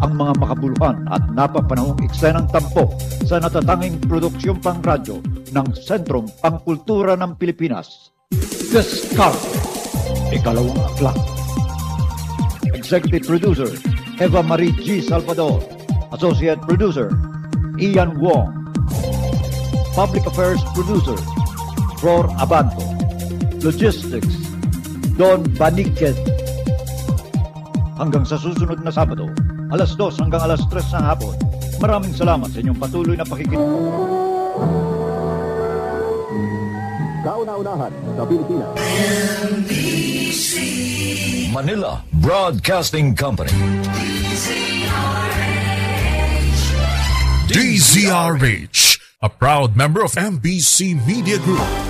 ang mga makabuluhan at napapanahong eksenang tampok sa natatanging produksyong pangradyo ng Sentrong Pangkultura ng Pilipinas. Discard! Ikalawang aklat. Executive Producer, Eva Marie G. Salvador. Associate Producer, Ian Wong. Public Affairs Producer, Flor Abanto. Logistics, Don Baniquez. Hanggang sa susunod na Sabado, alas 2 hanggang alas 3 ng hapon. Maraming salamat sa inyong patuloy na pakikinig. Kauna-unahan sa Pilipinas. Manila Broadcasting Company. DZRH, a proud member of MBC Media Group.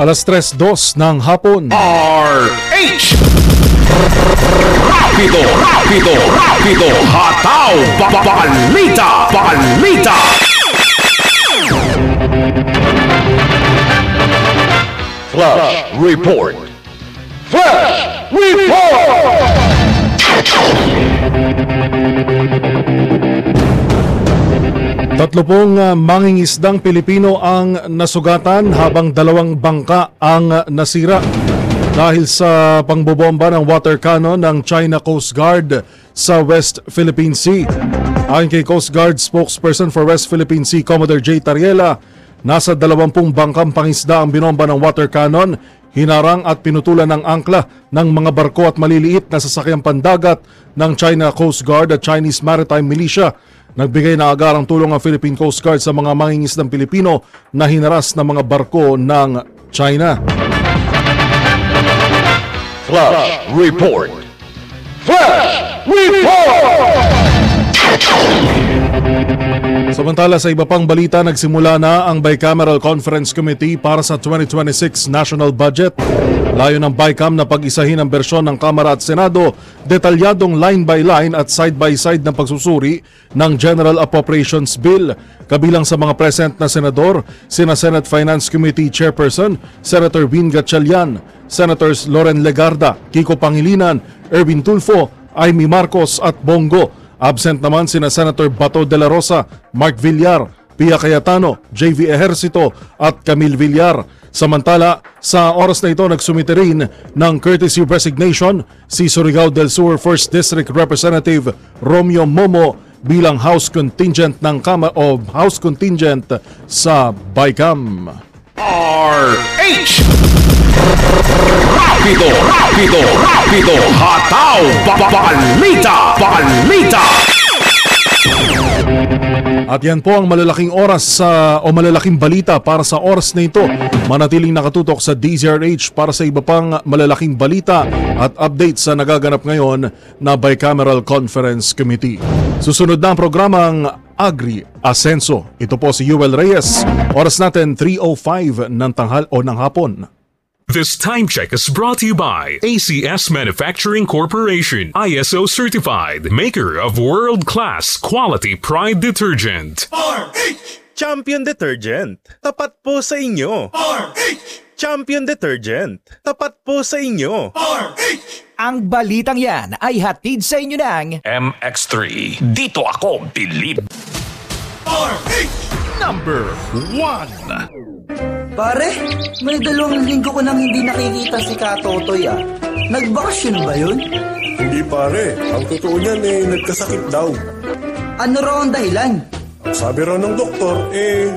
Alas 3.2 ng hapon. RH Rapido, rapido, rapido Hataw, ba- balita, balita Flash Report. Flash Report! Tatlo pong uh, Pilipino ang nasugatan habang dalawang bangka ang nasira dahil sa pangbobomba ng water cannon ng China Coast Guard sa West Philippine Sea. Ayon kay Coast Guard spokesperson for West Philippine Sea, Commodore J. Tariela, nasa dalawampung bangkang pangisda ang binomba ng water cannon, hinarang at pinutulan ng angkla ng mga barko at maliliit na sasakyang pandagat ng China Coast Guard at Chinese Maritime Militia. Nagbigay na agarang tulong ang Philippine Coast Guard sa mga mangingisdang Pilipino na hinaras ng mga barko ng China. Flash Report. Flash Report! Samantala sa iba pang balita, nagsimula na ang Bicameral Conference Committee para sa 2026 National Budget. Layo ng BICAM na pag-isahin ang bersyon ng Kamara at Senado, detalyadong line by line at side by side ng pagsusuri ng General Appropriations Bill. Kabilang sa mga present na senador, sina Senate Finance Committee Chairperson, Senator Win Gatchalian, Senators Loren Legarda, Kiko Pangilinan, Erwin Tulfo, Amy Marcos at Bongo. Absent naman sina Senator Bato de la Rosa, Mark Villar, Pia Cayetano, JV Ejercito at Camille Villar. Samantala, sa oras na ito nagsumite rin ng courtesy resignation si Surigao del Sur 1st District Representative Romeo Momo bilang House Contingent ng Kama o House Contingent sa BICAM. RH Rapido, rapido, rapido Hataw, ba- balita, balita At yan po ang malalaking oras sa o malalaking balita para sa oras na ito. Manatiling nakatutok sa DZRH para sa iba pang malalaking balita at update sa nagaganap ngayon na Bicameral Conference Committee. Susunod na ang programang Agri Asenso. Ito po si Yuel Reyes. Oras natin 3.05 ng tanghal o ng hapon. This time check is brought to you by ACS Manufacturing Corporation, ISO certified, maker of world class quality pride detergent. Champion Detergent. Tapat po sa inyo. Champion Detergent. Tapat po sa inyo. Ang balitang yan ay hatid sa inyo ng MX3 Dito ako bilib Number 1. Pare, may dalawang linggo ko nang hindi nakikita si Katotoy ah. Nagbakasyon ba yun? Hindi pare, ang totoo niyan eh nagkasakit daw. Ano raw ang dahilan? Sabi raw ng doktor, eh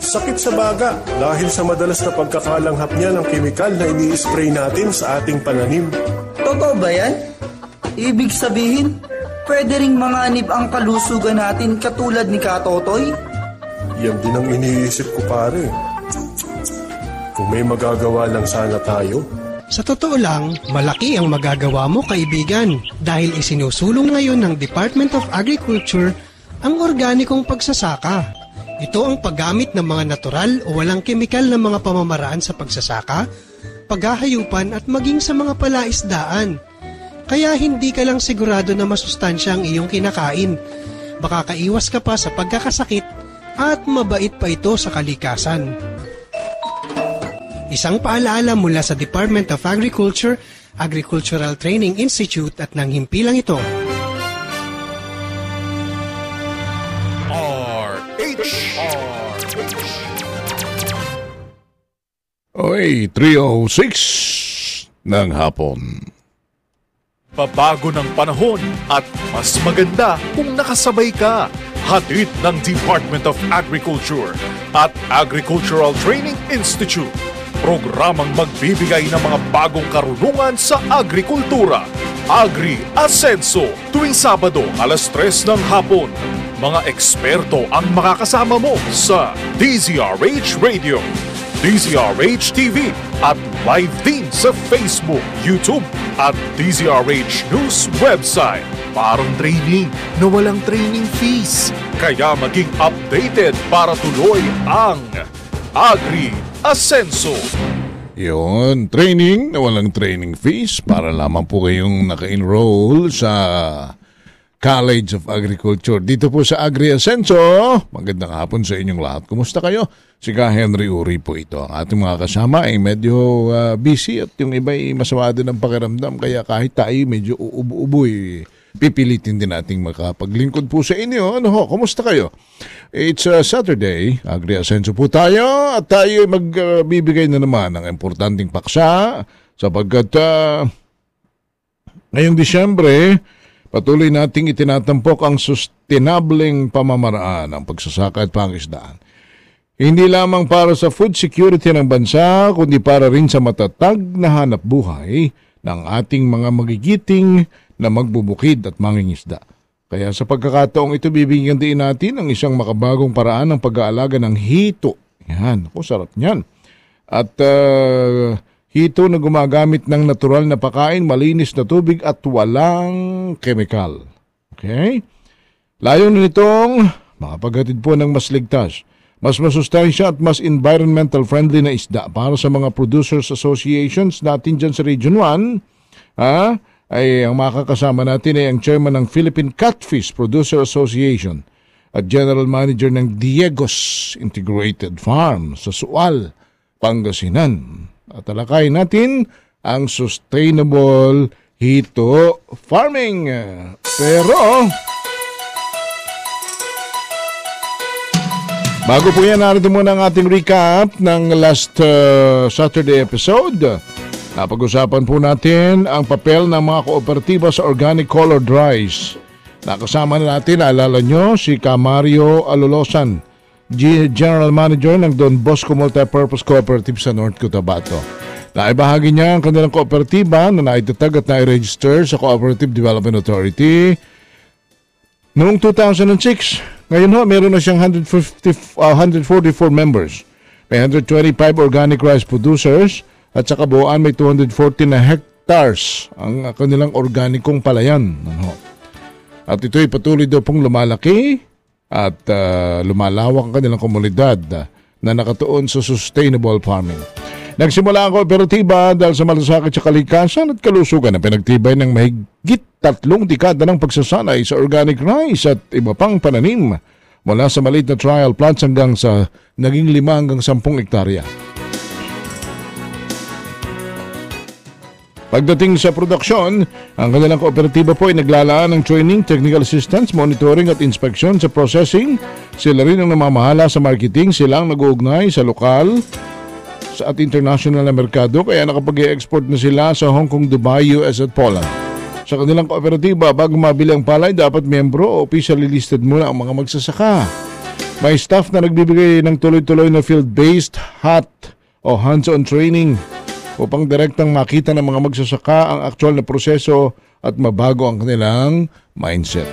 sakit sa baga dahil sa madalas na pagkakalanghap niya ng kemikal na ini-spray natin sa ating pananim. Totoo ba yan? Ibig sabihin, pwede ring manganib ang kalusugan natin katulad ni Katotoy? Yan din ang iniisip ko pare. Kung may magagawa lang sana tayo, Sa totoo lang, malaki ang magagawa mo kaibigan dahil isinusulong ngayon ng Department of Agriculture ang organikong pagsasaka. Ito ang paggamit ng mga natural o walang kemikal na mga pamamaraan sa pagsasaka, paghahayupan at maging sa mga palaisdaan. Kaya hindi ka lang sigurado na masustansya ang iyong kinakain. Baka kaiwas ka pa sa pagkakasakit at mabait pa ito sa kalikasan. Isang paalaala mula sa Department of Agriculture Agricultural Training Institute at ng himpilang ito. Oy, 306 ng hapon. Pabago ng panahon at mas maganda kung nakasabay ka. Hatid ng Department of Agriculture at Agricultural Training Institute. Programang magbibigay ng mga bagong karunungan sa agrikultura. Agri Ascenso tuwing Sabado alas 3 ng hapon. Mga eksperto ang makakasama mo sa DZRH Radio. DZRH TV at live din sa Facebook, YouTube at DZRH News website. Parang training na walang training fees. Kaya maging updated para tuloy ang Agri Ascenso. Yun, training na walang training fees para lamang po kayong naka-enroll sa College of Agriculture. Dito po sa Agri Ascenso. Magandang hapon sa inyong lahat. Kumusta kayo? Si Ka Henry Uri po ito. Ang ating mga kasama ay medyo uh, busy at yung iba ay masama din ang pakiramdam. Kaya kahit tayo medyo uubo-uboy, pipilitin din nating makapaglingkod po sa inyo. Ano ho, kumusta kayo? It's uh, Saturday, Agri Ascenso po tayo at tayo ay magbibigay uh, na naman ng importanteng paksa sapagkat uh, ngayong Disyembre, Patuloy nating itinatampok ang sustainableng pamamaraan ng pagsasaka at pangisdaan. Hindi lamang para sa food security ng bansa, kundi para rin sa matatag na hanap buhay ng ating mga magigiting na magbubukid at mangingisda. Kaya sa pagkakataong ito, bibigyan din natin ang isang makabagong paraan ng pag-aalaga ng hito. Yan, ako sarap niyan. At uh, Hito na gumagamit ng natural na pakain, malinis na tubig at walang chemical. Okay? Layo na nitong makapaghatid po ng mas ligtas, mas masustansya at mas environmental friendly na isda para sa mga producers associations natin dyan sa Region 1. Ha? Ay ang makakasama natin ay ang chairman ng Philippine Catfish Producer Association at general manager ng Diegos Integrated Farm sa Sual, Pangasinan. At talakayin natin ang sustainable hito farming. Pero, bago po yan, narito muna ang ating recap ng last uh, Saturday episode. Napag-usapan po natin ang papel ng mga kooperatiba sa organic colored rice. Nakasama na natin, alala nyo, si Camario Alolosan General Manager ng Don Bosco Multipurpose Cooperative sa North Cotabato. Naibahagi niya ang kanilang kooperatiba na naitatag at nai-register sa Cooperative Development Authority noong 2006. Ngayon ho, meron na siyang 150, uh, 144 members. May 125 organic rice producers at sa kabuuan may 240 na hectares ang kanilang organikong palayan. At ito'y patuloy daw pong lumalaki at uh, lumalawak ang kanilang komunidad na nakatuon sa sustainable farming. Nagsimula ang kooperatiba dahil sa malasakit sa kalikasan at kalusugan na pinagtibay ng mahigit tatlong dekada ng pagsasanay sa organic rice at iba pang pananim mula sa maliit na trial plants hanggang sa naging lima hanggang sampung ektarya. Pagdating sa produksyon, ang kanilang kooperatiba po ay naglalaan ng training, technical assistance, monitoring at inspection sa processing. Sila rin ang namamahala sa marketing, silang nag-uugnay sa lokal at international na merkado kaya nakapag-export na sila sa Hong Kong, Dubai, US at Poland. Sa kanilang kooperatiba, bago mabili ang palay, dapat membro o officially listed muna ang mga magsasaka. May staff na nagbibigay ng tuloy-tuloy na field-based, hot o hands-on training upang direktang makita ng mga magsasaka ang aktual na proseso at mabago ang kanilang mindset.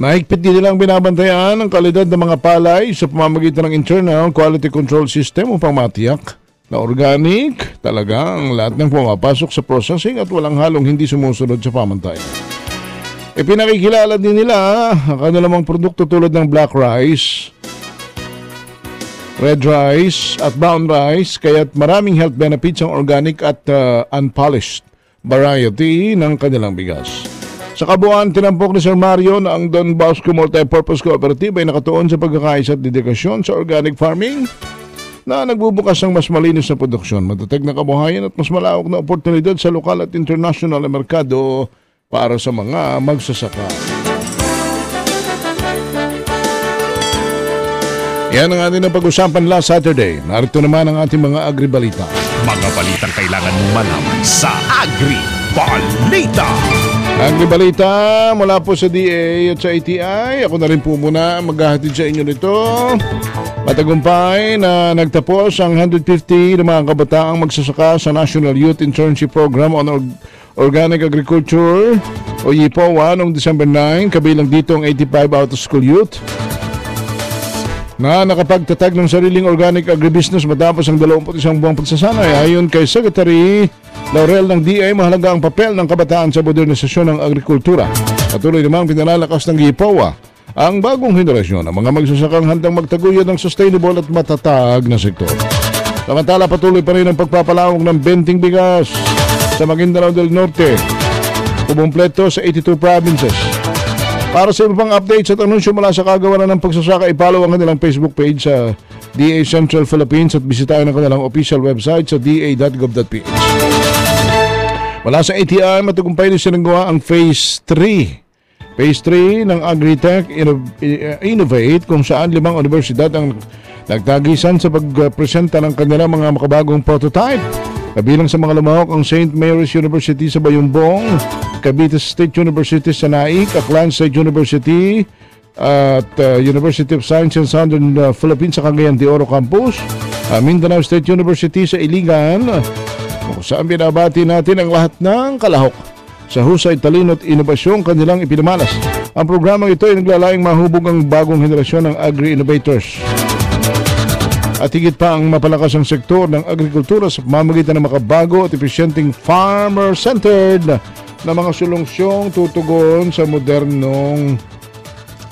Mahigpit din nilang binabantayan ang kalidad ng mga palay sa pamamagitan ng internal quality control system upang matiyak na organic talaga ang lahat ng pumapasok sa processing at walang halong hindi sumusunod sa pamantayan. Ipinakikilala din nila ang kanilang produkto tulad ng black rice, red rice at brown rice kaya't maraming health benefits ang organic at uh, unpolished variety ng kanilang bigas. Sa kabuuan, tinampok ni Sir Mario na ang Don Bosco Multipurpose Cooperative ay nakatuon sa pagkakais at dedikasyon sa organic farming na nagbubukas ng mas malinis na produksyon, matatag na kabuhayan at mas malawak na oportunidad sa lokal at international na merkado para sa mga magsasaka. Yan ang ating pag-usapan last Saturday. Narito naman ang ating mga agribalita. Mga balitang kailangan mong malaman sa Agri Balita. Agribalita mula po sa DA at sa ATI. Ako na rin po muna maghahatid sa inyo nito. Matagumpay na nagtapos ang 150 na mga kabataang magsasaka sa National Youth Internship Program on Org- Organic Agriculture o YIPOA noong December 9. Kabilang dito ang 85 out-of-school youth na nakapagtatag ng sariling organic agribusiness matapos ang 21 buwang pagsasanay. Ayon kay Secretary Laurel ng DA, mahalaga ang papel ng kabataan sa modernisasyon ng agrikultura. Patuloy namang pinalalakas ng GIPOA ang bagong henerasyon ng mga magsasakang handang magtaguyod ng sustainable at matatag na sektor. Samantala patuloy pa rin ang pagpapalawak ng benting bigas sa Maguindanao del Norte, kumpleto sa 82 provinces. Para sa iba pang updates at anunsyo mula sa kagawaran ng pagsasaka, ipollow ang kanilang Facebook page sa DA Central Philippines at bisitahin ang kanilang official website sa da.gov.ph. Mula sa ATI, matagumpay din sinagawa ang Phase 3. Phase 3 ng Agritech Inno- Innovate kung saan limang universidad ang nagtagisan sa pagpresenta ng kanilang mga makabagong prototype. Kabilang sa mga lumahok ang St. Mary's University sa Bayumbong, Cavite State University sa Naik, Aklan State University at uh, University of Science and Southern uh, Philippines sa Cagayan de Oro Campus, uh, Mindanao State University sa Iligan, kung saan binabati natin ang lahat ng kalahok sa husay, talino at inobasyong kanilang ipinamalas. Ang programang ito ay naglalayang mahubog ang bagong henerasyon ng agri-innovators at higit pa ang mapalakas ang sektor ng agrikultura sa pamamagitan ng makabago at epesyenteng farmer-centered na mga solungsyong tutugon sa modernong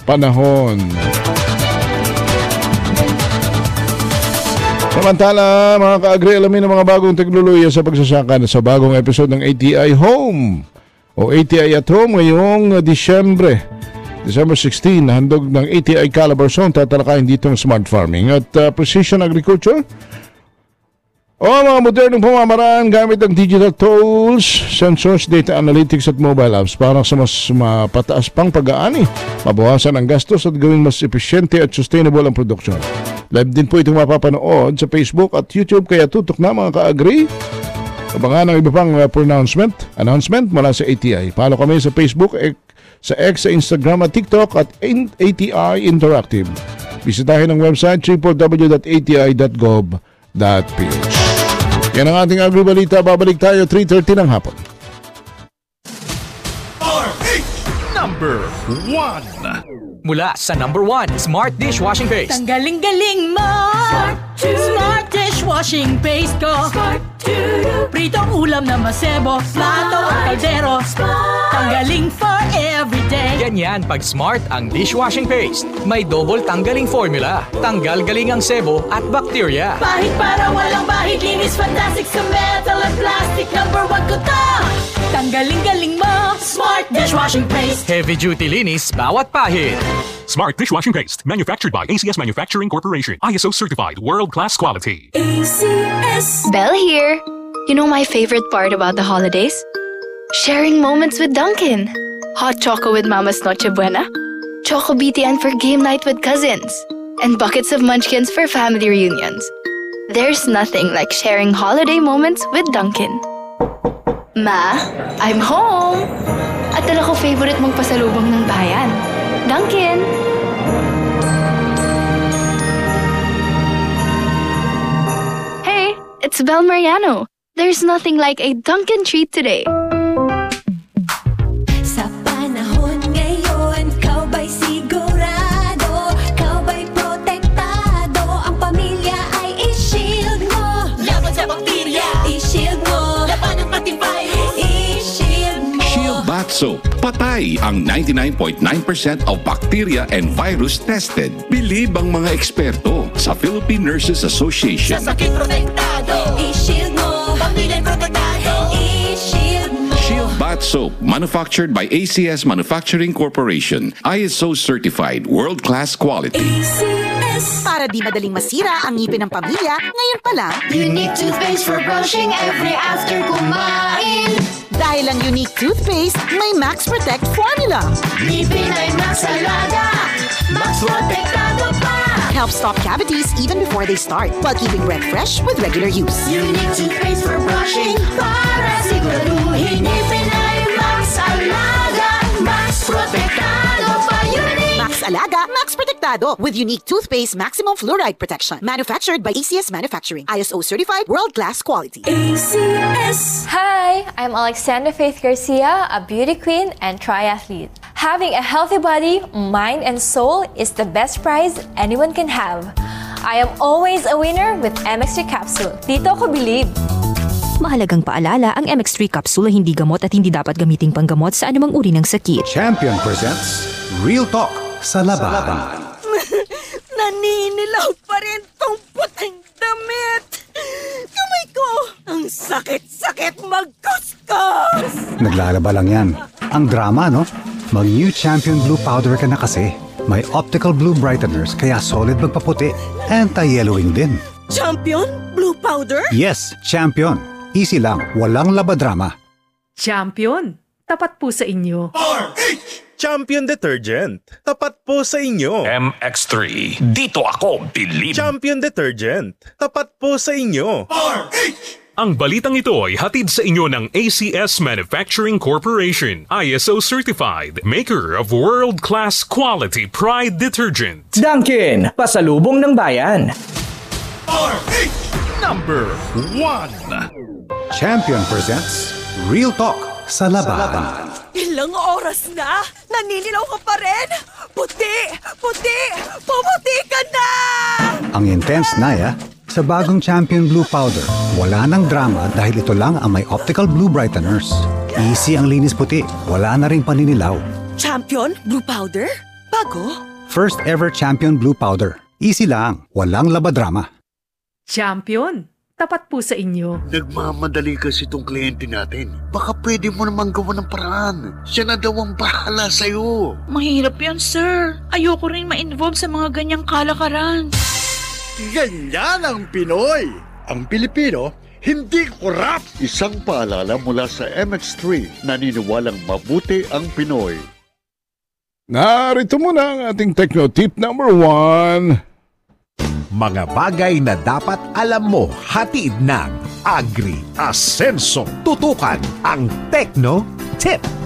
panahon. Samantala, mga ka-agri, alamin ang mga bagong teknolohiya sa pagsasaka sa bagong episode ng ATI Home o ATI at Home ngayong Disyembre. December 16, handog ng ATI Calabarzon tatalakayin dito ng smart farming at uh, precision agriculture. O mga modernong pamamaraan gamit ang digital tools, sensors, data analytics at mobile apps para sa mas mapataas pang pag-aani, mabawasan ang gastos at gawing mas epesyente at sustainable ang produksyon. Live din po itong mapapanood sa Facebook at YouTube kaya tutok na mga ka-agree. Abangan ang iba pang uh, pronouncement, announcement mula sa ATI. Follow kami sa Facebook, sa X, sa Instagram at TikTok at ATI Interactive. Bisitahin ang website www.ati.gov.ph. Yan ang ating agribalita. Babalik tayo 3.30 ng hapon. Number 1. Mula sa number 1, Smart Dishwashing Paste. Tanggaling-galing mo Smart dishwashing paste ko Smart Pritong ulam na masebo Plato at kaldero Tanggaling for everyday Ganyan pag Smart ang dishwashing paste. May double tanggaling formula. Tanggal galing ang sebo at bakterya. Bahid para walang bahid Linis fantastic sa metal at plastic Number one ko to Tanggaling-galing mo Smart dishwashing paste Heavy duty linis bawat pahid. Smart dishwashing paste, manufactured by ACS Manufacturing Corporation. ISO certified, world-class quality. ACS Belle here. You know my favorite part about the holidays? Sharing moments with Dunkin'. Hot choco with Mama's Noche Buena. Choco BTN for game night with cousins. And buckets of munchkins for family reunions. There's nothing like sharing holiday moments with Dunkin'. Ma, I'm home! At dala favorite mong pasalubong ng bayan. Dunkin'! It's Bel Mariano. There's nothing like a Dunkin' treat today. Soap. Patay ang 99.9% of bacteria and virus tested. Believe ang mga eksperto sa Philippine Nurses Association. Sa sakit protektado, i-shield mo Pamilya protektado, i-shield mo Shield Bath soap manufactured by ACS Manufacturing Corporation. ISO certified world-class quality. ACS. Para di madaling masira ang ngipin ng pamilya, ngayon pa lang, Unique toothpaste for brushing every after kumain. dahil ang unique toothpaste, may Max Protect formula. Ngipin ay Max Alaga, Max Protectado pa. Helps stop cavities even before they start, while keeping breath fresh with regular use. Unique toothpaste for brushing para siguraduhin ngipin Alaga, Max Protectado with unique toothpaste maximum fluoride protection. Manufactured by ACS Manufacturing. ISO certified world-class quality. ACS. Hi, I'm Alexandra Faith Garcia, a beauty queen and triathlete. Having a healthy body, mind, and soul is the best prize anyone can have. I am always a winner with MX3 capsule. Dito ko believe. Mahalagang paalala, ang MX3 capsule hindi gamot at hindi dapat gamiting panggamot sa anumang uri ng sakit. Champion presents Real Talk sa labahan. Naninilaw pa rin tong puting damit. Kamay ko, ang sakit-sakit magkuskus. Naglalaba lang yan. Ang drama, no? Mag New Champion Blue Powder ka na kasi. May optical blue brighteners kaya solid magpaputi. Anti-yellowing din. Champion? Blue powder? Yes, Champion. Easy lang, walang labadrama. Champion, tapat po sa inyo. Champion Detergent. Tapat po sa inyo. MX3. Dito ako, believe. Champion Detergent. Tapat po sa inyo. Ang balitang ito ay hatid sa inyo ng ACS Manufacturing Corporation, ISO certified, maker of world-class quality pride detergent. Dunkin, pasalubong ng bayan. Number 1. Champion presents Real Talk sa labahan. Ilang oras na? Naninilaw ka pa rin? Puti! Puti! Pumuti ka na! Ang intense na ya, sa bagong Champion Blue Powder, wala nang drama dahil ito lang ang may optical blue brighteners. Easy ang linis puti, wala na ring paninilaw. Champion? Blue powder? Bago? First ever Champion Blue Powder. Easy lang, walang labadrama. Champion, tapat po sa inyo. Nagmamadali kasi itong kliyente natin. Baka pwede mo namang gawa ng paraan. Siya na daw ang bahala sa'yo. Mahirap yan, sir. Ayoko rin ma-involve sa mga ganyang kalakaran. Ganyan ang Pinoy. Ang Pilipino, hindi korap. Isang paalala mula sa MX3, naniniwalang mabuti ang Pinoy. Narito muna ang ating techno tip number one. Mga bagay na dapat alam mo hatid ng Agri Asenso. Tutukan ang Techno Tip.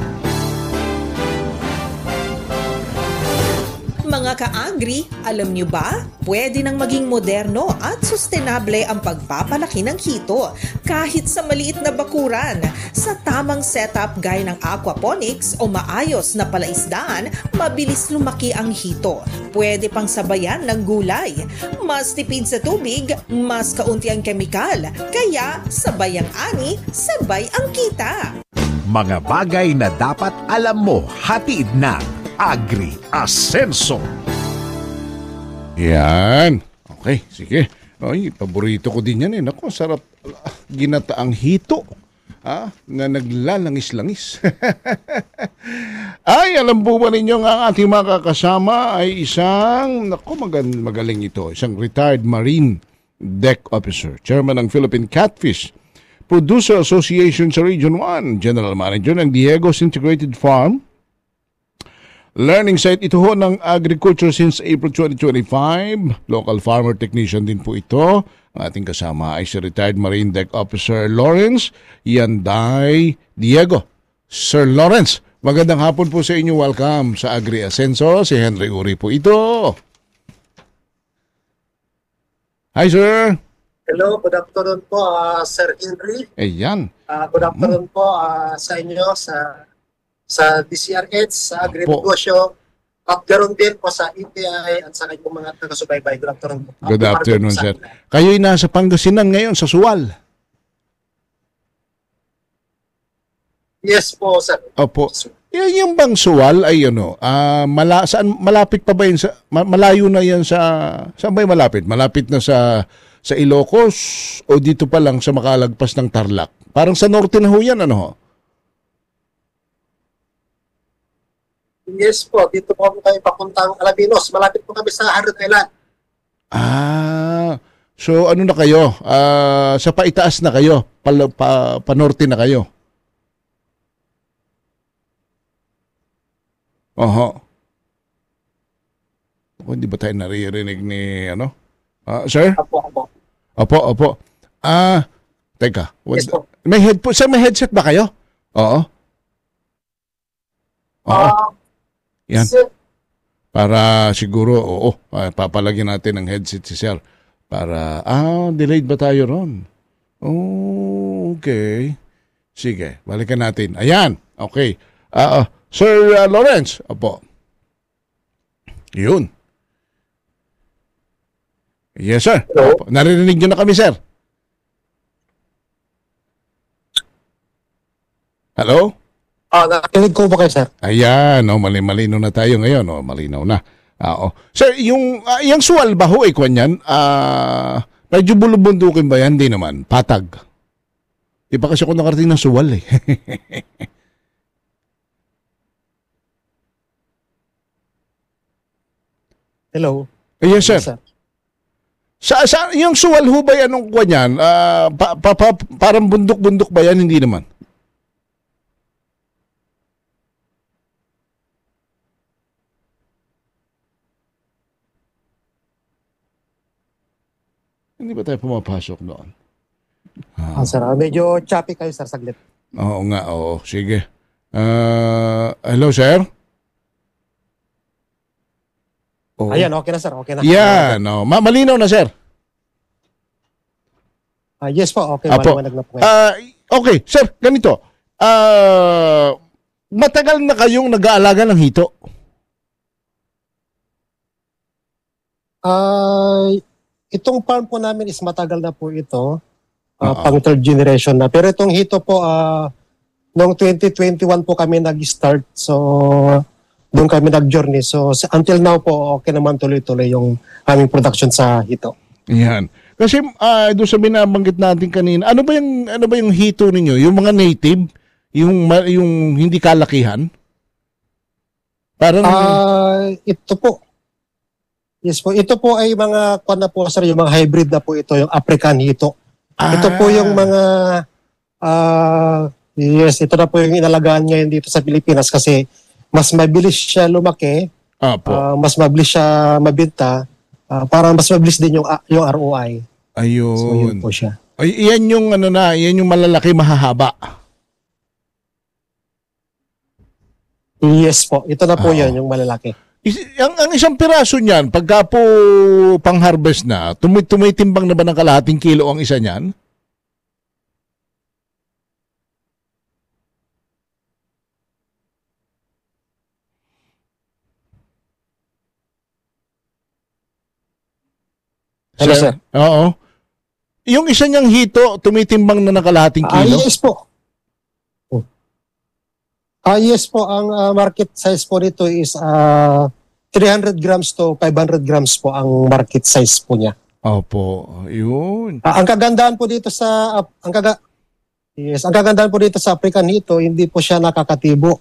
Mga ka-agri, alam nyo ba? Pwede nang maging moderno at sustenable ang pagpapalaki ng hito kahit sa maliit na bakuran. Sa tamang setup gaya ng aquaponics o maayos na palaisdaan, mabilis lumaki ang hito. Pwede pang sabayan ng gulay. Mas tipid sa tubig, mas kaunti ang kemikal. Kaya sabay ang ani, sabay ang kita. Mga bagay na dapat alam mo hatid ng Agri Asenso. Yan. Okay, sige. Ay, paborito ko din yan eh. Naku, sarap. Ginataang hito. Ah, na naglalangis-langis. ay, alam po ba ninyo nga ang ating mga kakasama ay isang, naku, magan, magaling ito, isang retired Marine Deck Officer, Chairman ng Philippine Catfish Producer Association sa Region 1, General Manager ng Diego's Integrated Farm, Learning site ito ho ng agriculture since April 2025. Local farmer technician din po ito. Ang ating kasama ay si retired Marine Deck Officer Lawrence Yanday Diego. Sir Lawrence, magandang hapon po sa inyo. Welcome sa Agri Ascenso. Si Henry Uri po ito. Hi, sir. Hello, good afternoon po, ah, Sir Henry. Ayan. Ah, good afternoon po ah, sa inyo sa sa DCRH, sa Agrinegosyo, at ganoon din po sa EPI at sa kanyang mga taga-subaybay. Good afternoon. Good afternoon, sir. Kayo'y nasa Pangasinan ngayon sa Suwal. Yes po, sir. Opo. Y- yung bang suwal ay ano, ah mala, saan, malapit pa ba yun sa, ma- malayo na yan sa, saan ba yung malapit? Malapit na sa, sa Ilocos o dito pa lang sa makalagpas ng Tarlac? Parang sa norte na ho yan, ano ho? Yes po, dito po kami papuntang Alabinos. Malapit po kami sa Harrod Island. Ah, so ano na kayo? Ah, sa paitaas na kayo? Pal, pa, panorte na kayo? Oho. Ako, hindi ba tayo naririnig ni ano? Ah, sir? Apo, apo. Opo, opo. Ah, teka. Yes po. may head po, sir, may headset ba kayo? Oo. Oo. Ah, Yan. Para siguro, oo, ah, papalagyan natin ng headset si Sir. Para, ah, delayed ba tayo ron? Oh, okay. Sige, balikan natin. Ayan, okay. Ah, ah, Sir ah, Lawrence, opo. Yun. Yes, sir. Opo. Naririnig niyo na kami, sir. Hello? Ah, nakinig ko ba kayo, sir? Ayan, oh, mali malino na tayo ngayon, oh, malinaw na. Ah, oh. Sir, yung ah, yung suwal ba ho eh kwan yan? Ah, medyo bulubundukin ba yan? Hindi naman. Patag. Di ba kasi ako nakarating ng suwal eh. Hello. Yes, sir. Sir. Sa, sa, yung suwal ho ba yan anong kwan yan? Ah, pa, pa, pa- parang bundok-bundok ba yan? Hindi naman. Hindi ba tayo pumapasok doon? Ah, sir, ah, medyo choppy kayo, sir, saglit. Oo nga, oo. Sige. Ah, hello, sir? Oo. Ayan, okay na, sir. Okay na. Yan, oh. Ma- malinaw na, sir. Ah, yes po, okay. Apo. Maliwanag na po ngayon. Ah, okay, sir, ganito. Ah, matagal na kayong nag-aalaga ng hito. Ah, itong farm po namin is matagal na po ito. Oo. pang third generation na. Pero itong hito po, ah, noong 2021 po kami nag-start. So, doon kami nag-journey. So, until now po, okay naman tuloy-tuloy yung aming production sa hito. Yan. Kasi ah, doon sa binabanggit natin kanina, ano ba yung ano ba yung hito ninyo? Yung mga native, yung ma- yung hindi kalakihan? Parang Ah, ito po. Yes po, ito po ay mga kwan na po sir, yung mga hybrid na po ito, yung African hito. Ito po yung mga ah yes, ito na po yung inalagaan ngayon dito sa Pilipinas kasi mas mabilis siya lumaki, Apo. ah, mas mabilis siya mabenta, ah, para mas mabilis din yung ah, yung ROI. ayun. So yun po siya. Ay, iyan yung ano na, iyan yung malalaki mahahaba. Yes po, ito na po Oo. yun, yung malalaki. Is, ang, ang isang piraso niyan, pagka po pang-harvest na, tumi, tumitimbang na ba ng kalahating kilo ang isa niyan? Hello, sir. Oo. Yung isa niyang hito, tumitimbang na ng kalahating Ah, kilo? yes po. Ah, yes po, ang ah, market size po nito is ah 300 grams to 500 grams po ang market size po niya. Opo, yun. Ah, ang kagandahan po dito sa ah, ang kaga Yes, ang kagandahan po dito sa African Hito, hindi po siya nakakatibo.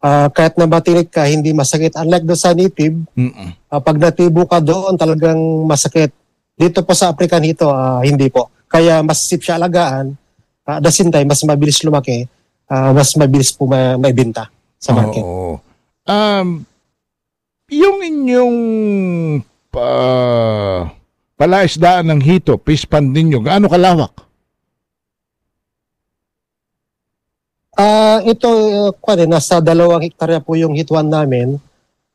Ah, kahit na matinik ka, hindi masakit. Unlike doon sa native, Mm-mm. ah, pag natibo ka doon, talagang masakit. Dito po sa African Hito, ah, hindi po. Kaya mas sip siya alagaan. Ah, at the same time, mas mabilis lumaki, ah, mas mabilis po ma- maibenta sa market. Oo. Um, yung inyong pa, palaisdaan ng hito, fish pond ninyo, gaano kalawak? Ah, ito uh, eh, nasa dalawang hektarya po yung hituan namin.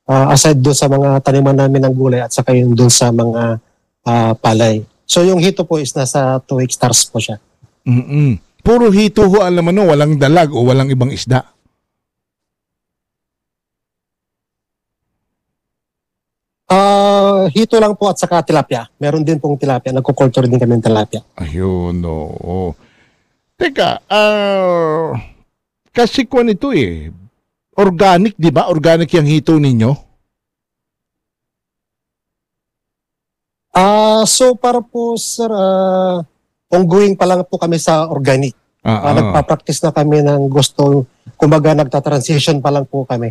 ah, aside doon sa mga taniman namin ng gulay at saka yung doon sa mga ah, palay. So yung hito po is nasa 2 hectares po siya. Mm-mm. Puro hito ho, alam mo no, walang dalag o walang ibang isda. Ah, hito lang po at saka tilapia. Meron din pong tilapia. Nagko-culture din kami ng tilapia. Ayun, oo. Teka, ah, kasi kung ito eh, organic, di ba? Organic yung hito ninyo? Ah, so para po sir, ah, ongoing pa lang po kami sa organic. Ah, ah. nagpa-practice na kami ng gusto, kumbaga nagta-transition pa lang po kami.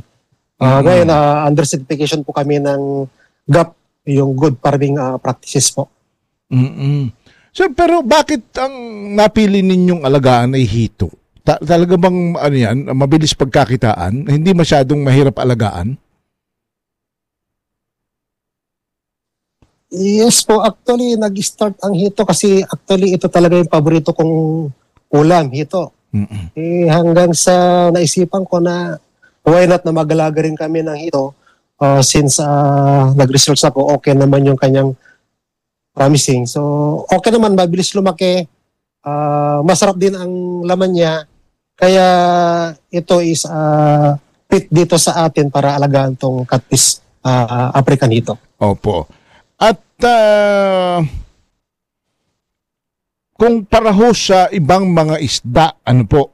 Ah, Mm. Ngayon, ah, under certification po kami ng GAP, yung Good Farming ah, Practices po. Mm-mm. Sir, pero bakit ang napili ninyong alagaan ay hito? Ta- talaga bang ano yan, mabilis pagkakitaan? Hindi masyadong mahirap alagaan? Yes po, actually, nag-start ang hito kasi actually ito talaga yung paborito kong ulam, hito. Eh, hanggang sa naisipan ko na why not na magalaga rin kami ng hito uh, since uh, nag-research ako, okay naman yung kanyang promising. So, okay naman, mabilis lumaki. Uh, masarap din ang laman niya. Kaya ito is uh, fit dito sa atin para alagaan tong catfish uh, African hito. Opo. At ah, kung paraho sa ibang mga isda, ano po,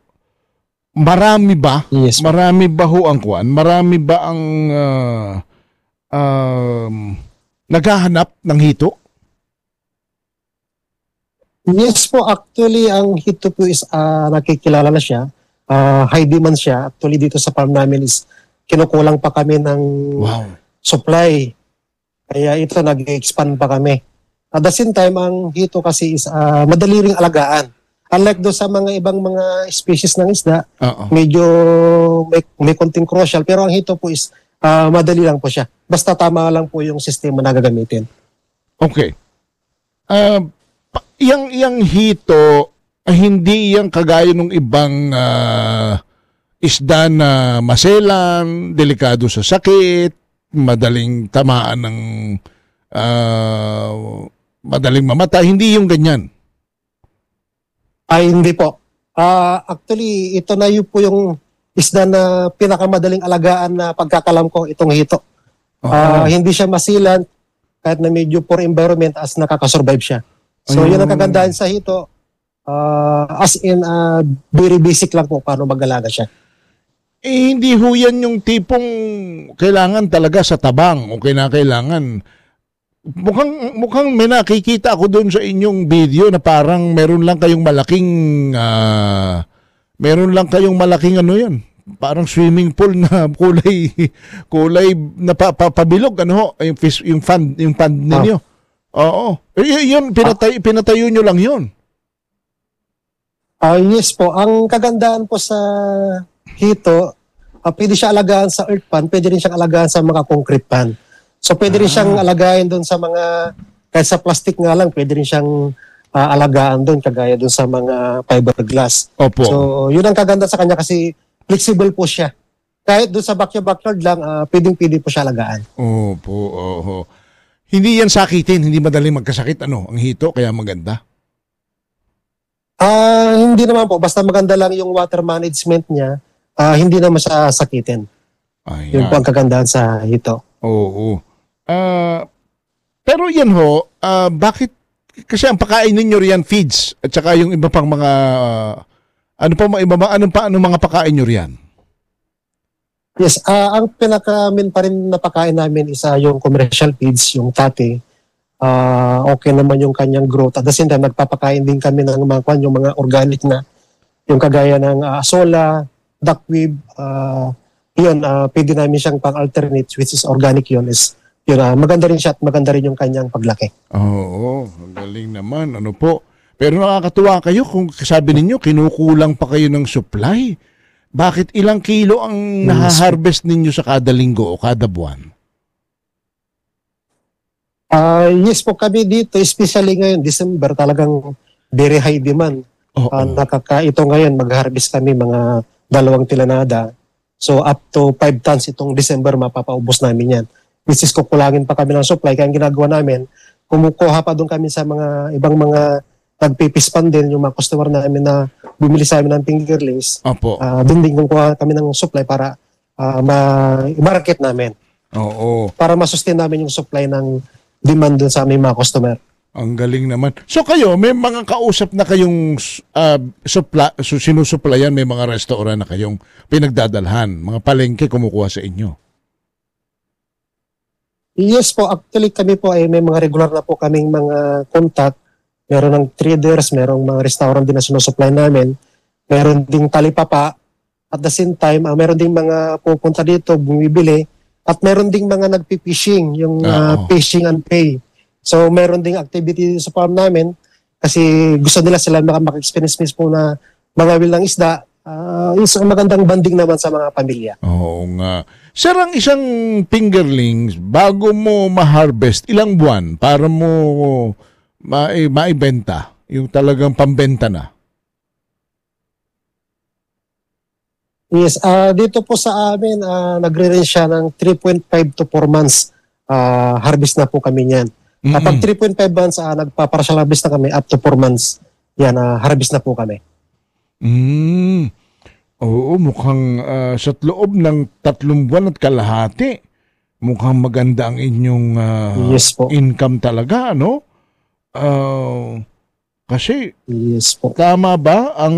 marami ba? marami ba ho ang kuan? Marami ba ang ah, um, naghahanap ng hito? Yes po, actually, ang hito po is ah, nakikilala na siya. Ah, high demand siya. Actually, dito sa farm namin is kinukulang pa kami ng supply. Kaya ito, nag-expand pa kami. At the same time, ang hito kasi is ah, madali ring alagaan. Unlike do sa mga ibang mga species ng isda, Oo. medyo may, may konting crucial. Pero ang hito po is ah, madali lang po siya. Basta tama lang po yung sistema na gagamitin. Okay. Ah, pa- yang yang hito ah, hindi yang kagaya ng ibang ah, isda na maselan, delikado sa sakit, madaling tamaan ng ah, madaling mamatay, hindi yung ganyan. Ay, hindi po. Ah, actually, ito na yun po yung isda na pinakamadaling alagaan na pagkakalam ko, itong hito. Ah, hindi siya masilan kahit na medyo poor environment as nakakasurvive siya. So, Ayun. yun ang kagandahan sa hito. Ah, as in, ah, very basic lang po paano mag-alaga siya. Eh, hindi ho yan yung tipong kailangan talaga sa tabang o kinakailangan. Mukhang, mukhang may nakikita ako doon sa inyong video na parang meron lang kayong malaking, ah, meron lang kayong malaking ano yan, parang swimming pool na kulay, kulay na pa, pa- pabilog, ano ho, yung, fish, yung fund, yung fund ninyo. Oo. Eh, y- yun, pinatay, pinatayo nyo lang yun. Ah, yes po. Ang kagandahan po sa hito, ah, pwede siya alagaan sa earth pan, pwede rin siyang alagaan sa mga concrete pan. So pwede rin siyang alagayin doon sa mga, kahit sa plastic nga lang, pwede rin siyang ah, alagaan doon, kagaya doon sa mga fiberglass. Opo. So yun ang kaganda sa kanya kasi flexible po siya. Kahit doon sa backyard-backyard lang, ah, pwedeng-pwede po siya alagaan. Opo, oho. Hindi yan sakitin, hindi madaling magkasakit, ano, ang hito, kaya maganda. Ah, hindi naman po. Basta maganda lang yung water management niya, ah, hindi naman siya sakitin. Yun po ang kagandahan sa hito. Oo. Ah, pero yan ho, ah, bakit kasi ang pakain ninyo riyan feeds at saka yung iba pang mga ano pa mga iba ba ano pa ano mga pakain nyo riyan? Yes, ah, ang pinaka main pa rin na pakain namin isa yung commercial feeds, yung tate. Ah, okay naman yung kanyang growth. At the same time, nagpapakain din kami ng mga kwan, yung mga organic na, yung kagaya ng ah, sola, duckweed, ah, yun, ah, pwede namin siyang pang-alternate, which is organic yun, is yun, ah, maganda rin siya at maganda rin yung kanyang paglaki. Oo, ang galing naman. Ano po? Pero nakakatuwa kayo kung sabi ninyo kinukulang pa kayo ng supply. Bakit ilang kilo ang nahaharvest ninyo sa kada linggo o kada buwan? Ah, yes po kami dito, especially ngayon, December, talagang very high demand. Ah, nakaka, ito ngayon, mag-harvest kami mga dalawang tilanada. So up to 5 tons itong December, mapapaubos namin yan. Which is kukulangin pa kami ng supply. Kaya ang ginagawa namin, kumukuha pa doon kami sa mga ibang mga nagpipispan din yung mga customer namin na bumili sa amin ng fingerlings. Opo. Ah, doon din kumukuha kami ng supply para ah, ma- market namin. Oo. Para masustain namin yung supply ng demand dun sa aming mga customer. Ang galing naman. So kayo, may mga kausap na kayong uh, supla, so sinusuplayan, may mga restaurant na kayong pinagdadalhan, mga palengke kumukuha sa inyo. Yes po, actually kami po ay may mga regular na po kaming mga contact. Meron ng traders, merong mga restaurant din na sinusupply namin. Meron ding talipapa. At the same time, ah, meron ding mga pupunta dito, bumibili. At meron ding mga nagpi-fishing, yung ah, Oo. fishing and pay. So meron ding activity sa farm namin kasi gusto nila sila maka- maka-experience mismo na mga ng isda. Uh, isang magandang banding naman sa mga pamilya. Oo nga. Sir, ang isang fingerlings, bago mo ma-harvest, ilang buwan para mo ma- maibenta? Yung talagang pambenta na. Yes, ah dito po sa amin, ah nagre-range siya ng 3.5 to 4 months ah harvest na po kami niyan. Kapag 3.5 months, ah nagpa-partial harvest na kami, up to 4 months, yan, ah harvest na po kami. Mm. Oo, mukhang ah, sa loob ng tatlong buwan at kalahati, mukhang maganda ang inyong ah, Yes po. income talaga, no? Ah, kasi, yes po. tama ba ang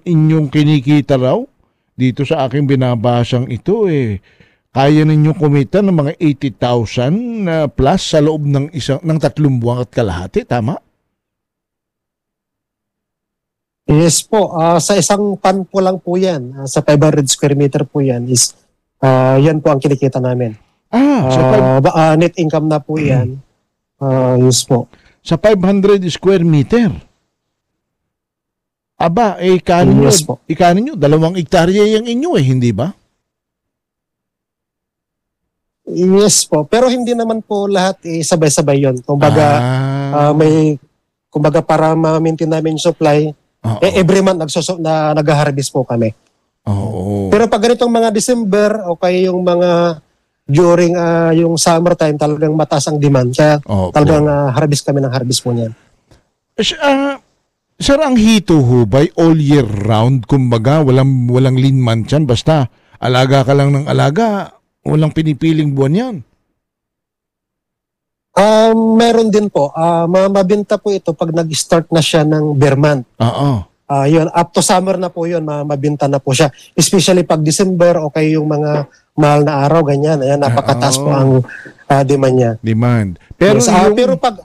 inyong kinikita raw? Dito sa aking binabasang ito, eh, kaya ninyo kumita ng mga 80,000 na plus sa loob ng isang ng tatlong buwan at kalahati, tama? Yes po, ah sa isang pan po lang po yan, ah, sa 500 square meter po yan, is ah yan po ang kinikita namin. Ah, sa five- Ah, ba- ah, net income na po yan. Ah yes po. Sa 500 square meter. Aba, eh, ikanin nyo, Yes po. ikanin nyo, dalawang ektarya yung inyo eh, hindi ba? Yes po, pero hindi naman po lahat eh, sabay-sabay yon. Kumbaga, Ah. ah, may kumbaga para ma-maintain namin yung supply, eh, every month nagsoso, na nag-harvest po kami. Oo. Pero pag ganitong mga December o kaya yung mga during ah, yung summertime talagang mataas ang demand. Kaya Opo. talagang ah, harvest kami ng harvest po niyan. Ah, sir, ang hito ho by all year round, kumbaga, walang, walang lean month yan, basta alaga ka lang ng alaga, walang pinipiling buwan yan. Um, meron din po. Ah, ma- mabenta po ito pag nag-start na siya ng bear month. Oo. Ah, yun, up to summer na po yun, ma- mabenta na po siya. Especially pag December o kaya yung mga mahal na araw, ganyan. Ayan, napakataas po ang ah, demand niya. Demand. Pero Yes, yung- pero pag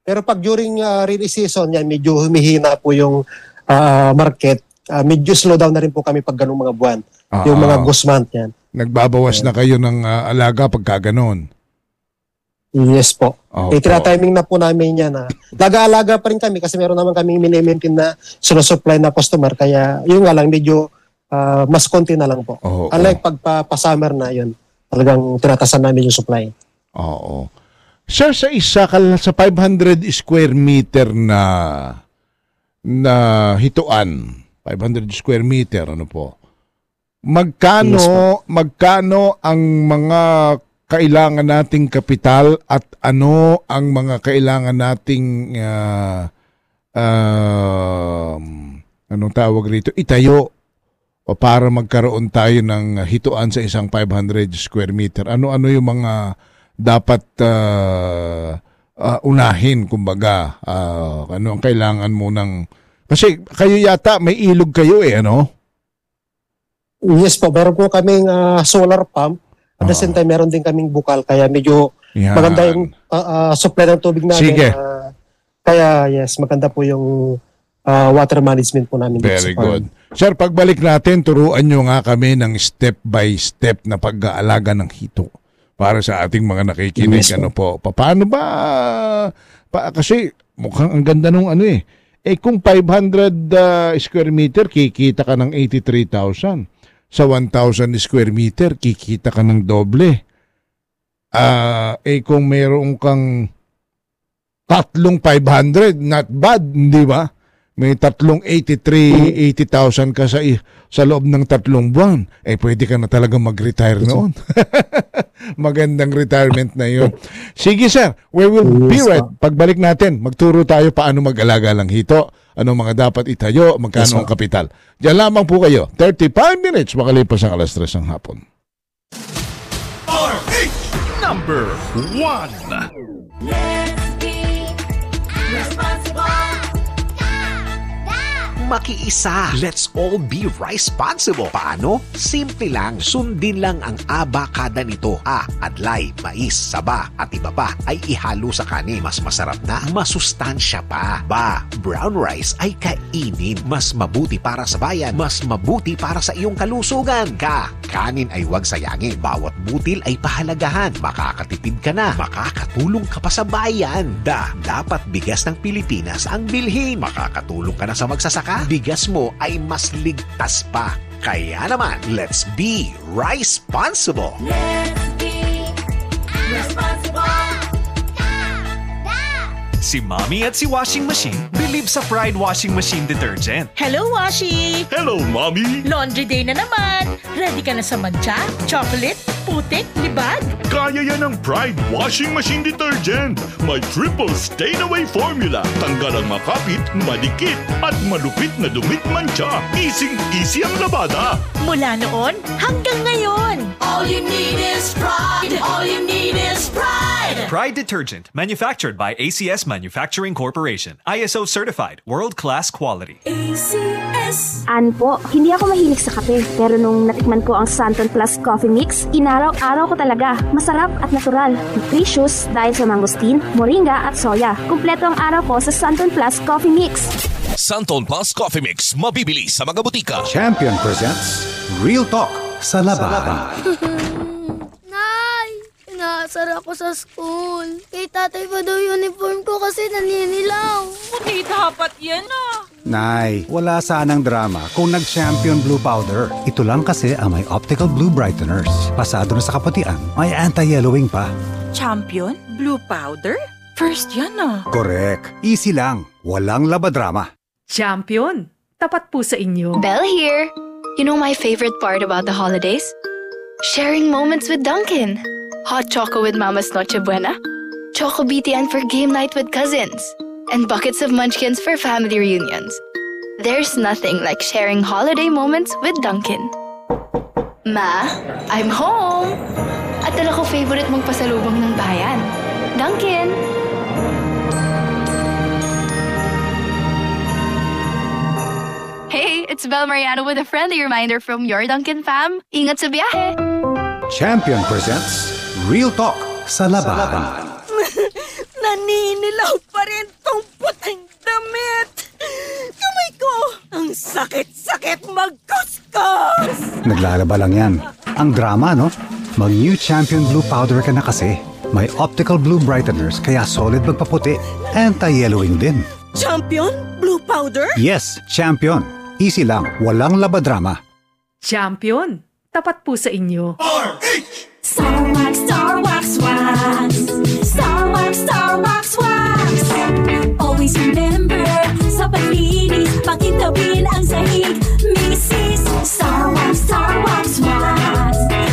pero pag during uh, rainy season yan medyo humihina po yung ah, market. Ah, medyo slow down na rin po kami pag ganung mga buwan. Ah, yung mga ghost month yan. Nagbabawas na kayo ng ah, alaga pagka ganon. Yes po. Opo. Eh, tinatiming na po namin yan. Ha. Nag-aalaga pa rin kami kasi meron naman kami mini-maintain na sinusupply na customer. Kaya yun nga lang, medyo ah, mas konti na lang po. Oo. Unlike pag pa, pa-summer na yun, talagang tinatasan namin yung supply. Oo. Sir, sa isa ka sa 500 square meter na na hituan, 500 square meter, ano po? Magkano Yes magkano ang mga kailangan nating kapital at ano ang mga kailangan nating ah, um, anong tawag rito? Itayo o para magkaroon tayo ng hituan sa isang 500 square meter. Ano-ano yung mga dapat ah, ah, unahin kumbaga Ah, ano ang kailangan mo ng kasi kayo yata may ilog kayo eh ano Yes po, meron po kaming ah, solar pump. At the same time, meron din kaming bukal. Kaya medyo Yan. maganda yung ah, ah, supply ng tubig namin. Sige. Ah, kaya yes, maganda po yung ah, water management po namin. dito Very farm. good. Sir, pagbalik natin, turuan nyo nga kami ng step by step na pag-aalaga ng hito para sa ating mga nakikinig. Yes, ano po, Pa- paano ba? Pa, kasi mukhang ang ganda nung ano eh. Eh kung 500 ah, square meter, kikita ka ng 83,000. Sa 1,000 square meter, kikita ka ng doble. Ah, eh kung meron kang tatlong 500, not bad, di ba? May tatlong 83, 80,000 ka sa, sa loob ng tatlong buwan. Eh, pwede ka na talaga mag-retire noon. Magandang retirement na yun. Sige, sir. We will be right. Pagbalik natin, magturo tayo paano mag-alaga ng hito. Ano mga dapat itayo, magkano ang kapital. Diyan lamang po kayo. 35 minutes makalipas ang alas 3 ng hapon. Number one. Makiisa. Let's all be responsible. Paano? Simple lang. Sundin lang ang abakada nito. A. Adlay, mais, saba, at iba pa ay ihalo sa kanin. Mas masarap na, masustansya pa. Ba, brown rice ay kainin. Mas mabuti para sa bayan. Mas mabuti para sa iyong kalusugan. Ka, kanin ay huwag sayangin. Bawat butil ay pahalagahan. Makakatipid ka na. Makakatulong ka pa sa bayan. Da, dapat bigas ng Pilipinas ang bilhin. Makakatulong ka na sa magsasaka. Bigas mo ay mas ligtas pa. Kaya naman, let's be responsible. Si Mommy at si Washing Machine believe sa Pride Washing Machine Detergent. Hello, Washi! Hello, Mommy! Laundry day na naman! Ready ka na sa mancha, chocolate, putik, libag? Kaya yan ng Pride Washing Machine Detergent. May triple stain-away formula. Tanggal ang makapit, madikit, at malupit na dumit mancha. Easy-easy ang labada. Mula noon hanggang ngayon. All you need is pride. All you need is pride. Pride Detergent, manufactured by ACS Manufacturing Corporation. ISO certified, world-class quality. ACS. An po, hindi ako mahilig sa kape. Pero nung natikman ko ang Santon Plus Coffee Mix, inaraw-araw ko talaga. Masarap at natural. Nutritious dahil sa mangosteen, moringa at soya. Kumpleto ang araw ko sa Santon Plus Coffee Mix. Santon Plus Coffee Mix, mabibili sa mga butika. Champion presents Real Talk sa labahan. Nay! Inaasar ako sa school. Kay tatay pa daw uniform ko kasi naninilaw. Hindi dapat yan ah. Nay, wala sanang drama kung nag-champion blue powder. Ito lang kasi ang may optical blue brighteners. Pasado na sa kaputian, may anti-yellowing pa. Champion? Blue powder? First yan ah. Correct. Easy lang. Walang labadrama. Champion, tapat po sa inyo. Belle here. You know my favorite part about the holidays? Sharing moments with Dunkin'. Hot choco with Mama's Noche Buena. Choco BTN for game night with cousins. And buckets of munchkins for family reunions. There's nothing like sharing holiday moments with Duncan. Ma, I'm home! At dala ko favorite mong pasalubong ng bayan. Dunkin'! Hey, it's Belle Mariano with a friendly reminder from your Duncan fam. Ingat sa biyahe! Champion presents Real Talk sa labahan. Naninilaw pa rin tong puting damit. Kamay ko, ang sakit-sakit magkuskus. Naglalaba lang yan. Ang drama, no? Mag New Champion Blue Powder ka na kasi. May optical blue brighteners kaya solid magpaputi. Anti-yellowing din. Champion? Blue powder? Yes, Champion. Easy lang. Walang labadrama. Champion, tapat po sa inyo. Star Wax, Star Wax, Wax. Star Wax. Always remember, sa paglinis, pakitawin ang sahig. Mrs. Star Wax, Star Wax.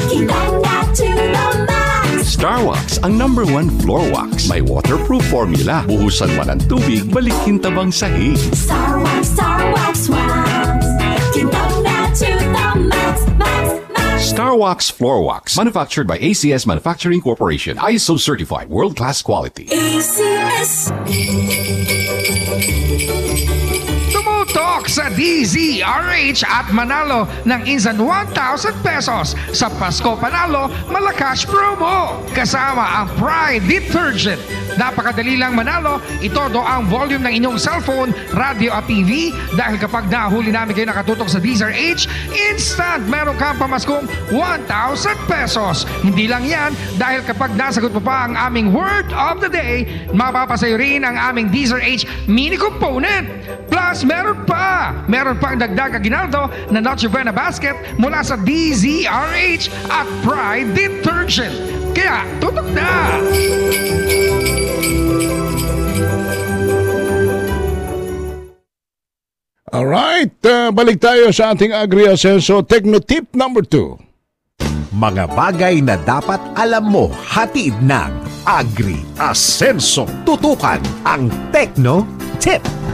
Kitang na to the max. Starwax, ang number one floor wax. May waterproof formula. Buhusan man ang tubig, balikin tabang sahig. Star Wax, Star Wax, Wax. Starwax Floor Wax, manufactured by ACS Manufacturing Corporation. ISO certified, world-class quality. ACS. Tumutok sa DZRH at manalo ng insan 1,000 pesos sa Pasko Panalo Malakash Promo. Kasama ang Pride Detergent. Napakadali lang manalo. Itodo ang volume ng inyong cellphone, radio at TV dahil kapag nahuli namin kayo nakatutok sa DZRH, instant meron kang pamaskong 1,000 pesos. Hindi lang yan dahil kapag nasagot mo pa ang aming word of the day, mapapasayo rin ang aming DZRH mini component. Plus, meron pa! Meron pang dagdag aginaldo na Noche Buena basket mula sa DZRH at Pride Detergent. Kaya, tutok na! Alright, uh, balik tayo sa ating Agri-Asenso Techno-Tip number 2. Mga bagay na dapat alam mo hatid ng Agri Asenso. Tutukan ang Techno Tip.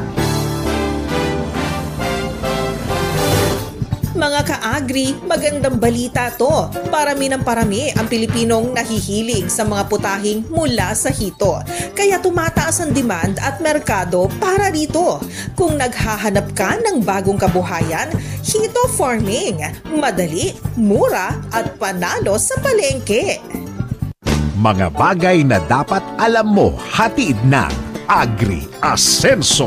Mga ka-agri, magandang balita to. Parami ng parami ang Pilipinong nahihilig sa mga putahing mula sa hito. Kaya tumataas ang demand at merkado para rito. Kung naghahanap ka ng bagong kabuhayan, hito farming. Madali, mura at panalo sa palengke. Mga bagay na dapat alam mo hatid ng Agri Ascenso.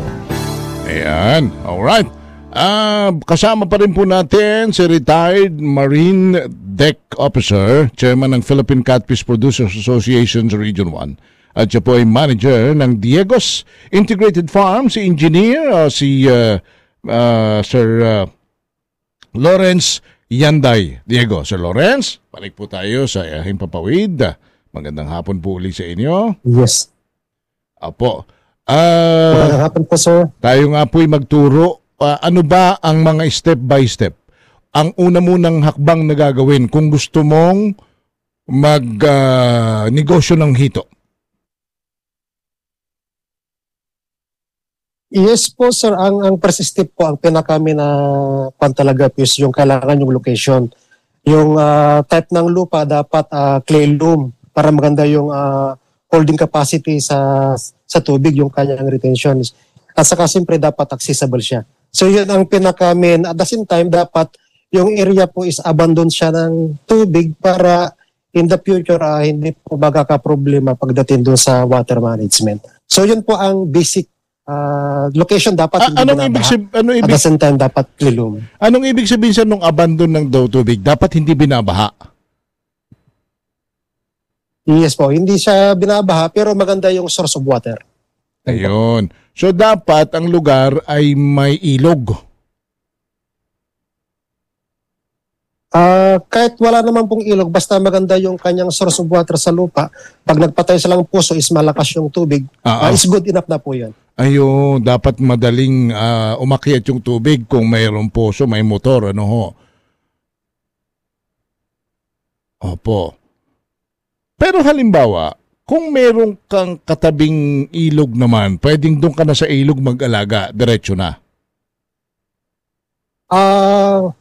Ayan, alright. Ah, kasama pa rin po natin si retired Marine Deck Officer, Chairman ng Philippine Catfish Producers Association Region 1. At siya po ay manager ng Diegos Integrated Farm, si engineer, ah, si ah, ah, Sir ah, Lawrence Yanday. Diego, Sir Lawrence, balik po tayo sa Ahing Papawid. Magandang hapon po uli sa inyo. Yes. Apo. Ah, Magandang hapon po, sir. tayo nga po'y magturo. Ah, ano ba ang mga step by step? Ang una munang hakbang na gagawin kung gusto mong mag-negosyo ng hito. Yes po, sir. Ang, ang first step po, ang pinakami na pan talaga po is yung kailangan yung location. Yung ah, type ng lupa dapat ah, clay loam para maganda yung ah, holding capacity sa sa tubig, yung kanyang retention. At saka siyempre dapat accessible siya. So yun ang pinakamin. At the same time, dapat yung area po is abandon siya ng tubig para in the future ah, hindi po magkaka-problema pagdating doon sa water management. So yun po ang basic ah, location dapat hindi anong binabaha. ibig sab- ano At ibig- the same time, dapat lilum. Anong ibig sabihin sa nung abandon ng daw tubig? Dapat hindi binabaha. Yes po, hindi siya binabaha pero maganda yung source of water. Ayun. So dapat ang lugar ay may ilog. Ah, kahit wala naman pong ilog, basta maganda yung kanyang source of water sa lupa, pag nagpatay silang puso is malakas yung tubig, Ah, ah, ah. is good enough na po yan. Ayun, dapat madaling ah, umakyat yung tubig kung mayroong poso, may motor, ano ho. Opo. Pero halimbawa, kung meron kang katabing ilog naman, pwedeng doon ka na sa ilog mag-alaga, diretso na. Ah,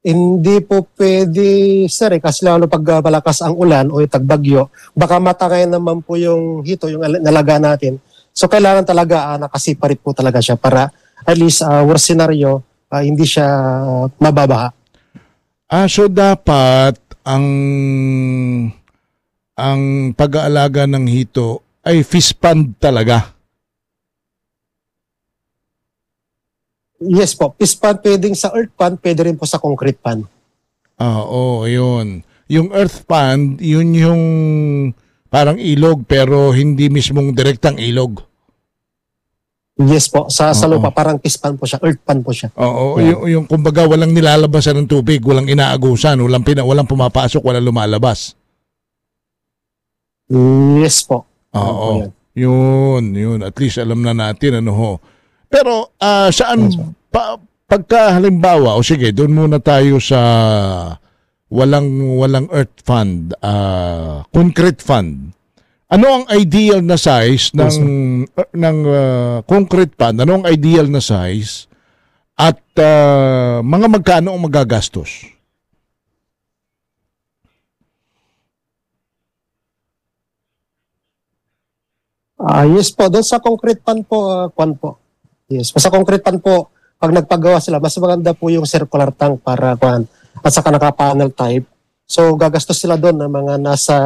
hindi po pwede, sir, eh, kasi lalo pag ah, malakas ang ulan o tagbagyo, baka matangay naman po yung hito, yung al- nalaga natin. So kailangan talaga uh, nakasiparit po talaga siya para at least ah, worst scenario, ah, hindi siya ah, mababaha. Ah, so dapat ang ang pag-aalaga ng hito ay fish pond talaga. Yes po, fish pond pwedeng sa earth pond, pwede rin po sa concrete pond. Ah, oo, yun. Yung earth pond, yun yung parang ilog pero hindi mismong direktang ilog. Yes po, sa, sa lupa parang fish pond po siya, earth pond po siya. Oo, Yeah. yung, yung kumbaga walang nilalabasan ng tubig, walang inaagusan, walang pina, walang pumapasok, walang lumalabas. Yes po. Oo. Yun, yun. At least alam na natin ano ho. Pero ah, saan pa, pagka halimbawa o sige, doon muna tayo sa walang walang earth fund, ah, concrete fund. Ano ang ideal na size ng er, ng ah, concrete fund? Ano ang ideal na size? At ah, mga magkano ang magagastos? Ah, yes po, doon sa concrete pan po, uh, kwan po. Yes, sa concrete pan po, pag nagpagawa sila, mas maganda po yung circular tank para kwan at saka naka-panel type. So gagastos sila doon ng mga nasa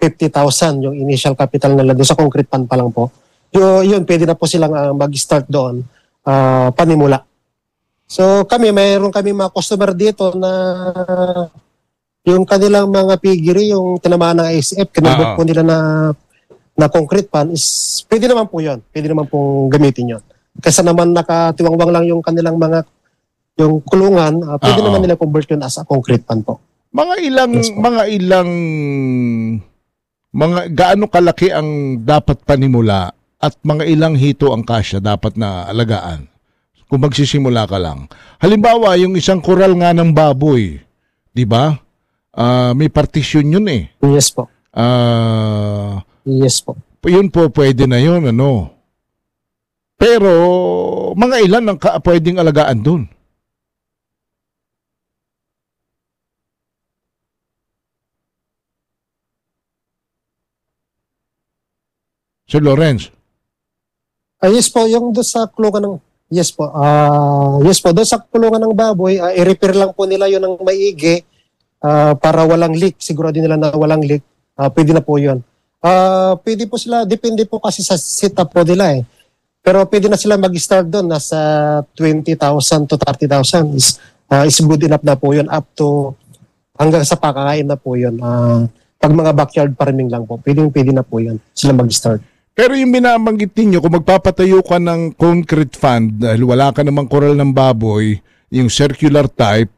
50,000 yung initial capital nila doon sa concrete pan pa lang po. Yun, yun pwede na po silang ah, mag-start doon ah, panimula. So kami, mayroon kami mga customer dito na yung kanilang mga piggery, yung tinamaan ng ICF, kinabot po nila na na concrete pan is pwede naman po yon pwede naman pong gamitin yon kaysa naman nakatiwangwang lang yung kanilang mga yung kulungan ah, pwede Oo. naman nila convert yun as a concrete pan po Mga ilang mga ilang mga gaano kalaki ang dapat panimula at mga ilang hito ang kasya dapat na alagaan kung magsisimula ka lang. Halimbawa, yung isang koral nga ng baboy, 'di ba? Ah, may partition yun eh. Yes po. Ah, Yes po. Yun po, pwede na yun, ano. Pero, mga ilan ang ka- pwedeng alagaan doon? Sir Lawrence? Uh, yes po, yung doon sa kulungan ng... Yes po, uh, yes po, doon sa kulungan ng baboy, uh, i-repair lang po nila yun ng maigi uh, para walang leak. Sigurado nila na walang leak. Uh, pwede na po yun. Ah, pwede po sila depende po kasi sa setup po nila eh. Pero pwede na sila mag-start doon nasa 20,000 to 30,000 is ah, is good enough na po 'yon up to hanggang sa pakakain na po 'yon. Ah, pag mga backyard farming lang po, pwedeng pwede na po 'yon sila mag-start. Pero yung binabanggit ninyo, kung magpapatayo ka ng concrete fund dahil wala ka namang koral ng baboy, yung circular type,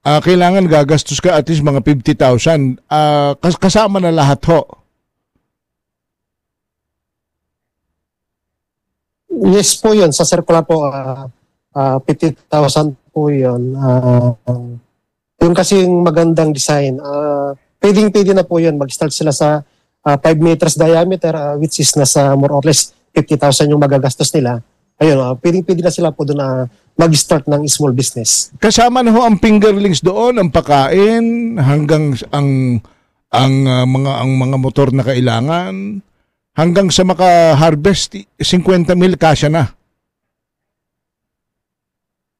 ah, kailangan gagastos ka at least mga 50,000. Ah, kas- kasama na lahat ho. Yes po yun. Sa circular po, ah, ah, 50,000 po yun. Ah, yun kasi yung magandang design. Uh, pwedeng-pwede na po yun. Mag-start sila sa 5 meters diameter, ah, which is nasa more or less 50,000 yung magagastos nila. Ayun, uh, pwedeng-pwede na sila po doon na mag-start ng small business. Kasama na ho ang fingerlings doon, ang pakain, hanggang ang ang ah, mga ang mga motor na kailangan, hanggang sa maka-harvest 50 mil kasya na.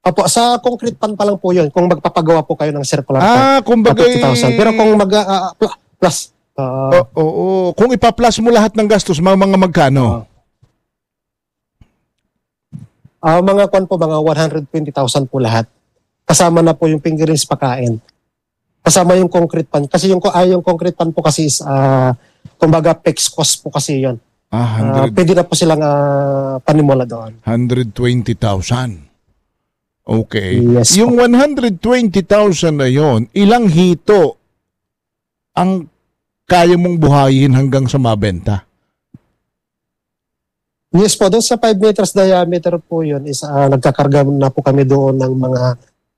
Opo, sa concrete pan pa lang po yun kung magpapagawa po kayo ng circular Ah, pan. kumbaga, 50,000. Pero kung mag pl- plus ah, Oo, oo. Kung ipa-plus mo lahat ng gastos, mga, mga magkano? ah, mga kwan po mga 120,000 po lahat. Kasama na po yung fingerings pakain. Kasama yung concrete pan kasi yung ah, yung concrete pan po kasi is ah, kumbaga fixed cost po kasi yon. Ah, 100, pwede na po silang ah, panimula doon. 120,000. Okay. Yes yung 120,000 na yon, ilang hito ang kaya mong buhayin hanggang sa mabenta? Yes po, doon sa 5 meters diameter po yun is ah, nagkakarga na po kami doon ng mga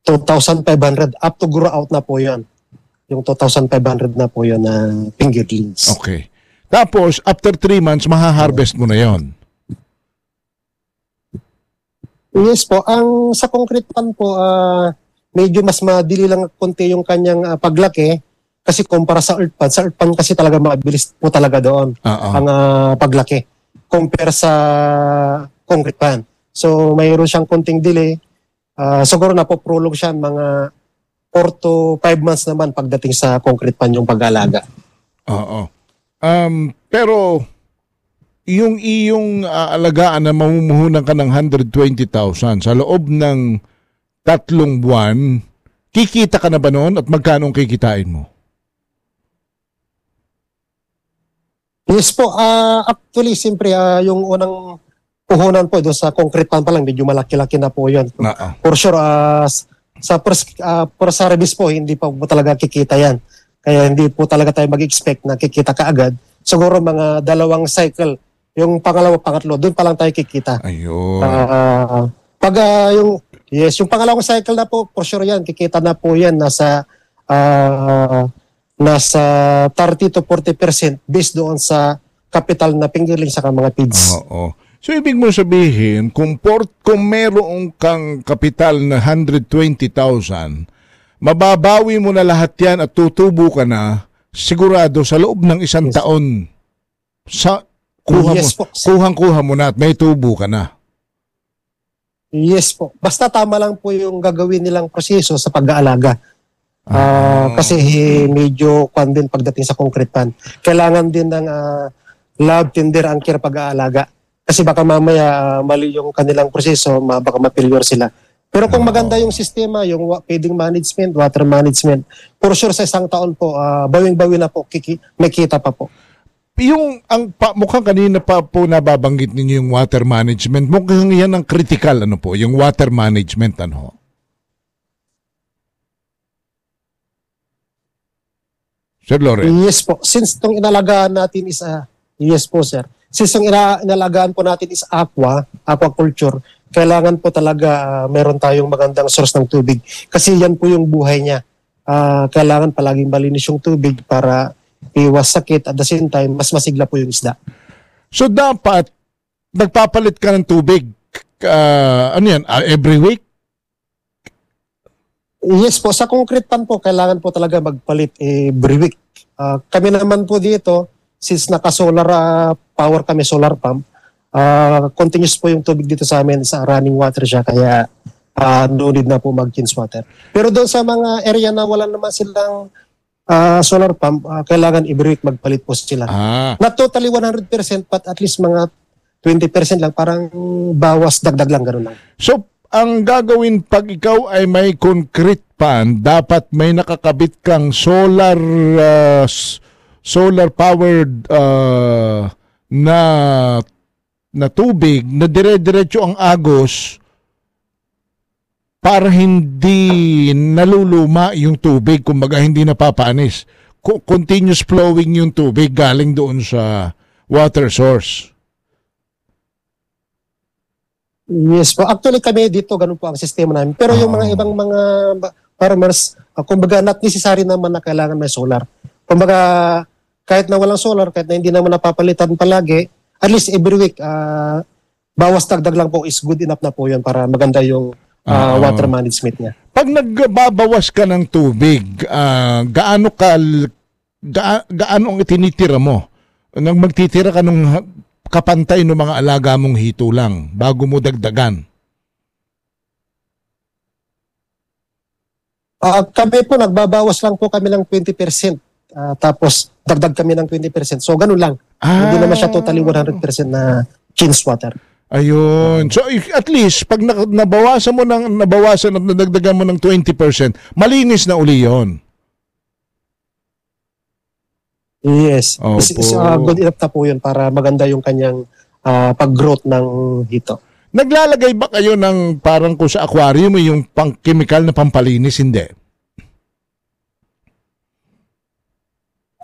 2,500 up to grow out na po yun. Yung 2,500 na po yun na fingerlings. Okay. Tapos, after 3 months, maha-harvest mo na yon. Yes po, ang sa concrete pan po, ah, medyo mas madili lang konti yung kanyang ah, paglaki kasi kumpara sa earth pan. Sa earth pan kasi talaga mabilis po talaga doon Oo. ang ah, paglaki compare sa concrete pan. So mayroon siyang konting delay. Ah, siguro na po prolong siya mga 4 to 5 months naman pagdating sa concrete pan yung pag-alaga. Oo. Um, pero, yung iyong aalagaan na mamumuhunan ka ng 120,000 sa loob ng tatlong buwan, kikita ka na ba noon at magkano ang kikitain mo? Yes po, ah actually siyempre ah, yung unang puhunan po doon sa concrete pan pa lang medyo malaki-laki na po 'yon. Na, For sure ah, s- sa pers, ah, per service po hindi pa po talaga kikita 'yan. Kaya hindi po talaga tayo mag-expect na kikita kaagad. Siguro mga dalawang cycle, yung pangalawa, pangatlo, doon pa lang tayo kikita. Ayun. Ah, pag ah, yung yes, yung pangalawang cycle na po, for sure 'yan, kikita na po 'yan nasa ah, nasa 30 to 40% based doon sa capital na fingerling sa mga feeds. Oo. So, ibig mo sabihin, kung, port, kung meron kang kapital na 120,000, mababawi mo na lahat yan at tutubo ka na sigurado sa loob ng isang taon. Sa, kuha Yes mo, kuhang-kuha mo na at may tubo ka na. Yes po. Basta tama lang po yung gagawin nilang proseso sa pag-aalaga. Ah, kasi eh, medyo kwan din pagdating sa concrete pan. Kailangan din ng ah, lab tender ang care pag-aalaga. Kasi baka mamaya ah, mali yung kanilang proseso, ma- baka ma-failure sila. Pero kung maganda yung sistema, yung wa- feeding management, water management, for sure sa isang taon po, ah, bawing-bawi na po, kiki, may kita pa po. Yung ang pa, mukhang kanina pa po nababanggit ninyo yung water management. Mukhang yan ang critical ano po, yung water management ano. Sir Loren. Yes po. Since itong inalagaan natin is, ah, yes po sir. Since itong ina- inalagaan po natin is aqua, aquaculture, kailangan po talaga ah, meron tayong magandang source ng tubig. Kasi yan po yung buhay niya. Ah, kailangan palaging malinis yung tubig para iwas sakit at the same time, mas masigla po yung isda. So dapat nagpapalit ka ng tubig. ah, ano yan? ah, every week? Yes po, sa concrete pan po, kailangan po talaga magpalit every week. Ah, kami naman po dito, since naka-solar ah, power kami solar pump. Ah, continuous po yung tubig dito sa amin sa running water siya kaya ah, no need na po mag-change water. Pero doon sa mga area na wala naman silang ah, solar pump, ah, kailangan every week magpalit po sila. Ah. Not totally 100% but at least mga 20% lang parang bawas dagdag lang ganun lang. So, ang gagawin pag ikaw ay may concrete pan, dapat may nakakabit kang solar uh, solar powered uh, na na tubig na dire-diretso ang agos para hindi naluluma yung tubig, kumbaga hindi napapanis. Co- continuous flowing yung tubig galing doon sa water source. Yes po. Actually kami dito, ganun po ang sistema namin. Pero yung mga ibang mga farmers, uh, kumbaga not necessary naman na kailangan may solar. Kumbaga kahit na walang solar, kahit na hindi naman napapalitan palagi, at least every week, uh, bawas dagdag lang po is good enough na po yun para maganda yung uh, Oo. water management niya. Pag nagbabawas ka ng tubig, ah, gaano ka ga, gaano ang itinitira mo? Nang magtitira ka ng ha- kapantay ng mga alaga mong hito lang bago mo dagdagan. Ah, kami po, nagbabawas lang po kami ng 20%. Ah, tapos dagdag kami ng 20%. So ganun lang. Hindi naman siya totally 100% na change water. Ayun. So at least pag na- nabawasan mo ng nabawasan at nadagdagan mo ng 20%, malinis na uli 'yon. Yes. Opo. Is, is, ah, good enough na po yun para maganda yung kanyang ah, pag-growth ng hito. Naglalagay ba kayo ng parang kung sa aquarium yung pang chemical na pampalinis hindi?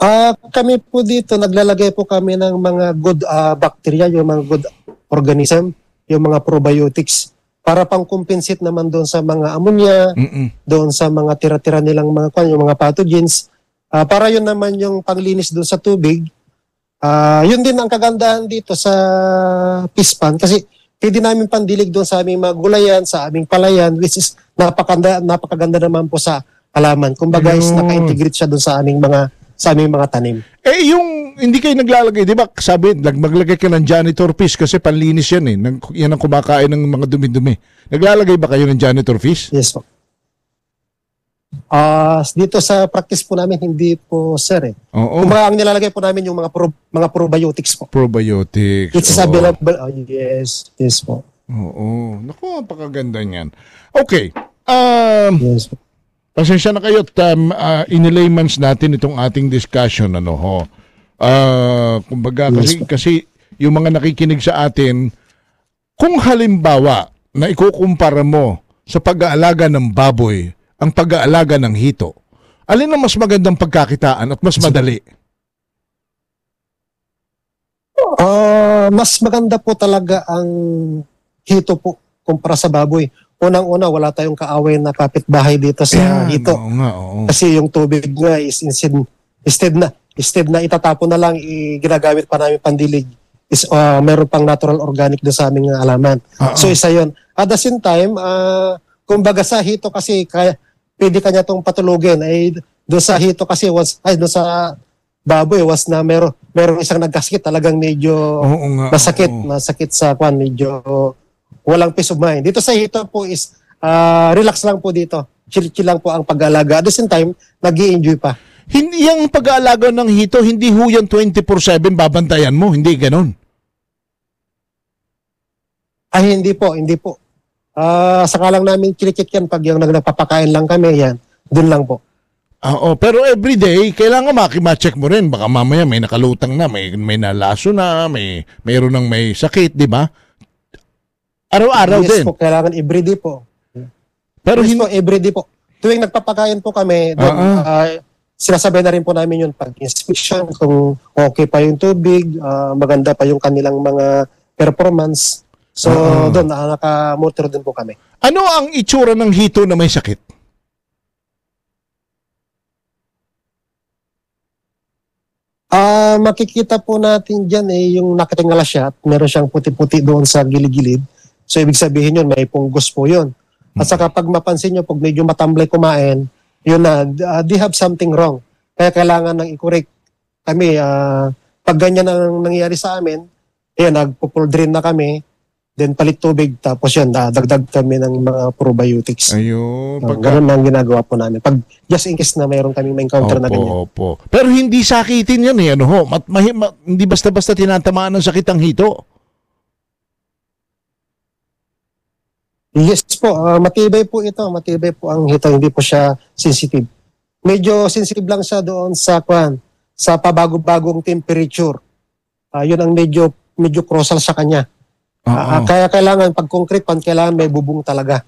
Ah, kami po dito naglalagay po kami ng mga good ah, bacteria, yung mga good organism, yung mga probiotics para pang-compensate naman doon sa mga ammonia, Mm-mm. doon sa mga tira-tira nilang mga kwan, yung mga pathogens. Ah, para yun naman yung panglinis doon sa tubig. Ah, yun din ang kagandahan dito sa pispan kasi pwede namin pandilig doon sa aming mga gulayan, sa aming palayan which is napakaganda napakaganda naman po sa halaman. Kumbaga is naka-integrate siya doon sa aming mga sa aming mga tanim. Eh, yung hindi kayo naglalagay, di ba? Sabi, lag- maglagay ka ng janitor fish kasi panlinis yan eh. Nang, yan ang kumakain ng mga dumi-dumi. Naglalagay ba kayo ng janitor fish? Yes po. Ah, dito sa practice po namin hindi po sir eh. Oo. Kumbaga ang nilalagay po namin yung mga pro- mga probiotics po. Probiotics. Is oo. available. Oh, yes, yes po. Oo. Naku, napakaganda niyan. Okay. Um, Pasensya na kayo at um, uh, inilaymans natin itong ating discussion. Ano ho. Ah, kumbaga, kasi, kasi yung mga nakikinig sa atin, kung halimbawa na ikukumpara mo sa pag-aalaga ng baboy ang pag-aalaga ng hito, alin ang mas magandang pagkakitaan at mas madali? Ah, mas maganda po talaga ang hito po kumpara sa baboy. Unang-una, wala tayong kaaway na kapitbahay dito sa Yan, hito. oo nga, oo. Kasi yung tubig nga is instead, instead na instead na itatapon na lang, i- ginagamit pa namin pandilig is ah, meron pang natural organic doon sa aming alaman. Oo. So isa yon. At the same time, ah, kumbaga sa hito kasi kaya pwede kanya tong patulugin ay doon sa hito kasi was ay doon sa baboy was na meron meron isang nagkasakit talagang medyo Oo nga, masakit masakit sa kwan medyo walang peace of mind. Dito sa hito po is ah, relax lang po dito. Chill-chill lang po ang pag-aalaga. At the same time, nag enjoy pa. Hindi yung pag-aalaga ng hito, hindi ho yan 24-7 babantayan mo. Hindi ganon. Ay, hindi po, hindi po. Ah, saka lang namin kinicheck yan pag yung nagpapakain lang kami, yan. Doon lang po. Oo, pero everyday, kailangan makima-check mo rin. Baka mamaya may nakalutang na, may, may nalaso na, may mayroon ng may sakit, di ba? Araw-araw yes din. po, kailangan everyday po. Pero yes po, everyday po. Tuwing nagpapakain po kami, doon, ah, sinasabay na rin po namin yung pag-inspection kung okay pa yung tubig, ah, maganda pa yung kanilang mga performance. So, Oo. doon, ah, naka-monitor din po kami. Ano ang itsura ng hito na may sakit? Ah, makikita po natin diyan eh yung nakatingala siya at meron siyang puti-puti doon sa gilid-gilid. So ibig sabihin yun may punggos po yun. At saka pag mapansin nyo, pag medyo matamlay kumain, yun na, uh, they have something wrong. Kaya kailangan nang i-correct kami, ah, pag ganyan ang nangyayari sa amin, ayan, nagpo-full drain na kami, then palit tubig, tapos yun, ah, dagdag kami ng mga probiotics. Ayun. Uh, pagka- ganun ang ginagawa po namin. Pag just in case na mayroon kaming ma-encounter na ganyan. Opo. Pero hindi sakitin yan eh. Ano ho? Mat, mahi- ma- hindi basta-basta tinatamaan ng sakit ang hito. Yes po, ah, matibay po ito. Matibay po ang hito, hindi po siya sensitive. Medyo sensitive lang siya doon sa kwan, sa pabago-bagong temperature. Ah, yun ang medyo medyo crosal sa kanya. Ah, ah, kaya kailangan pag concrete pan kailangan may bubong talaga.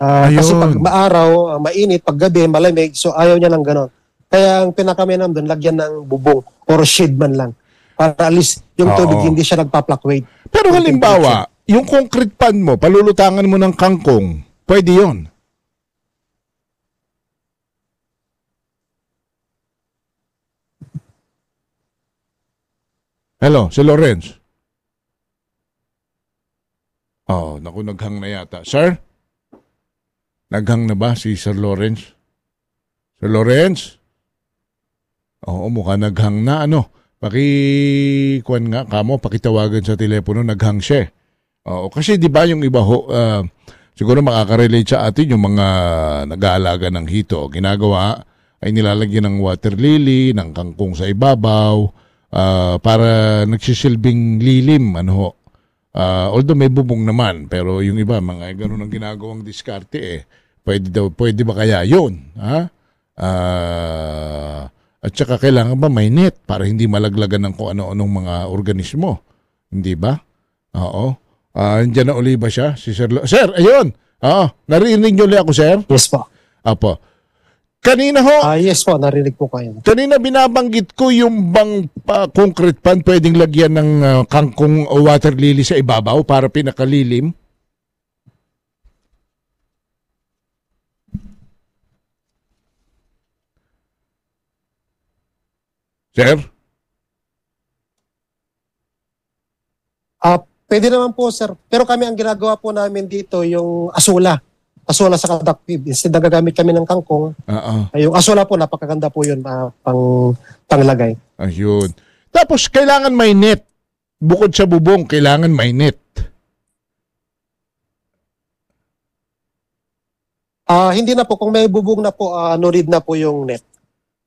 Kasi Ayun. pag maaraw, ah, mainit, pag gabi, malamig, so ayaw niya ng ganon. Kaya ang pinakaminam doon, lagyan ng bubong or shade man lang. Para at least yung tubig Oo. hindi siya nagpa-fluctuate. Pero halimbawa, yung concrete pan mo, palulutangan mo ng kangkong, pwede yon. Hello, si Lawrence. Oh, naku, naghang na yata. Sir? Naghang na ba si Sir Lawrence? Sir Lawrence? Oo, mukha naghang na. Ano? Paki, kuan nga, kamo, pakitawagan sa telepono, naghang siya. Oo, kasi di ba yung iba ho, ah, siguro makaka-relate sa atin yung mga nag-aalaga ng hito. Ginagawa ay nilalagyan ng water lily, ng kangkong sa ibabaw, ah, para nagsisilbing lilim, ano ho. Ah, although may bubong naman, pero yung iba, mga ganun ang ginagawang diskarte eh. Pwede, daw, pwede ba kaya yun? Ha? Ah, at saka kailangan ba may net para hindi malaglagan ng kung ano-anong mga organismo? Hindi ba? Oo. Ah, andyan na uli ba siya? Si Sir Lo- Sir, ayun! Oo. Narinig niyo ulit ako, sir? Yes po. Apo. Kanina ho, Ah, yes po, narinig po kayo. kanina binabanggit ko yung bang pa, concrete pan pwedeng lagyan ng ah, kangkong o water lily sa ibabaw para pinakalilim. Sir? Ah, pwede naman po sir. Pero kami ang ginagawa po namin dito yung asula. Asula sa kadakpib. Instead na gagamit kami ng kangkong, Oo. ay yung asula po napakaganda po yun ah, pang panglagay. Ayun. Tapos kailangan may net. Bukod sa bubong, kailangan may net. Ah, hindi na po kung may bubong na po, ah, no need na po yung net.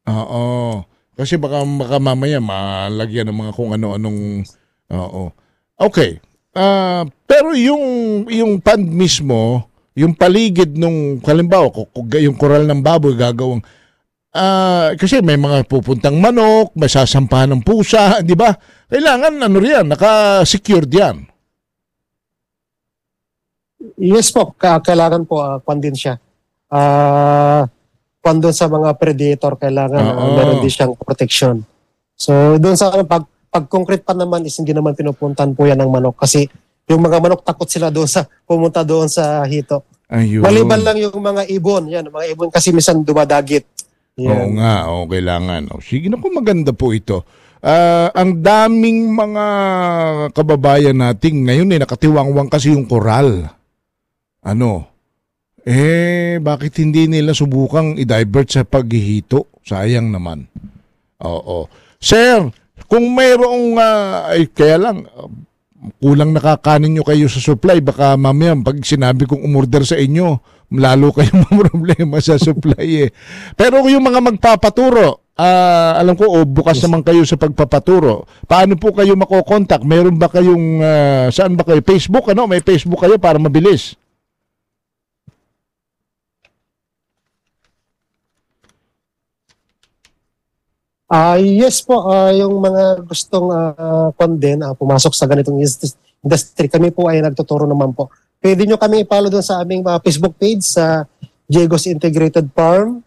Oo. Kasi baka, baka mamaya malagyan ng mga kung ano-anong... Oo. Okay. Ah, pero yung, yung pond mismo, yung paligid nung, halimbawa, yung koral ng baboy gagawang... Ah, kasi may mga pupuntang manok, may sasampahan ng pusa, di ba? Kailangan ano riyan, naka-secured yan. Yes po, ka- kailangan po uh, kwan din siya. Ah, kwan doon sa mga predator kailangan ah, Oo. meron din siyang protection. So doon sa pag pag concrete pa naman is hindi naman pinupuntan po yan ng manok kasi yung mga manok takot sila doon sa pumunta doon sa hito. Ayun. Maliban lang yung mga ibon, yan, mga ibon kasi minsan dumadagit. Oo Yan. nga, oo, kailangan. O, sige, naku, maganda po ito. Ah, ang daming mga kababayan nating ngayon eh, nakatiwangwang kasi yung koral. Ano? Eh, bakit hindi nila subukang i-divert sa paghihito? Sayang naman. Oo. Sir, kung mayroong, ah, ay, kaya lang, kulang nakakanin nyo kayo sa supply, baka mamaya pag sinabi kong umorder sa inyo, lalo kayong problema sa supply eh. Pero yung mga magpapaturo, ah, alam ko, oh, bukas naman kayo sa pagpapaturo. Paano po kayo makokontak? Meron ba kayong, ah, saan ba kayo? Facebook, ano? May Facebook kayo para mabilis. Ah, yes po, ah, yung mga gustong uh, din, ah, pumasok sa ganitong indus- industry, kami po ay nagtuturo naman po. Pwede nyo kami i-follow doon sa aming ah, Facebook page sa Jagos Integrated Farm.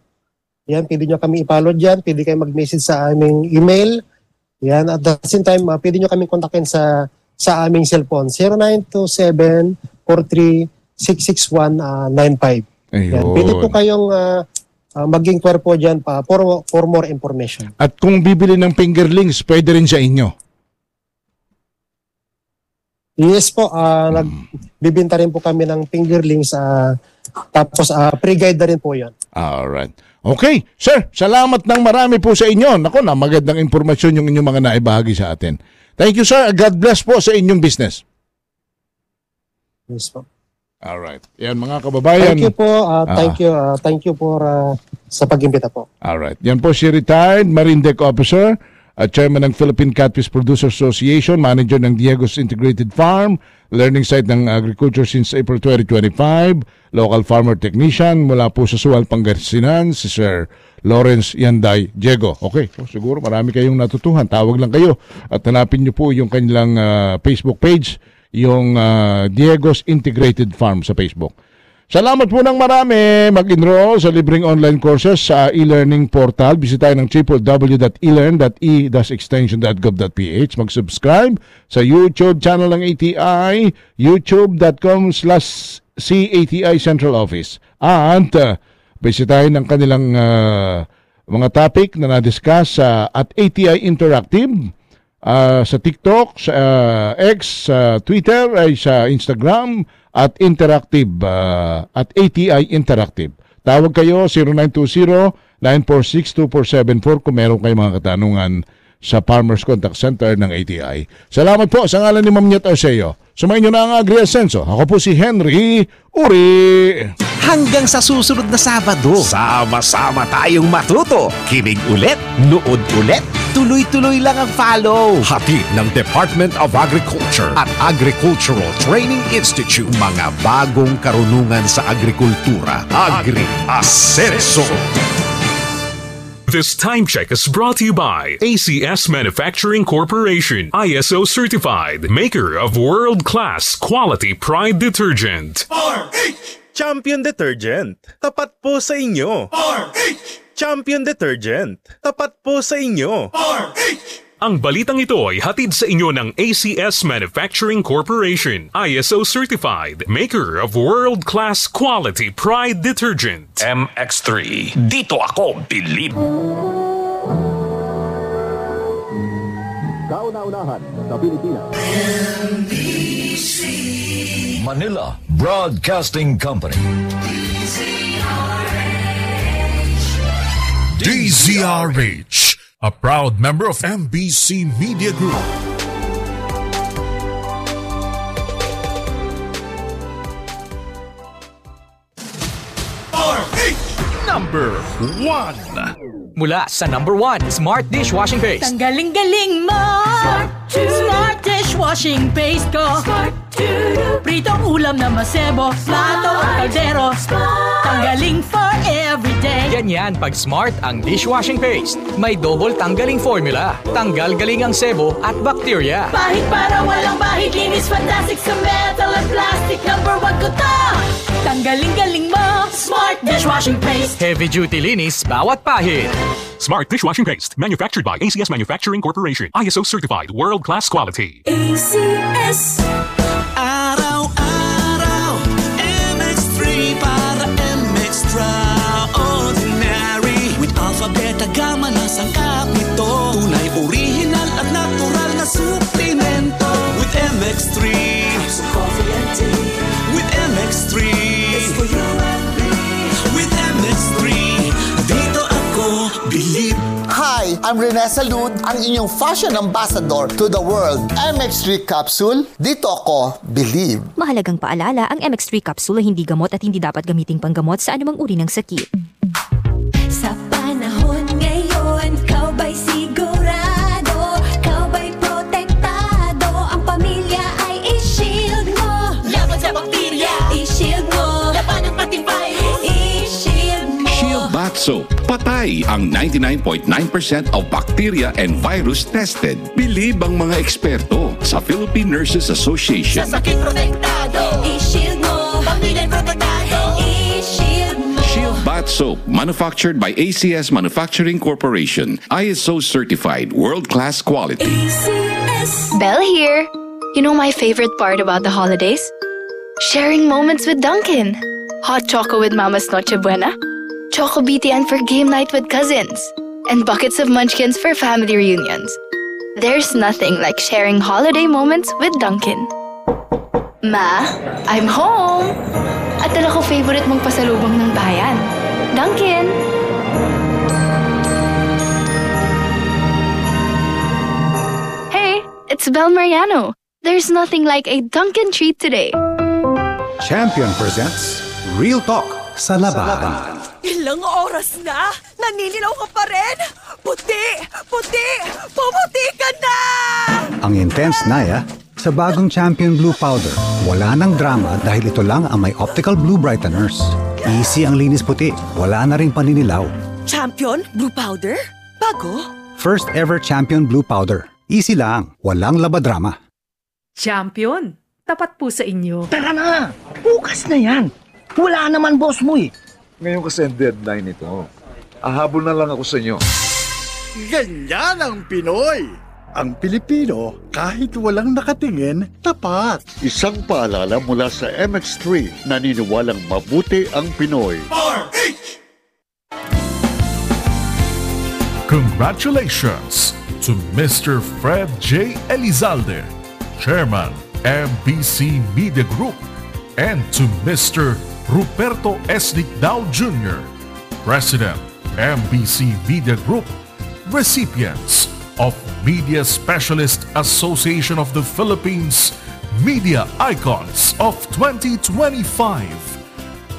Yan, pwede nyo kami i-follow dyan. Pwede kayo mag-message sa aming email. Yan, at the same time, ah, pwede nyo kami kontakin sa sa aming cellphone, 0927-43-66195. Yan, Ayun. pwede po kayong ah, ah, maging po dyan pa for, for more information. At kung bibili ng fingerlings, pwede rin sa inyo. Yes po, ah nagbibinta rin po kami ng fingerlings ah tapos ah pre-guide na rin po 'yon. Alright. Okay, sir, salamat ng marami po sa inyo. Nako na, magandang impormasyon yung inyong mga naibahagi sa atin. Thank you, sir. God bless po sa inyong business. Yes po. Alright. Yan mga kababayan. Thank you po. ah, Ah. thank you. ah, thank you for ah, sa pag-imbita po. Alright. Yan po si retired Marine Deck Officer, at Chairman ng Philippine Catfish Producers Association, Manager ng Diego's Integrated Farm, Learning Site ng Agriculture since April 2025, Local Farmer Technician mula po sa Sual, Pangasinan, si Sir Lawrence Yanday Diego. Okay, so siguro marami kayong natutuhan. Tawag lang kayo at hanapin niyo po yung kanilang ah, Facebook page, yung ah, Diego's Integrated Farm sa Facebook. Salamat po ng marami. Mag-enroll sa libreng online courses sa e-learning portal. Bisitahin ng www.elearn.e-extension.gov.ph. Mag-subscribe sa YouTube channel ng ATI, youtube.com slash CATI Central Office. At uh, bisitahin ng kanilang uh, mga topic na na-discuss sa at ATI Interactive Ah, sa TikTok, sa ah, X, sa Twitter, ay sa Instagram at Interactive ah, at ATI Interactive. Tawag kayo 0920-946-2474 kung meron kayong mga katanungan sa Farmers Contact Center ng ATI. Salamat po sa ngalan ni Ma'am Nyet Arceo. Sumayin nyo na ang Agri-Ascenso. Ako po si Henry Uri. Hanggang sa susunod na Sabado, sama-sama tayong matuto. Kinig ulit, nood ulit, tuloy-tuloy lang ang follow. Hatid ng Department of Agriculture at Agricultural Training Institute. Mga bagong karunungan sa agrikultura. Agri-Ascenso. This time check is brought to you by ACS Manufacturing Corporation, ISO certified, maker of world class quality pride detergent. Champion Detergent. Tapat po sa inyo. Champion Detergent. Tapat po sa inyo. Ang balitang ito ay hatid sa inyo ng ACS Manufacturing Corporation, ISO certified, maker of world class quality pride detergent. MX3. Dito ako, believe. Kauna-unahan sa Pilipinas. Manila Broadcasting Company. DZRH, a proud member of MBC Media Group. Number 1 Mula sa number 1, Smart Dishwashing Paste. Ang galing-galing mo! Smart dishwashing paste ko! Pritong ulam na masebo, plato at kaldero. Tanggaling for everyday. Ganyan pag smart ang dishwashing paste. May double tanggaling formula. Tanggal galing ang sebo at bakterya. Bahit para walang bahid, linis fantastic sa metal at plastic. Number one ko to! Tanggaling-galing mo! Smart dishwashing paste. Heavy duty linis bawat pahid. Smart dishwashing paste, manufactured by ACS Manufacturing Corporation, ISO certified, world class quality. ACS. MX3 Cups of coffee and tea With MX3 It's for you and me With MX3 Dito ako, believe Hi, I'm Rene Salud, ang inyong fashion ambassador to the world. MX3 capsule, dito ako, believe. Mahalagang paalala, ang MX3 capsule ay hindi gamot at hindi dapat gamiting panggamot sa anumang uri ng sakit. Patay ang 99.9% of bacteria and virus tested. Believe ang mga eksperto sa Philippine Nurses Association. Sa sakit protektado. I-shield mo Pamilya protektado. I-shield mo Shield Bath Soap, manufactured by ACS Manufacturing Corporation. ISO certified, world-class quality. Belle here. You know my favorite part about the holidays? Sharing moments with Dunkin'. Hot choco with Mama's Noche Buena. Choco Chocobitian for game night with cousins, and buckets of munchkins for family reunions. There's nothing like sharing holiday moments with Duncan. Ma, I'm home! At dala ko favorite mong pasalubong ng bayan. Duncan! Hey, it's Bel Mariano. There's nothing like a Duncan treat today. Champion presents Real Talk sa Laban. Ilang oras na? Naninilaw ka pa rin? Puti! Puti! Pumuti ka na! Ang intense Naya sa bagong Champion Blue Powder. Wala nang drama dahil ito lang ang may optical blue brighteners. Easy ang linis puti. Wala na ring paninilaw. Champion? Blue powder? Bago? First ever Champion Blue Powder. Easy lang. Walang labadrama. Champion, tapat po sa inyo. Tara na! Bukas na yan! Wala naman boss mo eh. Ngayon kasi ang deadline ito. Ahabol na lang ako sa inyo. Ganyan ang Pinoy! Ang Pilipino, kahit walang nakatingin, tapat. Isang paalala mula sa MX3, naniniwalang mabuti ang Pinoy. Congratulations to Mr. Fred J. Elizalde, Chairman, MBC Media Group, and to Mr. Ruperto S. Dao Jr., President, MBC Media Group, recipients of Media Specialist Association of the Philippines Media Icons of 2025.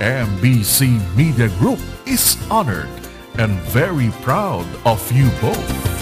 MBC Media Group is honored and very proud of you both.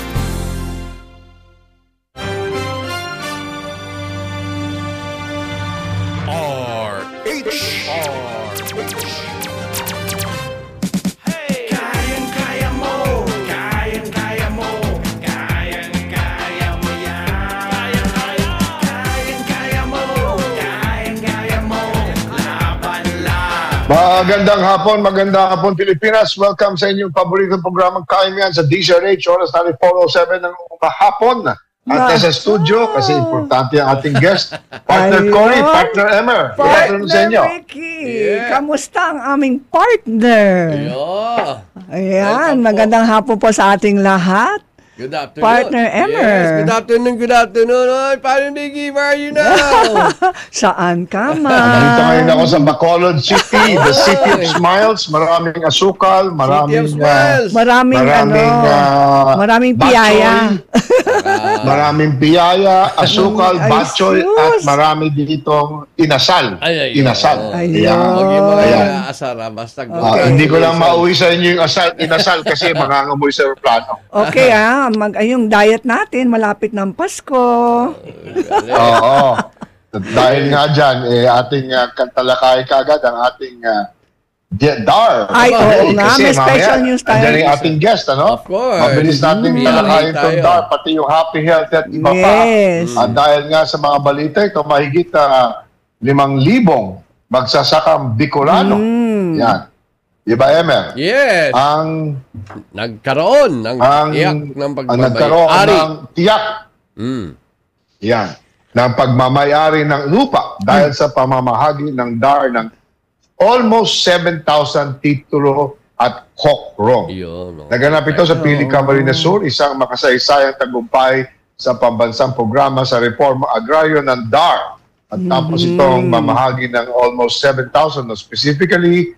Magandang hapon, magandang hapon Pilipinas. Welcome sa inyong paboritong programang Kain Yan sa DZRH. Oras na rin 4.07 ng hapon. At sa studio, kasi importante ang ating guest, partner Ayun. Cory, partner Emmer. Good afternoon sa inyo. Ricky, kamusta ang aming partner? Ayan, magandang hapon po sa ating lahat. Good afternoon. Partner Emmer. Yes, good afternoon, good afternoon. Oy, paano Nicky, where are you now? Saan ka Nandito man? ngayon ako sa Bacolod City, the City of Smiles. Maraming asukal, maraming... ah, Maraming, maraming, ano, ah, maraming piyaya. maraming piyaya, asukal, Ay, batchoy, sus. at marami ditong inasal. Ay, ay, inasal. Ayun. Ayan. Mga Ayan. asara, basta Ah, hindi ko lang mauwi sa inyo yung asal, inasal kasi mangangamoy sa aeroplano. Okay ah, mag ay, yung diet natin malapit ng Pasko. Oo. Dahil nga dyan, eh, ating uh, kantalakay kagad ang ating uh, DAR. Ay, oo Eh, nga, kasi may special mamaya, news tayo. andyan yung ating guest, ano? Of course. Mabilis natin Mm. talakayin itong DAR, pati yung happy health at iba Yes. pa. At dahil nga sa mga balita ito, mahigit na limang libong magsasakang Bicolano. Mm. Yan. Di ba, Emer? Yes. Ang nagkaroon ng ang, tiyak ng ang pagbabayari. nagkaroon ng tiyak Mm. yan ng pagmamayari ng lupa dahil sa pamamahagi ng DAR ng almost 7,000 titulo at kokrom. Naganap ito sa Pili Camarines Sur, isang makasaysayang tagumpay sa pambansang programa sa reforma agraryo ng DAR. At tapos itong mamahagi ng almost 7,000, no, specifically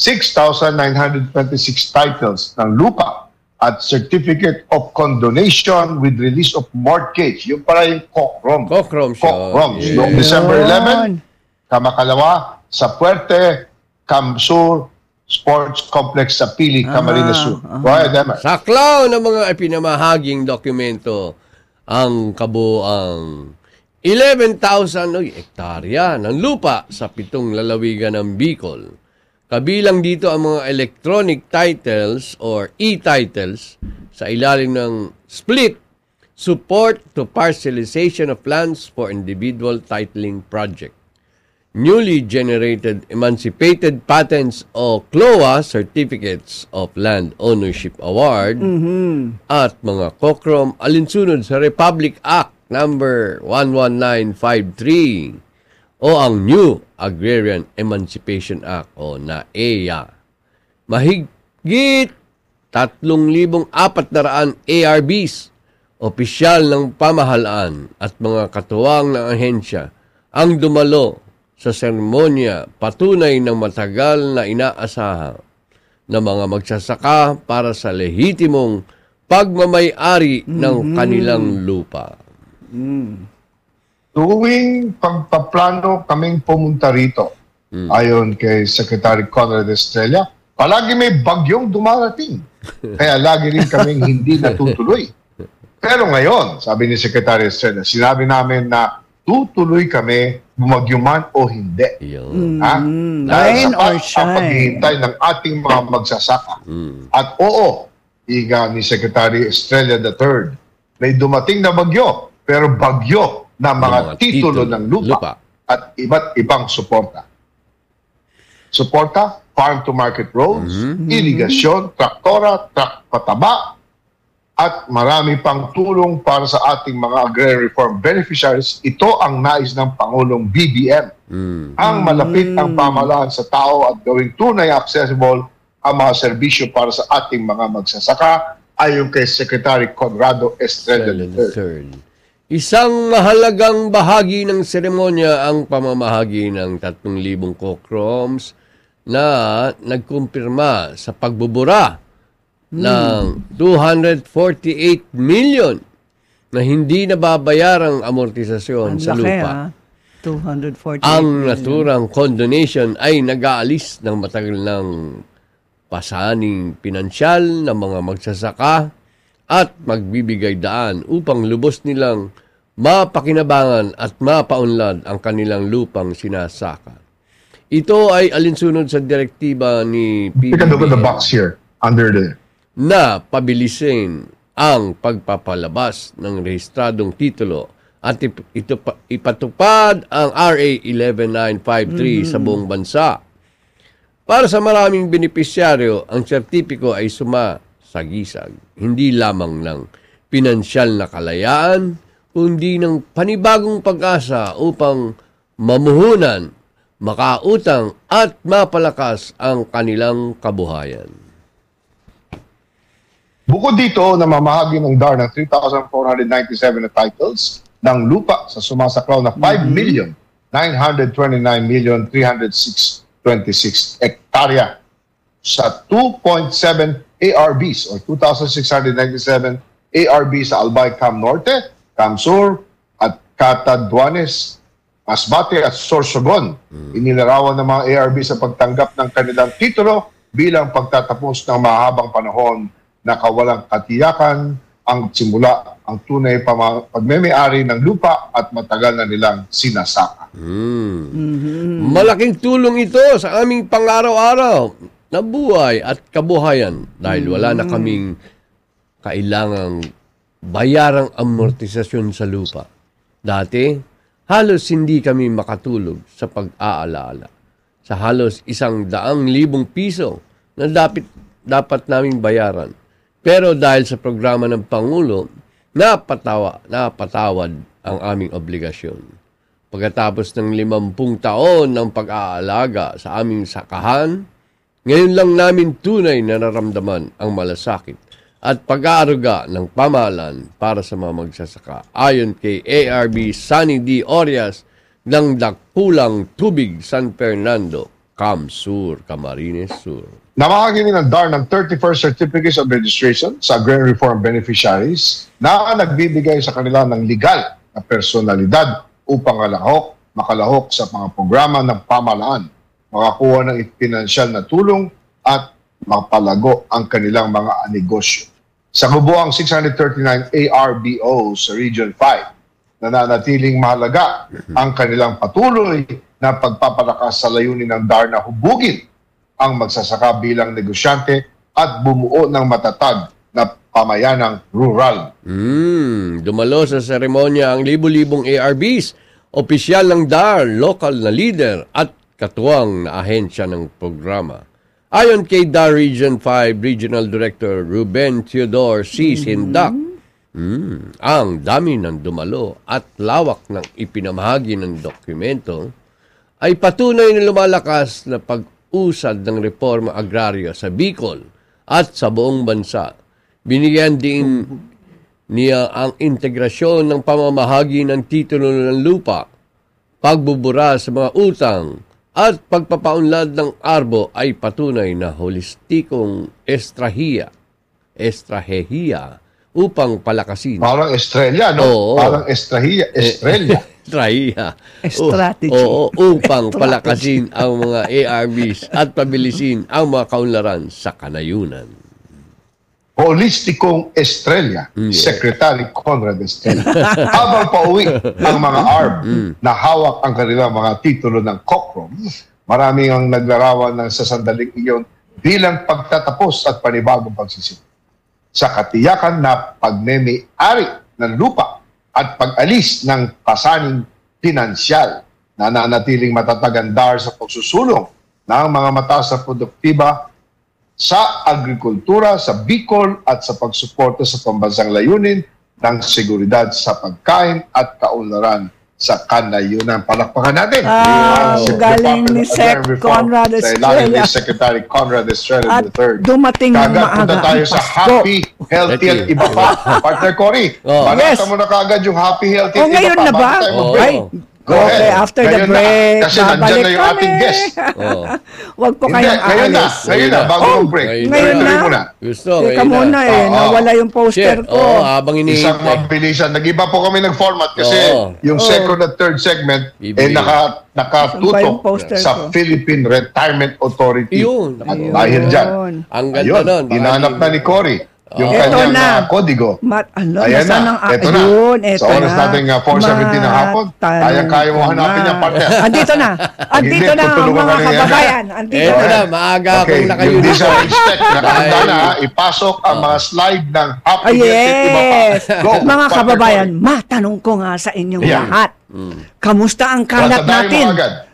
6,926 titles ng lupa at Certificate of Condonation with Release of Mortgage. Yung pala yung kokrom. Kokrom siya. Yes. Noong December 11, Kamakalawa, sa Puerte, Camsur, Sports Complex sa Pili, Camarines Sur. Go ahead, Emma. Saklaw ng mga ipinamahaging dokumento ang kabuang 11,000 oy, hektarya ng lupa sa pitong lalawigan ng Bicol. Kabilang dito ang mga electronic titles or e-titles sa ilalim ng split support to parcelization of lands for individual titling project. Newly generated emancipated patents o CLOA certificates of land ownership award at mga kokrom alinsunod sa Republic Act number 11953 o ang New Agrarian Emancipation Act o NAEA. Mahigit 3,400 ARBs, opisyal ng pamahalaan at mga katuwang ng ahensya ang dumalo sa seremonya patunay ng matagal na inaasahan ng mga magsasaka para sa lehitimong pagmamay-ari ng Mhm. kanilang lupa. Tuwing pagpaplano kaming pumunta rito, ayon kay Secretary Conrad Estrella, palagi may bagyong dumarating. Kaya lagi rin kaming hindi natutuloy. Pero ngayon, sabi ni Secretary Estrella, sinabi namin na tutuloy kami bumagyo man o hindi. Ha? Mm, Dahil rain sapat or ang shine. paghihintay ng ating mga magsasaka. At oo, iga ni Secretary Estrella III, may dumating na bagyo, pero bagyo na mga, Mga titulo, titulo, ng lupa, lupa. at iba't ibang suporta. Suporta, farm to market roads, irigasyon, traktora, trak pataba, at marami pang tulong para sa ating mga agrarian reform beneficiaries. Ito ang nais ng Pangulong BBM. Ang malapit ang pamahalaan sa tao at gawing tunay accessible ang mga serbisyo para sa ating mga magsasaka ayon kay Secretary Conrado Estrella III. Isang mahalagang bahagi ng seremonya ang pamamahagi ng 3,000 kokroms na nagkumpirma sa pagbubura ng 248 million na hindi nababayarang amortisasyon Ang sa laki, lupa. ah. 248 Ang million. naturang condonation ay nag-aalis ng matagal ng pasaning pinansyal ng mga magsasaka at magbibigay daan upang lubos nilang mapakinabangan at mapaunlad ang kanilang lupang sinasaka. Ito ay alinsunod sa direktiba ni Take a look at the box here, under the na pabilisin ang pagpapalabas ng rehistradong titulo at ip- ito pa- ipatupad ang RA 11953 sa buong bansa. Para sa maraming benepisyaryo, ang sertipiko ay sumasagisag, hindi lamang ng pinansyal na kalayaan, kundi ng panibagong pag-asa upang mamuhunan, makautang at mapalakas ang kanilang kabuhayan. Bukod dito, namamahagi ng DAR ng 3,497 na titles ng lupa sa sumasaklaw na 5,929,306,26 hektarya sa 2.7 ARBs or 2,697 ARBs sa Albay Cam Norte, Cam Sur at Cataduanes, Masbate at Sorsogon. Inilarawan ng mga ARB sa pagtanggap ng kanilang titulo bilang pagtatapos ng mahabang panahon. Na kawalang katiyakan ang simula ang tunay pagmemayari ng lupa at matagal na nilang sinasaka. Malaking tulong ito sa aming pang-araw-araw na buhay at kabuhayan dahil wala na kaming kailangang bayarang amortisasyon sa lupa. Dati, halos hindi kami makatulog sa pag-aalaala sa halos isang daang libong piso na dapat, dapat naming bayaran. Pero dahil sa programa ng Pangulo, napatawa, napatawad ang aming obligasyon. Pagkatapos ng limampung taon ng pag-aalaga sa aming sakahan, ngayon lang namin tunay na naramdaman ang malasakit at pag-aaruga ng pamahalaan para sa mga magsasaka. Ayon kay ARB Sunny D. Orias ng Dakpulang Tubig, San Fernando, Camsur, Camarines Sur. Namahagi din ng DAR ng 31st Certificates of Registration sa Agrarian Reform Beneficiaries na nagbibigay sa kanila ng legal na personalidad upang alahok, makalahok sa mga programa ng pamahalaan, makakuha ng pinansyal na tulong at mapalago ang kanilang mga negosyo. Sa kabuang 639 ARBO sa Region 5, nananatiling mahalaga ang kanilang patuloy na pagpapalakas sa layunin ng DAR na hubugin ang magsasaka bilang negosyante at bumuo ng matatag na pamayanang rural. Mm, dumalo sa seremonya ang libu-libong ARBs, opisyal ng DAR, lokal na leader at katuwang na ahensya ng programa. Ayon kay DAR Region 5 Regional Director Ruben Theodore C. Sindak, mm, ang dami ng dumalo at lawak ng ipinamahagi ng dokumento ay patunay na lumalakas na pag-usad ng reforma agrarya sa Bicol at sa buong bansa. Binigyan din niya ang integrasyon ng pamamahagi ng titulo ng lupa, pagbubura sa mga utang, at pagpapaunlad ng arbo ay patunay na holistikong estrahiya, estrahehiya upang palakasin. Parang estrella, no? Oo. Parang estrella, estrella. estrahiya. Strategy. Oo, upang palakasin ang mga ARVs at pabilisin ang mga kaunlaran sa kanayunan. Holistikong Estrella, Secretary Conrad Estrella. Habang pauwi ang mga ARB na hawak ang kanilang mga titulo ng Cochrane, marami ang naglarawan ng sa sandaling iyon bilang pagtatapos at panibagong pagsisimula. Sa katiyakan na pagmeme-ari ng lupa at pag-alis ng pasaning pinansyal na nanatiling matatag ang DAR sa pagsusulong ng mga mataas na produktiba sa agrikultura, sa Bicol at sa pagsuporta sa pambansang layunin ng seguridad sa pagkain at kaunlaran sa kanayunan. Palakpakan natin. Ah, ang galing ni Sec. Conrad Sa ilalim Estrella. ni Secretary Conrad Estrella At III. dumating ng Kagad punta maaga tayo sa happy, healthy at iba pa. Partner Cory, Oh. Yes. mo na kagad yung happy, healthy Oh, at iba ngayon pa. na ba? Oh. Ay, Go okay, ahead. after the Ngayon na, break, kasi nandyan babalik na yung ating guest. Oh. Huwag po Hindi, kayong ngayon na. aalis. Ngayon na, bago Oh, mag-break. ngayon Tuloy na? muna. Gusto, Teka ngayon muna na. eh, Oo. nawala yung poster Shit, ko. oh, habang Isang iniintay. mabilisan. Nag-iba po kami ng format kasi Oo. yung Oo. second at third segment eh Bibigay. naka, nakatutok sa ko? Philippine Retirement Authority. Yun. At Ayun. dahil dyan, Ang ganda nun. Hinanap na ni Cory yung Eto kanyang na. ah, kodigo. Mat, ano, Ayan na. ang, Eto na. ayun, eto Sa oras na. natin nga, 4:17 ng hapon. Kayang-kaya mo hanapin na. yung partner. Andito na. Andito na ang mga kababayan. Andito Eto na. maaga Okay, akong yung nakayuno. Disarrange Tech, nakahanda na, ipasok ang mga slide ng Ah, at iba pa. yes. Go, Mga kababayan, matanong ko nga sa inyong lahat. Kamusta ang kalat natin?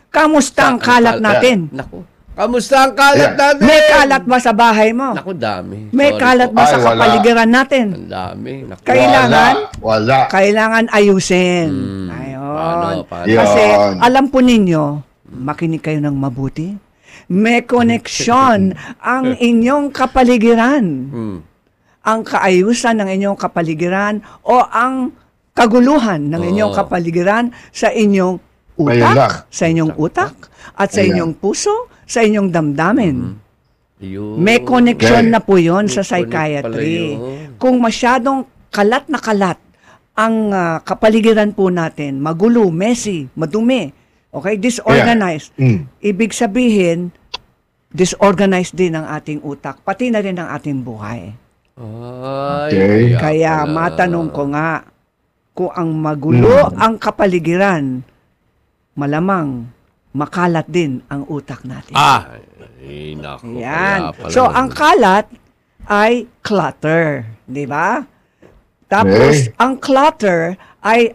Kamusta ang kalat natin? Naku. Kamusta ang kalat Ayan. natin? May kalat ba sa bahay mo? Naku, dami. May Sorry kalat po. ba sa wala. kapaligiran natin? Ang dami. Naku. Kailangan? Wala. Wala. Kailangan ayusin. Hmm. Ayun. Paano, paano? Yun. Kasi alam po ninyo, makinig kayo ng mabuti. May koneksyon ang inyong kapaligiran. Hmm. Ang kaayusan ng inyong kapaligiran o ang kaguluhan ng inyong Oo. kapaligiran sa inyong. Utak, sa inyong utak, at sa inyong puso, sa inyong damdamin. Yun. May connection na po yon sa psychiatry. Kung masyadong kalat na kalat ang ah, kapaligiran po natin, magulo, messy, madumi, okay, disorganized, Mm. ibig sabihin, disorganized din ang ating utak, pati na rin ang ating buhay. Ay, Okay. Kaya matanong ko nga, kung ang magulo Mm. ang kapaligiran, malamang makalat din ang utak natin. Ah! Ay, naku. Yan. kaya pala So, ang kalat ay clutter. Di ba? Tapos, Okay. ang clutter ay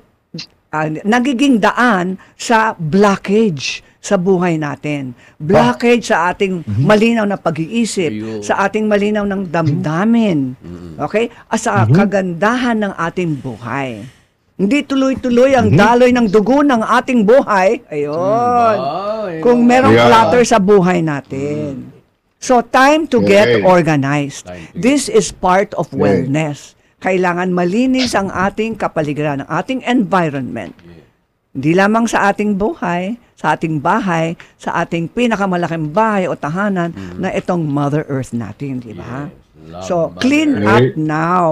ah, nagiging daan sa blockage sa buhay natin. Blockage sa ating malinaw na pag-iisip, Ayun. sa ating malinaw ng damdamin. Okay? At sa kagandahan ng ating buhay. Hindi tuloy-tuloy ang daloy ng dugo ng ating buhay. Ayun. Ay, Kung merong Yeah. clutter sa buhay natin. So, time to get Okay. organized. Time to This is part of wellness. Kailangan malinis ang ating kapaligiran, ang ating environment. Hindi lamang sa ating buhay, sa ating bahay, sa ating pinakamalaking bahay o tahanan na itong Mother Earth natin, di ba? Love So, Mother clean Earth. up now.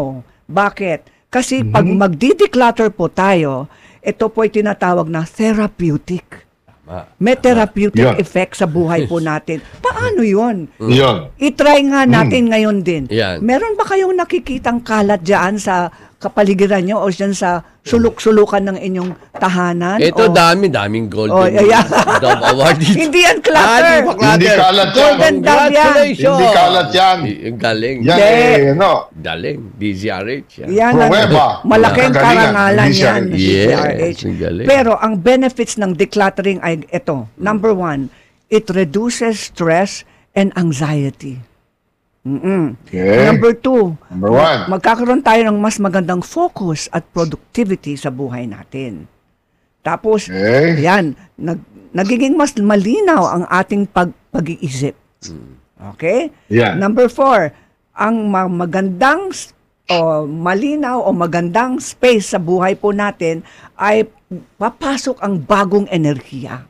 Bakit? Kasi pag magdi-declutter po tayo, ito po ay tinatawag na therapeutic. Tama. May therapeutic Yun. effect sa buhay po natin. Paano yun? Yun. I-try nga natin ngayon din. Yan. Meron ba kayong nakikitang kalat dyan sa kapaligiran nyo o dyan sa sulok-sulukan ng inyong tahanan? Ito o, dami, daming golden Oh, ayan. Dove Award dito. Hindi yan clutter. Ah, di ba clutter? Hindi kalat yan. Golden Dove yan. Hindi kalat yan. Galing. Yan Hindi. eh, ano, Galing. DZRH. Yan. Yan ang Pruweba. malaking karangalan Hindi yan. Yes, galing. Pero ang benefits ng decluttering ay ito. Number one, it reduces stress and anxiety. Mm-mm. Okay. Number two, Number one. magkakaroon tayo ng mas magandang focus at productivity sa buhay natin. Tapos, Okay. yan, nag, nagiging mas malinaw ang ating pag, pag-iisip. Okay? Yan. Number four, ang ma- magandang o malinaw o magandang space sa buhay po natin ay papasok ang bagong enerhiya.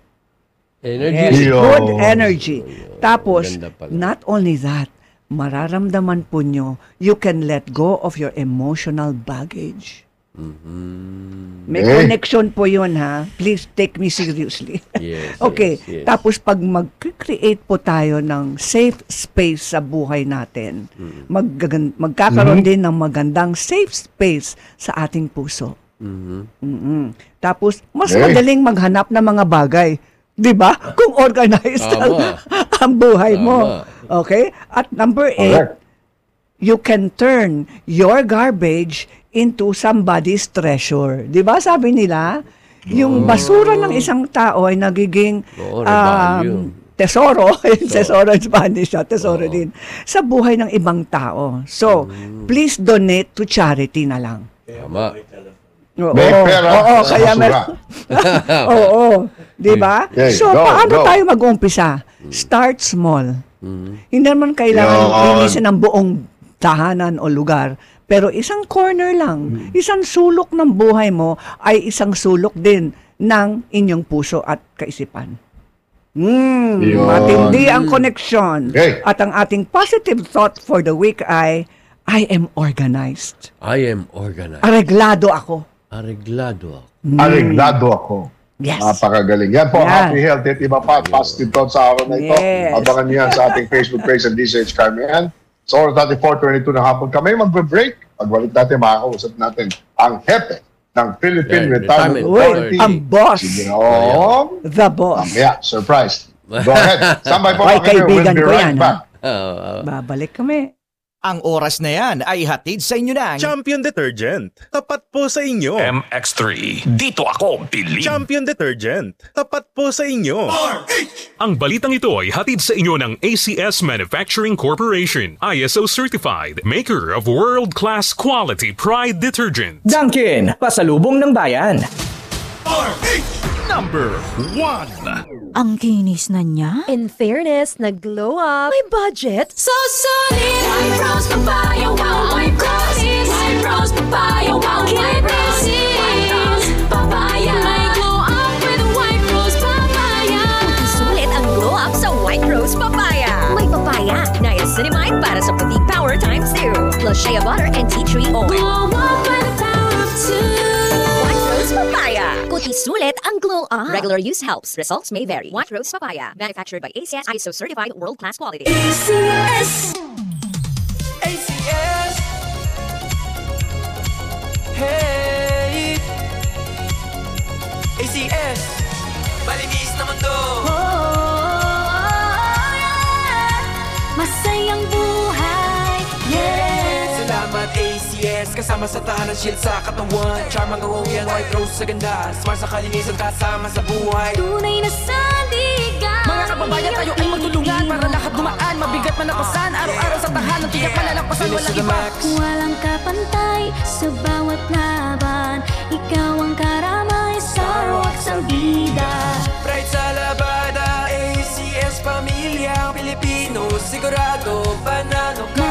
Energy. Yes, good energy. Tapos, not only that, mararamdaman po nyo, you can let go of your emotional baggage. May Eh. connection po yun ha. Please take me seriously. Yes, okay, yes, yes. tapos pag mag-create po tayo ng safe space sa buhay natin, maggagan- magkakaroon Mhm. din ng magandang safe space sa ating puso. Mm-mm. Tapos, mas Eh. madaling maghanap ng mga bagay. Di ba? Kung organized ang, Tama. ang buhay mo. Okay? At number eight, Correct. you can turn your garbage into somebody's treasure. 'Di ba sabi nila, yung basura ng isang tao ay nagiging Oo, um, tesoro, tesoro in Spanish, ah, tesoro din sa buhay ng ibang tao. So, please donate to charity na lang. Tama. Oo, May pera oo, sa kaya basura. mer- Oo, 'di ba? Okay, So, go, paano go. tayo mag-umpisa? Start small. Hindi naman kailangan Yun. linisin ang buong tahanan o lugar. Pero isang corner lang, isang sulok ng buhay mo ay isang sulok din ng inyong puso at kaisipan. Mm, Yun. matindi ang connection. Okay. At ang ating positive thought for the week ay, I am organized. I am organized. Areglado ako. Areglado ako. Areglado ako. Yes. Napakagaling. Yan po, Yan. happy health at iba pa. Positive thoughts sa araw na ito. Yes. Abangan niyo yan sa ating Facebook page at DCH Carmen. Sa oras natin 4.22 ng hapon kami magbe-break. Pagbalik natin, makakausap natin ang hepe ng Philippine Yeah, Retirement Authority. ang boss. Si Ginoong The boss. Mamaya, surprise. Go ahead. Standby po Ay. We'll kaibigan be ko right yan, back. Ah, Babalik kami. Ang oras na yan ay hatid sa inyo ng Champion Detergent. Tapat po sa inyo. MX3. Dito ako, believe. Champion Detergent. Tapat po sa inyo. Ang balitang ito ay hatid sa inyo ng ACS Manufacturing Corporation, ISO certified, maker of world-class quality Pride detergent. Dunkin, pasalubong ng bayan. Number 1. Ang kinis na niya. In fairness, nag-glow up. May budget. So solid White rose papaya wow White roses White rose papaya wow White rose papaya May glow up with white rose papaya Sulit ang glow up sa White Rose Papaya. May papaya, niacinamide para sa puti power times 2. Plus shea butter and tea tree oil. Glow up by the power of two Rose Kuti sulit ang glow up. Regular use helps. Results may vary. White Rose Papaya. Manufactured by ACS ISO certified world-class quality. ACS ACS Kasama sa tahanan shield sa katawan. Charm ang yan white rose sa ganda. Smart sa kalinisan kasama sa buhay. Tunay na sandigan Mga kababayan tayo ay magtulungan Para lahat dumaan, mabigat man napasan Araw-araw sa tahanan, tiyak malalagpasan Walang iba. Walang kapantay sa bawat laban. Ikaw ang karamay sa ruwak sa bida. Pride sa labada ACS pamilya Pilipino. Sigurado panalo ka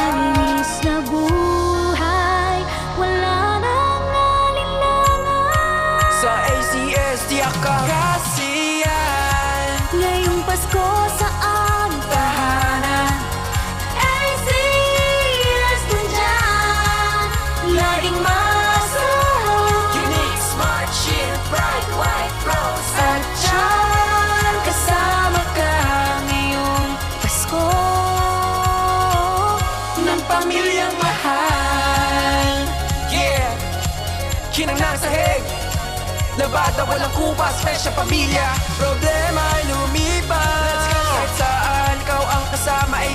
Labada walang kupas, special pamilya. Problema ay lumipas. Kahit saan, ikaw ang kasama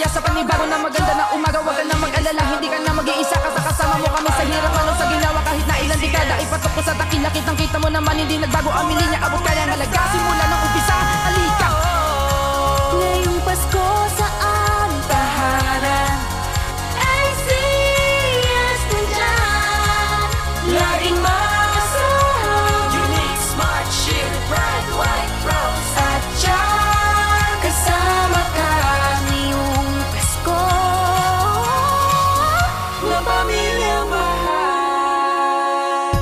masaya Sa panibago na maganda na umaga Huwag ka na mag-alala, hindi ka na mag-iisa Kasi kasama mo kami sa hirap Anong sa ginawa. Kahit na ilang dekada Ipatok ko sa takila, kitang kita mo naman Hindi nagbago ang linya, abot ka ng halaga Simula ng umpisa,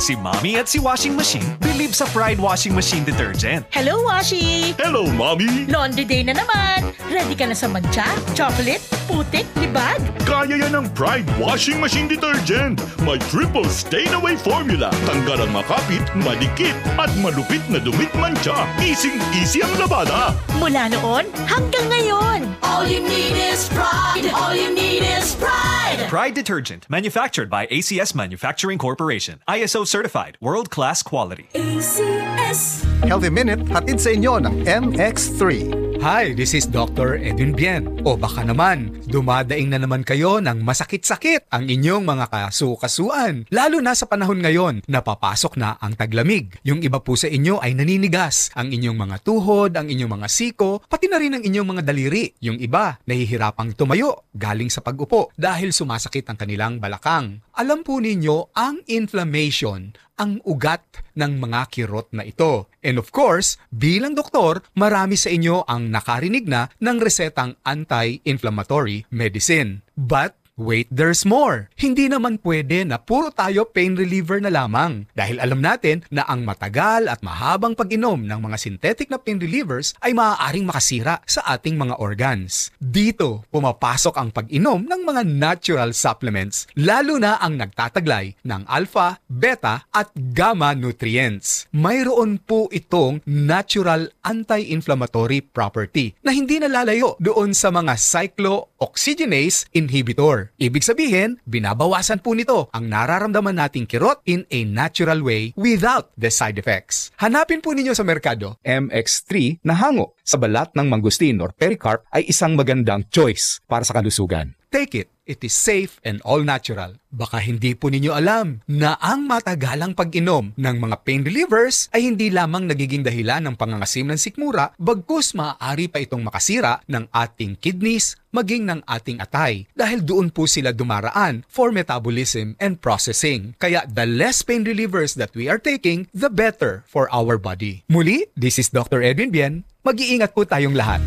Si Mommy at si Washing Machine believe sa Pride Washing Machine Detergent. Hello, Washi! Hello, Mommy! Laundry day na naman! Ready ka na sa mancha, chocolate, putik, libag? Kaya yan ng Pride Washing Machine Detergent. May triple stain-away formula. Tanggal ang makapit, madikit, at malupit na dumit mancha. Easy-easy ang labada. Mula noon hanggang ngayon. All you need is pride. All you need is pride. Pride Detergent, manufactured by ACS Manufacturing Corporation. ISO certified, world-class quality. ACS. Healthy Minute hatid sa inyo ng MX3. Hi, this is Dr. Edwin Bien. O baka naman, dumadaing na naman kayo ng masakit-sakit ang inyong mga kasukasuan. Lalo na sa panahon ngayon, napapasok na ang taglamig. Yung iba po sa inyo ay naninigas. Ang inyong mga tuhod, ang inyong mga siko, pati na rin ang inyong mga daliri. Yung iba, nahihirapang tumayo galing sa pag-upo dahil sumasakit ang kanilang balakang. Alam po ninyo, ang inflammation ang ugat ng mga kirot na ito. And of course, bilang doktor, marami sa inyo ang nakarinig na ng resetang anti-inflammatory medicine. But Wait, there's more. Hindi naman pwede na puro tayo pain reliever na lamang dahil alam natin na ang matagal at mahabang pag-inom ng mga synthetic na pain relievers ay maaaring makasira sa ating mga organs. Dito, pumapasok ang pag-inom ng mga natural supplements, lalo na ang nagtataglay ng alpha, beta at gamma nutrients. Mayroon po itong natural anti-inflammatory property na hindi nalalayo doon sa mga cyclooxygenase inhibitor. Ibig sabihin, binabawasan po nito ang nararamdaman nating kirot in a natural way without the side effects. Hanapin po ninyo sa merkado. MX3 na hango sa balat ng mangustin or pericarp ay isang magandang choice para sa kalusugan. Take it. It is safe and all natural. Baka hindi po ninyo alam na ang matagalang pag-inom ng mga pain relievers ay hindi lamang nagiging dahilan ng pangangasim ng sikmura, bagkus maaari pa itong makasira ng ating kidneys, maging ng ating atay dahil doon po sila dumaraan for metabolism and processing. Kaya the less pain relievers that we are taking, the better for our body. Muli, this is Dr. Edwin Bien. Mag-iingat po tayong lahat.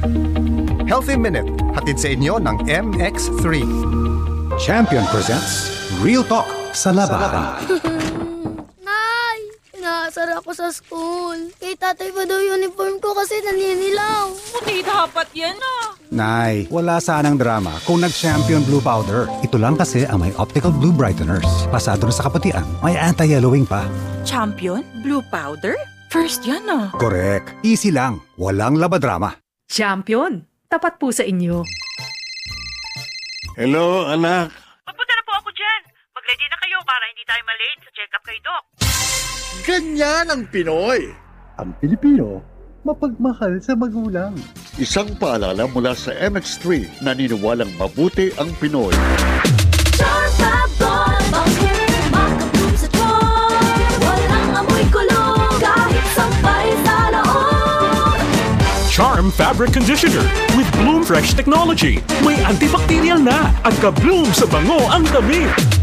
Healthy Minute, hatid sa inyo ng MX3. Champion presents Real Talk sa labahan. Nay! Inaasar ako sa school. Kay tatay pa daw uniform ko kasi naninilaw. Hindi dapat yan ah. Nay, wala sanang drama kung nag-champion blue powder. Ito lang kasi ang may optical blue brighteners. Pasado na sa kaputian, may anti-yellowing pa. Champion? Blue powder? First yan ah. Correct. Easy lang. Walang labadrama. Champion, tapat po sa inyo. Hello, anak. Papunta na po ako dyan. Mag-ready na kayo para hindi tayo malate sa check-up kay Doc. Ganyan ang Pinoy. Ang Pilipino, mapagmahal sa magulang. Isang paalala mula sa MX3 naniniwalang mabuti ang Pinoy. Charm Fabric Conditioner with Bloom Fresh Technology. May antibacterial na at ka-bloom sa bango ang damit.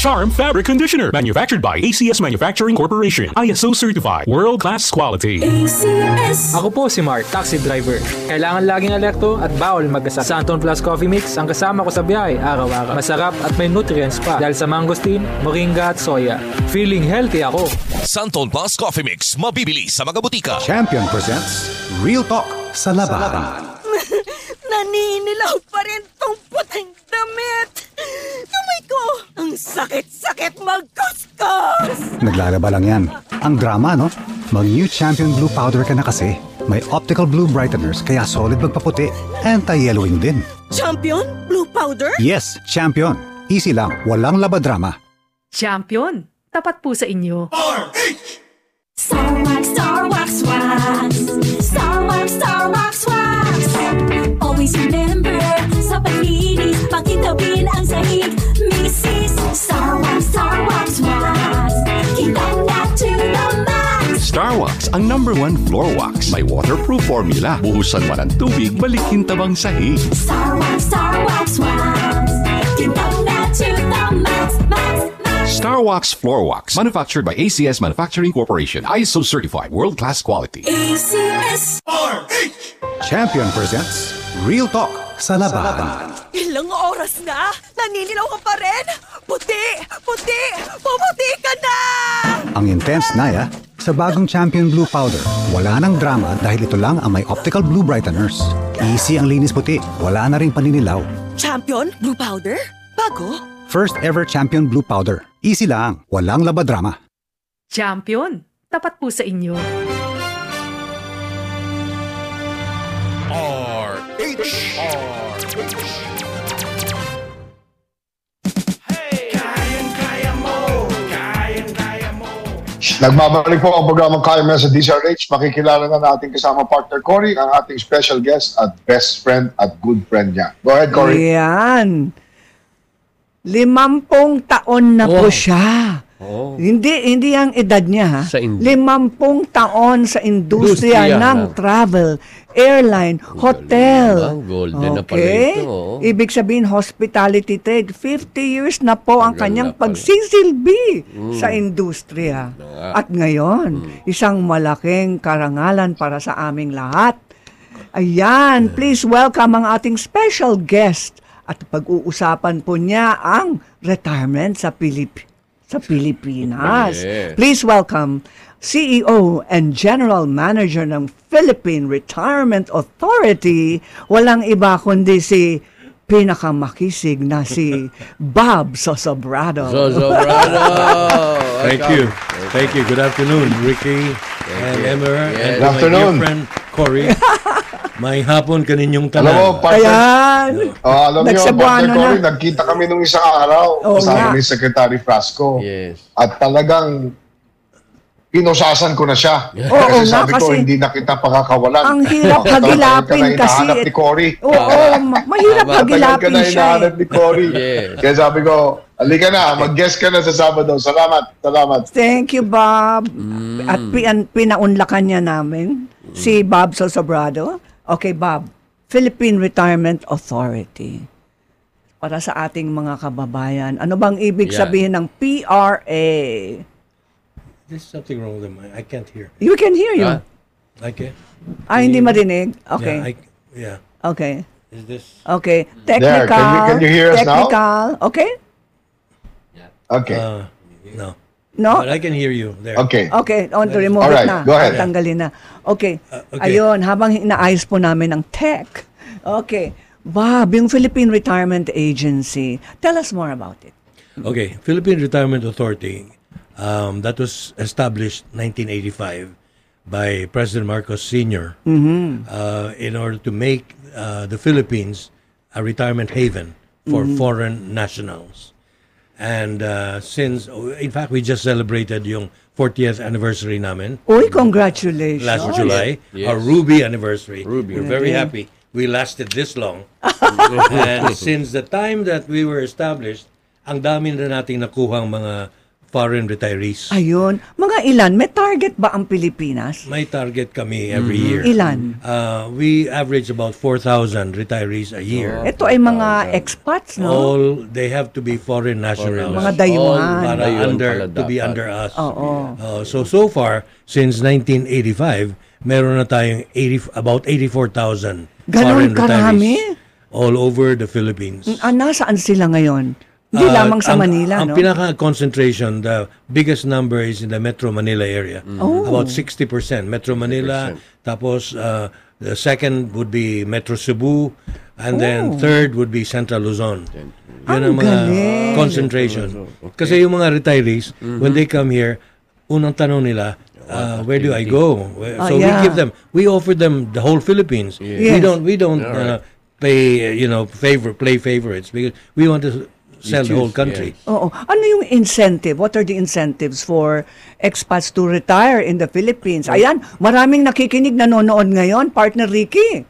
Charm Fabric Conditioner. Manufactured by ACS Manufacturing Corporation. ISO certified. World-class quality. ACS Ako po si Mark, taxi driver. Kailangan laging alerto at bawal magkasap. Sa Anton Plus Coffee Mix, ang kasama ko sa biyahe araw-araw. Masarap at may nutrients pa dahil sa mangosteen, moringa at soya. Feeling healthy ako. Santon Plus Coffee Mix. Mabibili sa mga butika. Champion presents Real Talk sa labahan. Naninilaw pa rin tong puting damit. Kamay ko, ang sakit-sakit magkuskus. Naglalaba lang yan. Ang drama, no? Mag-new Champion Blue Powder ka na kasi. May optical blue brighteners kaya solid magpaputi. Anti-yellowing din. Champion? Blue powder? Yes, Champion. Easy lang. Walang labadrama. Champion, tapat po sa inyo. Star Wax, Star Wax Wax Star Wax, Star Wax Always remember Sa paglinis Pakitawin ang sahig Mrs. Star Wax, Star Wax Kitang na to the max Starwax, ang number one floor wax. May waterproof formula. Buhusan man ang tubig, balikin tabang sahig. Star Wax, Star Wax Wax Kitang Floor Wax, manufactured by ACS Manufacturing Corporation. ISO certified, world-class quality. ACS. Champion presents Real Talk sa labahan. Ilang oras na? Naninilaw ka pa rin? Puti! Puti! Pumuti ka na! Ang intense Naya sa bagong Champion Blue Powder. Wala nang drama dahil ito lang ang may optical blue brighteners. Easy ang linis puti, wala na ring paninilaw. Champion? Blue powder? Bago? First ever Champion Blue Powder. Easy lang, walang labadrama. Champion, tapat po sa inyo. Nagbabalik po ang programang Kaya Mo sa DZRH. Makikilala na natin kasama partner Cory, ang ating special guest at best friend at good friend niya. Go ahead, Cory. Yan. Limampung taon na po Oh. siya. Oh. Hindi hindi ang edad niya ha. Limampung taon sa industriya Industriya ng na. travel, airline, hotel. naman, golden na pala okay? ito, oh. Ibig sabihin hospitality trade. 50 years na po ang Tagal kanyang pagsisilbi Mm. sa industriya. At ngayon, isang malaking karangalan para sa aming lahat. Ayan, please welcome ang ating special guest. At pag-uusapan po niya ang retirement sa Pilip sa Pilipinas. Yes. Please welcome CEO and General Manager ng Philippine Retirement Authority. Walang iba kundi si pinakamakisig na si Bob Sosobrado. Sosobrado! Thank you. Thank you. Good afternoon, Ricky and you. Emmer Yes. and Good my afternoon. dear friend Cory. May hapon kaninyong Alam mo, tanan. partner, Ayan! Ah, alam niyo, partner Cory, na. nagkita kami nung isang araw Oo kasama ni Secretary Frasco. Yes. At talagang pinusasan ko na siya. Oo kasi nga, sabi ko, kasi hindi na kita pakakawalan. ang hirap hagilapin ka na kasi. hinahanap ni Cory. Oo, ma- mahirap Tama. Matagal ka hagilapin na siya. hinahanap eh. ni Cory. Yes. Kaya sabi ko, halika na, mag-guest ka na sa Sabado. Salamat, salamat. Thank you, Bob. Mm. At pin- pinaunlakan niya namin si Bob Sosobrado. Okay, Bob. Philippine Retirement Authority. Para sa ating mga kababayan, ano bang ibig Yeah. sabihin ng PRA? There's something wrong with them. I can't hear. You can hear you. Ah. I can't. ah, hindi marinig? Okay. Yeah, I, yeah. okay. Is this... Okay. There, Technical. can you- can you hear us now? technical. Okay? Okay. Uh, no. No? But I can hear you there. Okay. Okay, on to remove Alright, it na. go ahead. Tanggalin na. Okay. Uh, okay. Ayun, habang inaayos po namin ang tech. Okay. Bob, yung Philippine Retirement Agency, tell us more about it. Okay, Philippine Retirement Authority, um, that was established 1985 by President Marcos Sr. Mhm. uh, in order to make uh, the Philippines a retirement haven for Mhm. foreign nationals. And uh, since, in fact, we just celebrated yung 40th anniversary namin Uy, congratulations. last July, Yes. our Ruby anniversary. Ruby. We're very happy we lasted this long. and since the time that we were established, ang dami na nating nakuhang mga foreign retirees. Ayun. Mga ilan? May target ba ang Pilipinas? May target kami every Mhm. year. Ilan? Uh, we average about 4,000 retirees a year. Ito ay mga expats, no? All they have to be foreign nationals. Mga dayuhan. Para Ayun under pala to be under us. Oo. Uh, so so far since 1985, meron na tayong 80 about 84,000 Ganon foreign karami? retirees all over the Philippines. Ah, nasaan sila ngayon? Hindi Uh, lamang sa ang- Manila, ang no? pinaka-concentration, the biggest number is in the Metro Manila area. Oh. About 60%. Metro Manila, tapos uh, the second would be Metro Cebu, and Oh. then third would be Central Luzon. Yun Ang ang mga galing. concentration. Kasi yung mga retirees, when they come here, unang tanong nila, uh, where do I go? Where- Ah, So yeah. we give them, we offer them the whole Philippines. We Yes. don't, we don't uh, pay, uh, you know, favor, play favorites because we want to sell the whole country. Oo. Ano yung incentive? What are the incentives for expats to retire in the Philippines? Ayan, maraming nakikinig nanonood ngayon, partner Ricky.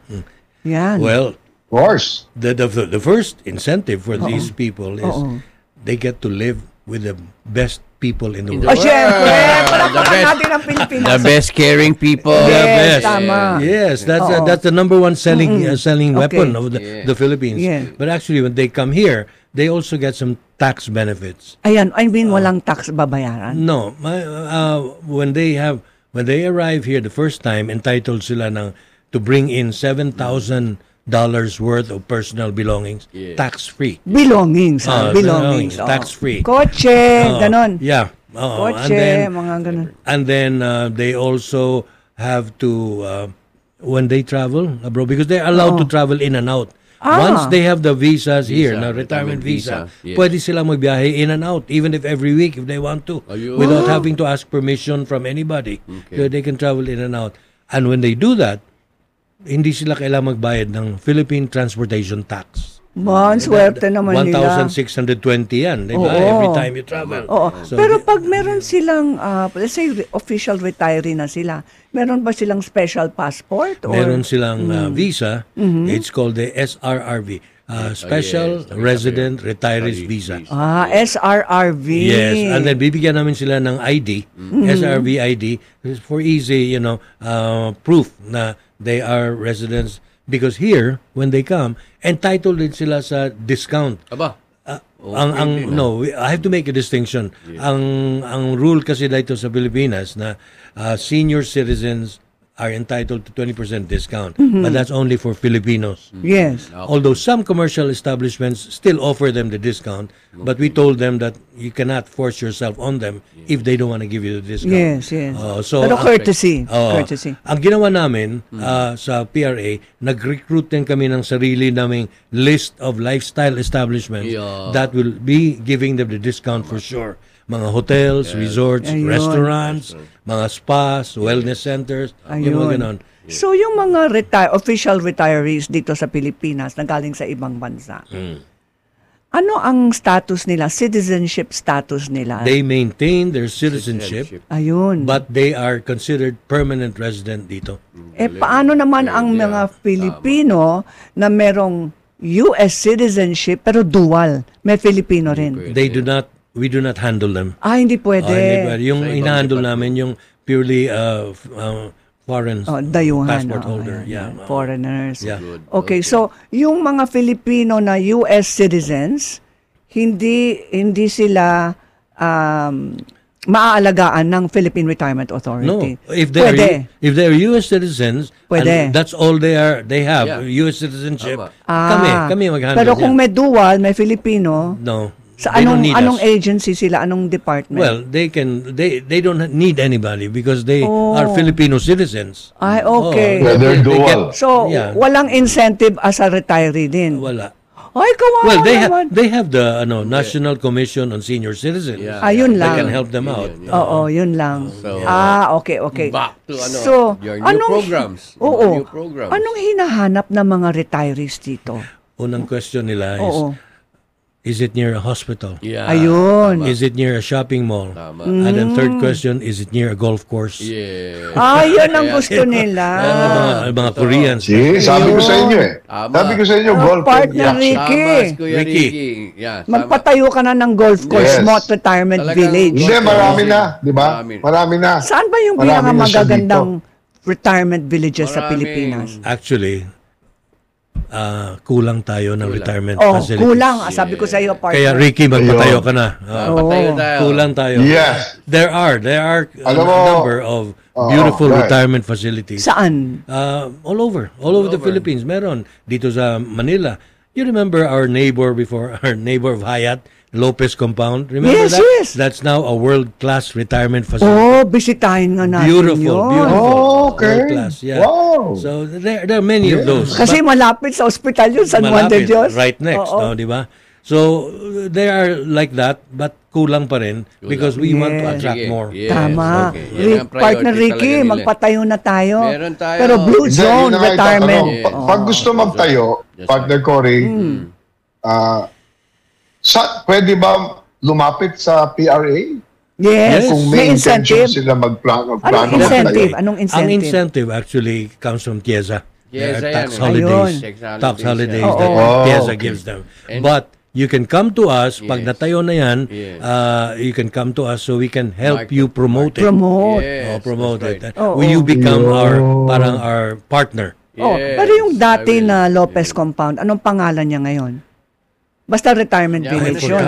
Yan. Well, of course. The, the the first incentive for Oo. these people is Oo. they get to live with the best people in the world. syempre, the palakpakan best- natin ang Pilipinas. The best caring people. The Yes, best. tama. Yes, that's uh, that's the number one selling Mm-mm. uh, selling Okay. weapon of the, Yeah. the Philippines. Yeah. But actually, when they come here, they also get some tax benefits. Ayan, I mean, walang tax babayaran. No, my, uh, when they have when they arrive here the first time, entitled sila ng to bring in seven thousand dollars worth of personal belongings, Yeah. tax free. Belongings, ah, Ah, belongings. oo. tax free. Kotse, ganon. Yeah. oo. Kotse, and then mga ganon. and then uh, they also have to uh, when they travel abroad because they're allowed to Oo. travel in and out. Ah. Once they have the visas here, Visa, na retirement retirement visa, visa, yes. pwede silang magbiyahe in and out even if every week if they want to Ayun. without Ah. having to ask permission from anybody. Okay. So they can travel in and out. And when they do that, hindi sila kailangan magbayad ng Philippine Transportation Tax. Man, swerte naman nila. 1,620 yan, di ba? Oo. Every time you travel. Oo. So, Pero pag meron silang, ah, let's say, re- official retiree na sila, meron ba silang special passport? Or? meron silang uh, Mm. visa. Mhm. It's called the SRRV. Uh, Special yes. Resident Retirees Visa. Ah, SRRV. Yes, and then bibigyan namin sila ng ID, Mhm. SRV ID, for easy, you know, uh, proof na they are residents. Because here, when they come, entitled din sila sa discount. Aba. Uh, Okay ang ang no, I have to make a distinction. Ang ang rule kasi dito sa Pilipinas na uh, senior citizens are entitled to 20% discount. Mhm. But that's only for Filipinos. Yes. Although some commercial establishments still offer them the discount, but we told them that you cannot force yourself on them if they don't want to give you the discount. Yes, yes. Uh, so Pero courtesy, Oo. courtesy. Ang ginawa namin uh, sa PRA, nag-recruit din kami ng sarili naming list of lifestyle establishments Yeah. that will be giving them the discount for sure. Mga hotels, resorts, Ayun. restaurants, mga spas, wellness centers, yung mga ganon. So yung mga retire, official retirees dito sa Pilipinas na galing sa ibang bansa, Mm. ano ang status nila, citizenship status nila? They maintain their citizenship, Ayun. but they are considered permanent resident dito. Eh paano naman ang mga Pilipino na merong US citizenship pero dual, may Filipino rin? They do not, we do not handle them. Ah, hindi pwede. Ah, hindi pwede. Yung inahandle namin, yung purely uh, uh, foreign Oh, dayuhan. passport oh, holder. ayan, Yeah. Foreigners. Yeah. Okay, so yung mga Filipino na US citizens, hindi hindi sila um, maaalagaan ng Philippine Retirement No, Authority. if they Pwede. are if they are US citizens, Pwede. and that's all they are they have Yeah. US citizenship. Ah, kami, kami mag-handle Pero kung may dual, may Filipino, no, sa they don't anong need anong us. agency sila, anong department? Well, they can they they don't need anybody because they Oh. are Filipino citizens. Ay, okay. Oh, Yeah, they're they- they dual. get- So, yeah. walang incentive as a retiree din. Wala. Ay, kawawa Well, they naman. have they have the ano National Commission on Senior Citizens. Yeah. Ayun They lang. can help them out. Oo, yun lang. So, ah, okay, okay. back to ano, so, your new anong, programs. Your Oo. new programs. Anong hinahanap ng mga retirees dito? Unang question nila is Oo. Is it near a hospital? Yeah. Ayun. Is it near a shopping mall? Tama. And then third question, is it near a golf course? Yeah. Ah, yun ang gusto nila. Yan ang mga, ang mga Koreans. See, sabi ko sa inyo eh. Tama. Sabi ko sa inyo, Ah, golf partner yacht. Ricky. Tama, Kuya Ricky. Ricky. Yeah, tama. Magpatayo ka na ng golf course, Yes. Mott Retirement Talagang Village. Hindi, marami na, di ba? Marami. Marami na. Saan ba yung Marami na siya pinakamagagandang retirement villages sa Maraming- Pilipinas? Actually, ah, kulang tayo ng retirement Oh, facilities. kulang. Ah, Sabi ko sa iyo, partner. Kaya Ricky, magpatayo ka na. Oo. Patayo tayo. Kulang tayo. Yes. There are, there are a Alam mo- number of Oo, beautiful right. retirement facilities. Saan? Uh, all over. All, over, the Philippines. Meron. Dito sa Manila. You remember our neighbor before, our neighbor of Hyatt, Lopez Compound? Remember Yes, that? yes. That's now a world-class retirement facility. Oh, bisitahin nga natin beautiful, yun. beautiful. Oh, okay. World-class, yeah. Wow. So there, there are many of those. Kasi malapit sa ospital yun, San Juan de Dios. Right next, Oo. no, di ba? So, uh, they are like that, but kulang pa rin because we want to Yes. attract more. Yes, Tama. okay. Priority partner Ricky, magpatayo na tayo. Meron tayo. Pero Blue Hindi, Zone retirement. Pa- Pag gusto magtayo, partner Cory, Hmm. ah, sa, pwede ba lumapit sa PRA? Yes, Kung may may, intention incentive. sila magplano, Anong plano incentive? Anong Ang incentive? incentive actually comes from. There Yes, are ayan, tax holidays. Ayun. Tax Tax holidays holidays, that Oo. TIEZA Okay. gives them. And- But you can come to us, pag Yes. natayo na yan, Yes. uh, you can come to us so we can help Market, you promote it. Promote. Yes, Oh, promote that's it. right. Oo. Will you become Yun. our, parang our partner? Oh, Yes, pero yung dati na Lopez Compound, anong pangalan niya ngayon? Basta retirement Yeah, village yun.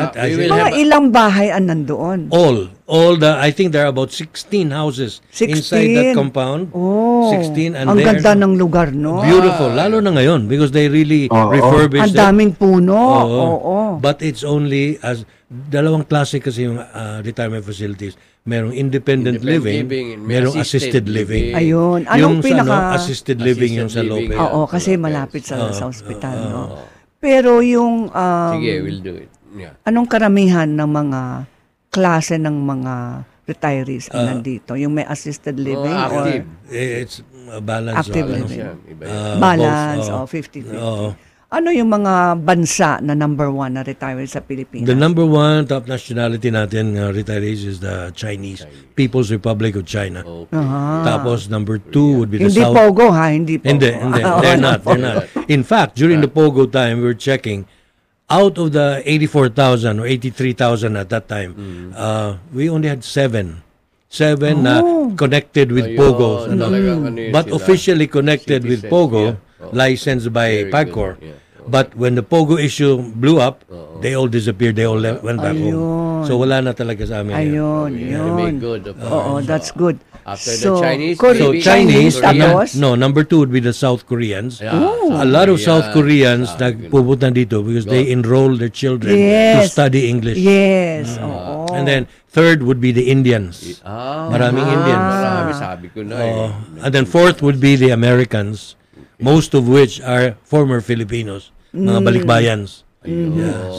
Mga ilang bahay ang nandoon? All, all the, I think there are about 16 houses inside 16? that compound. Oh, 16 and ang there- ganda ng lugar, no? Beautiful, lalo na ngayon because they really refurbish Ang it. daming puno. Oo. Oo. But it's only as dalawang klase kasi yung ah, retirement facilities. Merong independent, Independent living, living merong assisted assisted living. living. Ayun. yung Anong sa pinaka- ano, assisted living yung sa Assisted Lopez. Oo, kasi malapit sa, Oo, sa ospital, oo, no? Pero yung... um, Sige, we'll do it. Yeah. Anong karamihan ng mga klase ng mga retirees ang Ah. nandito? Yung may assisted living Oh, or active. Eh, It's a balance. active ano, living? Ah, Balance, both, oh, 50-50. Oo. Ano yung mga bansa na number one na retirees sa Pilipinas? The number one top nationality natin uh, retirees is the Chinese, People's Republic of China. Ah. Tapos number two would be the Hindi South. Pogo ha, hindi Pogo. Hindi, hindi. Ah, They're not. They're not. In fact, during the Pogo time, we were checking. Out of the 84,000 or 83,000 at that time, uh, we only had seven. Seven na Oh. connected with Ayun, Pogo. ano. talagang ano yun But sila. officially connected with Citizens, Pogo, yeah. Oh. licensed by Very good, PAGCOR. yeah. But when the Pogo issue blew up, they all disappeared. They all le- went back Ayun. home. So wala na talaga sa amin. Ayun, Yeah, yun. make good of Oo, that's good. After the Chinese, So maybe Chinese, Korea. tapos? no, number two would be the South Koreans. Yeah, Ooh. A lot of South Koreans South nagpupunta dito because they enroll their children to Yes. study English. Yes, Mm. oo. And then third would be the Indians. Ah, Maraming Indians. Marami, sabi ko na eh. Oo. and then fourth would be the Americans, most of which are former Filipinos, mga Mm. balikbayans.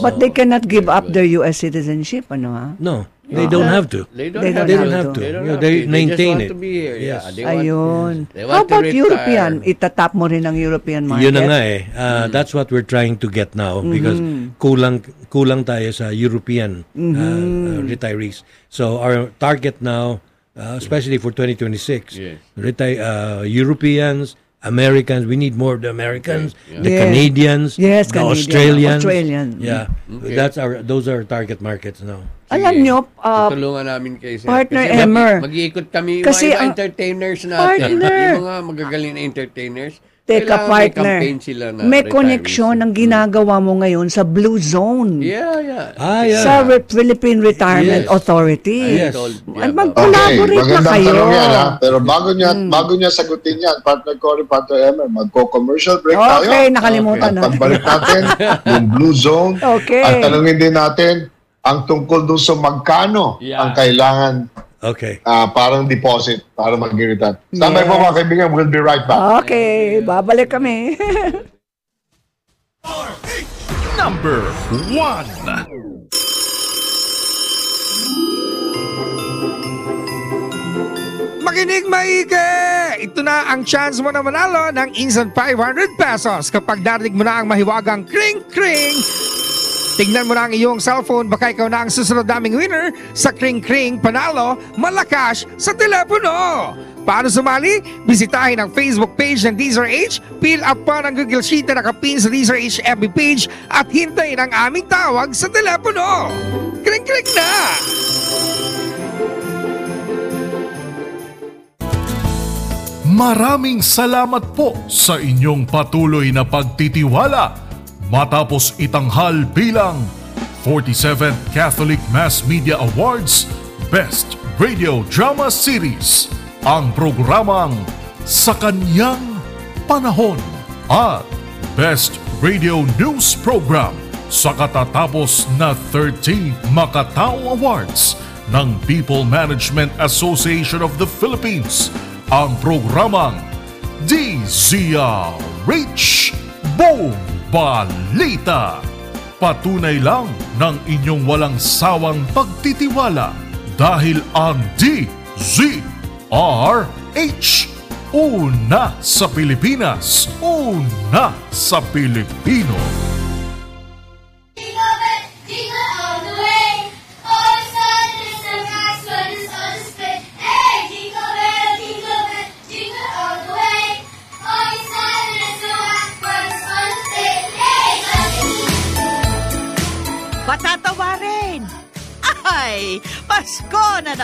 But they cannot give up their U.S. citizenship, ano ha? No, they don't have to. They don't, They have, don't to. have to. They, don't have they maintain just it. want to be here. Yes. Yeah, they want, Ayun. they How want to about retire. European? Itatap mo rin ang European market? Yun na nga eh. Uh, That's what we're trying to get now because Mhm. kulang kulang tayo sa European uh, uh, retirees. So our target now, uh, especially for 2026, Yes. reti- uh, Europeans, Americans, we need more of the Americans, Okay, yeah. the Yes. Canadians, Yes, the Canadian, Australians. Australian. Yeah. Okay. That's our those are our target markets now. Alam nyo, uh, Tulungan namin kayo. sir. partner Kasi mag- Emmer. Mag-iikot kami yung Kasi mga ang- entertainers natin. Partner. Yung mga magagaling na entertainers. Teka, kailangan may partner. campaign sila na May connection ang ginagawa mo ngayon sa Blue Zone. Yeah, yeah. Ah, yeah. Sa Re- Philippine Retirement Yes. Authority. Yes. yeah, Mag-collaborate na magandang kayo. tanong yan ha. Pero bago niya, Mm. bago niya sagutin yan, partner Cory, partner Emmer, magko-commercial break Okay, tayo. nakalimutan At na. pagbalik natin, yung Blue Zone. Okay. At tanungin din natin, ang tungkol doon sa magkano Yeah. ang kailangan Okay. ah, parang deposit para mag-retire. Standby Yes. po mga kaibigan, we'll be right back. Okay, babalik kami. Number one. Makinig maigi! Ito na ang chance mo na manalo ng instant 500 pesos kapag narinig mo na ang mahiwagang kring-kring. Tingnan mo na ang iyong cellphone, baka ikaw na ang susunod naming winner sa Kring Kring Panalo Malakas sa telepono. Paano sumali? Bisitahin ang Facebook page ng DZRH, fill up pa ng Google Sheet na nakapin sa DZRH FB page at hintayin ang aming tawag sa telepono. Kring-kring na! Maraming salamat po sa inyong patuloy na pagtitiwala matapos itanghal bilang 47th Catholic Mass Media Awards Best Radio Drama Series ang programang Sa Kanyang Panahon at Best Radio News Program sa katatapos na 30 Macatao Awards ng People Management Association of the Philippines ang programang DZRH Bombalita. Patunay lang ng inyong walang sawang pagtitiwala dahil ang DZRH una sa Pilipinas, una sa Pilipino.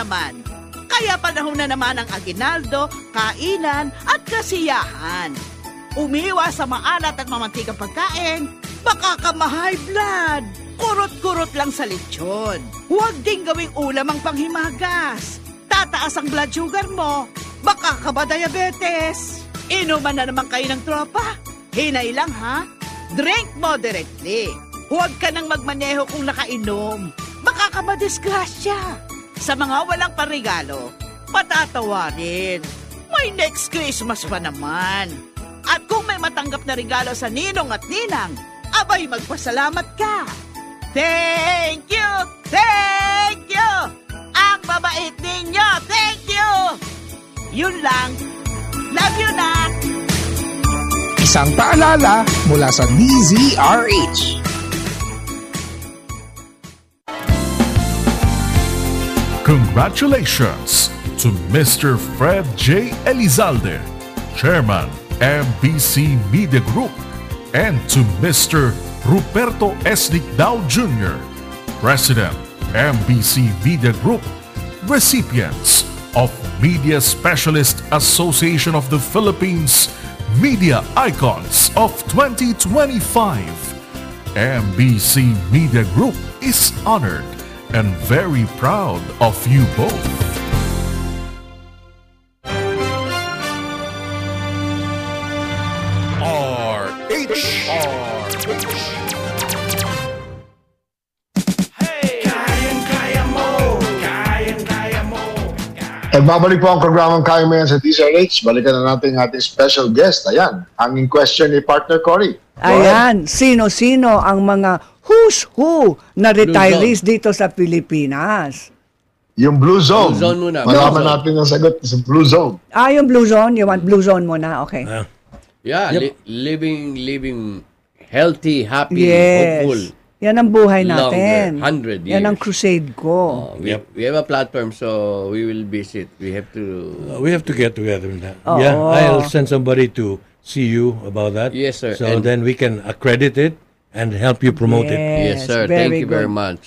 Naman! Kaya panahon na naman ang aginaldo, kainan at kasiyahan. Umiwas sa maalat at mamantikang pagkain, Baka ka ma-high blood. Kurot-kurot lang sa lechon. Huwag ding gawing ulam ang panghimagas. Tataas ang blood sugar mo. Baka ka ba diabetes? Inuman na naman kayo ng tropa. Hinay lang ha. Drink moderately. Huwag ka nang magmaneho kung nakainom. Baka ka madisgrasya. Sa mga walang parigalo, patatawarin. May next Christmas pa naman. At kung may matanggap na regalo sa ninong at ninang, abay magpasalamat ka. Thank you! Thank you! Ang babait ninyo! Thank you! Yun lang. Love you, Nak! Isang paalala mula sa DZRH. Congratulations to Mr. Fred J. Elizalde, Chairman, MBC Media Group, and to Mr. Ruperto S. Dao Jr., President, MBC Media Group, recipients of Media Specialist Association of the Philippines Media Icons of 2025. MBC Media Group is honored and very proud of you both. At babalik po ang programang Kaya Mo Yan sa DZRH. Balikan na natin ating special guest. Ayan, ang in question ni partner Cory. Ayan, sino-sino ang mga who's who na retirees dito sa Pilipinas? Yung Blue Zone. Blue Zone muna. Malaman natin ang sagot sa Blue Zone. Ah, yung Blue Zone, you want Blue Zone muna, okay. Yeah, li- living living healthy, happy, Yes. hopeful. Yan ang buhay Longer, natin. 100 Yan ang years. crusade ko. We, we have a platform, so we will visit. We have to. Uh, we have to get together in that. Oo. Yeah, I'll send somebody to see you about that. Yes, sir. So And- then we can accredit it and help you promote it. Yes, sir. very Thank you very good. much.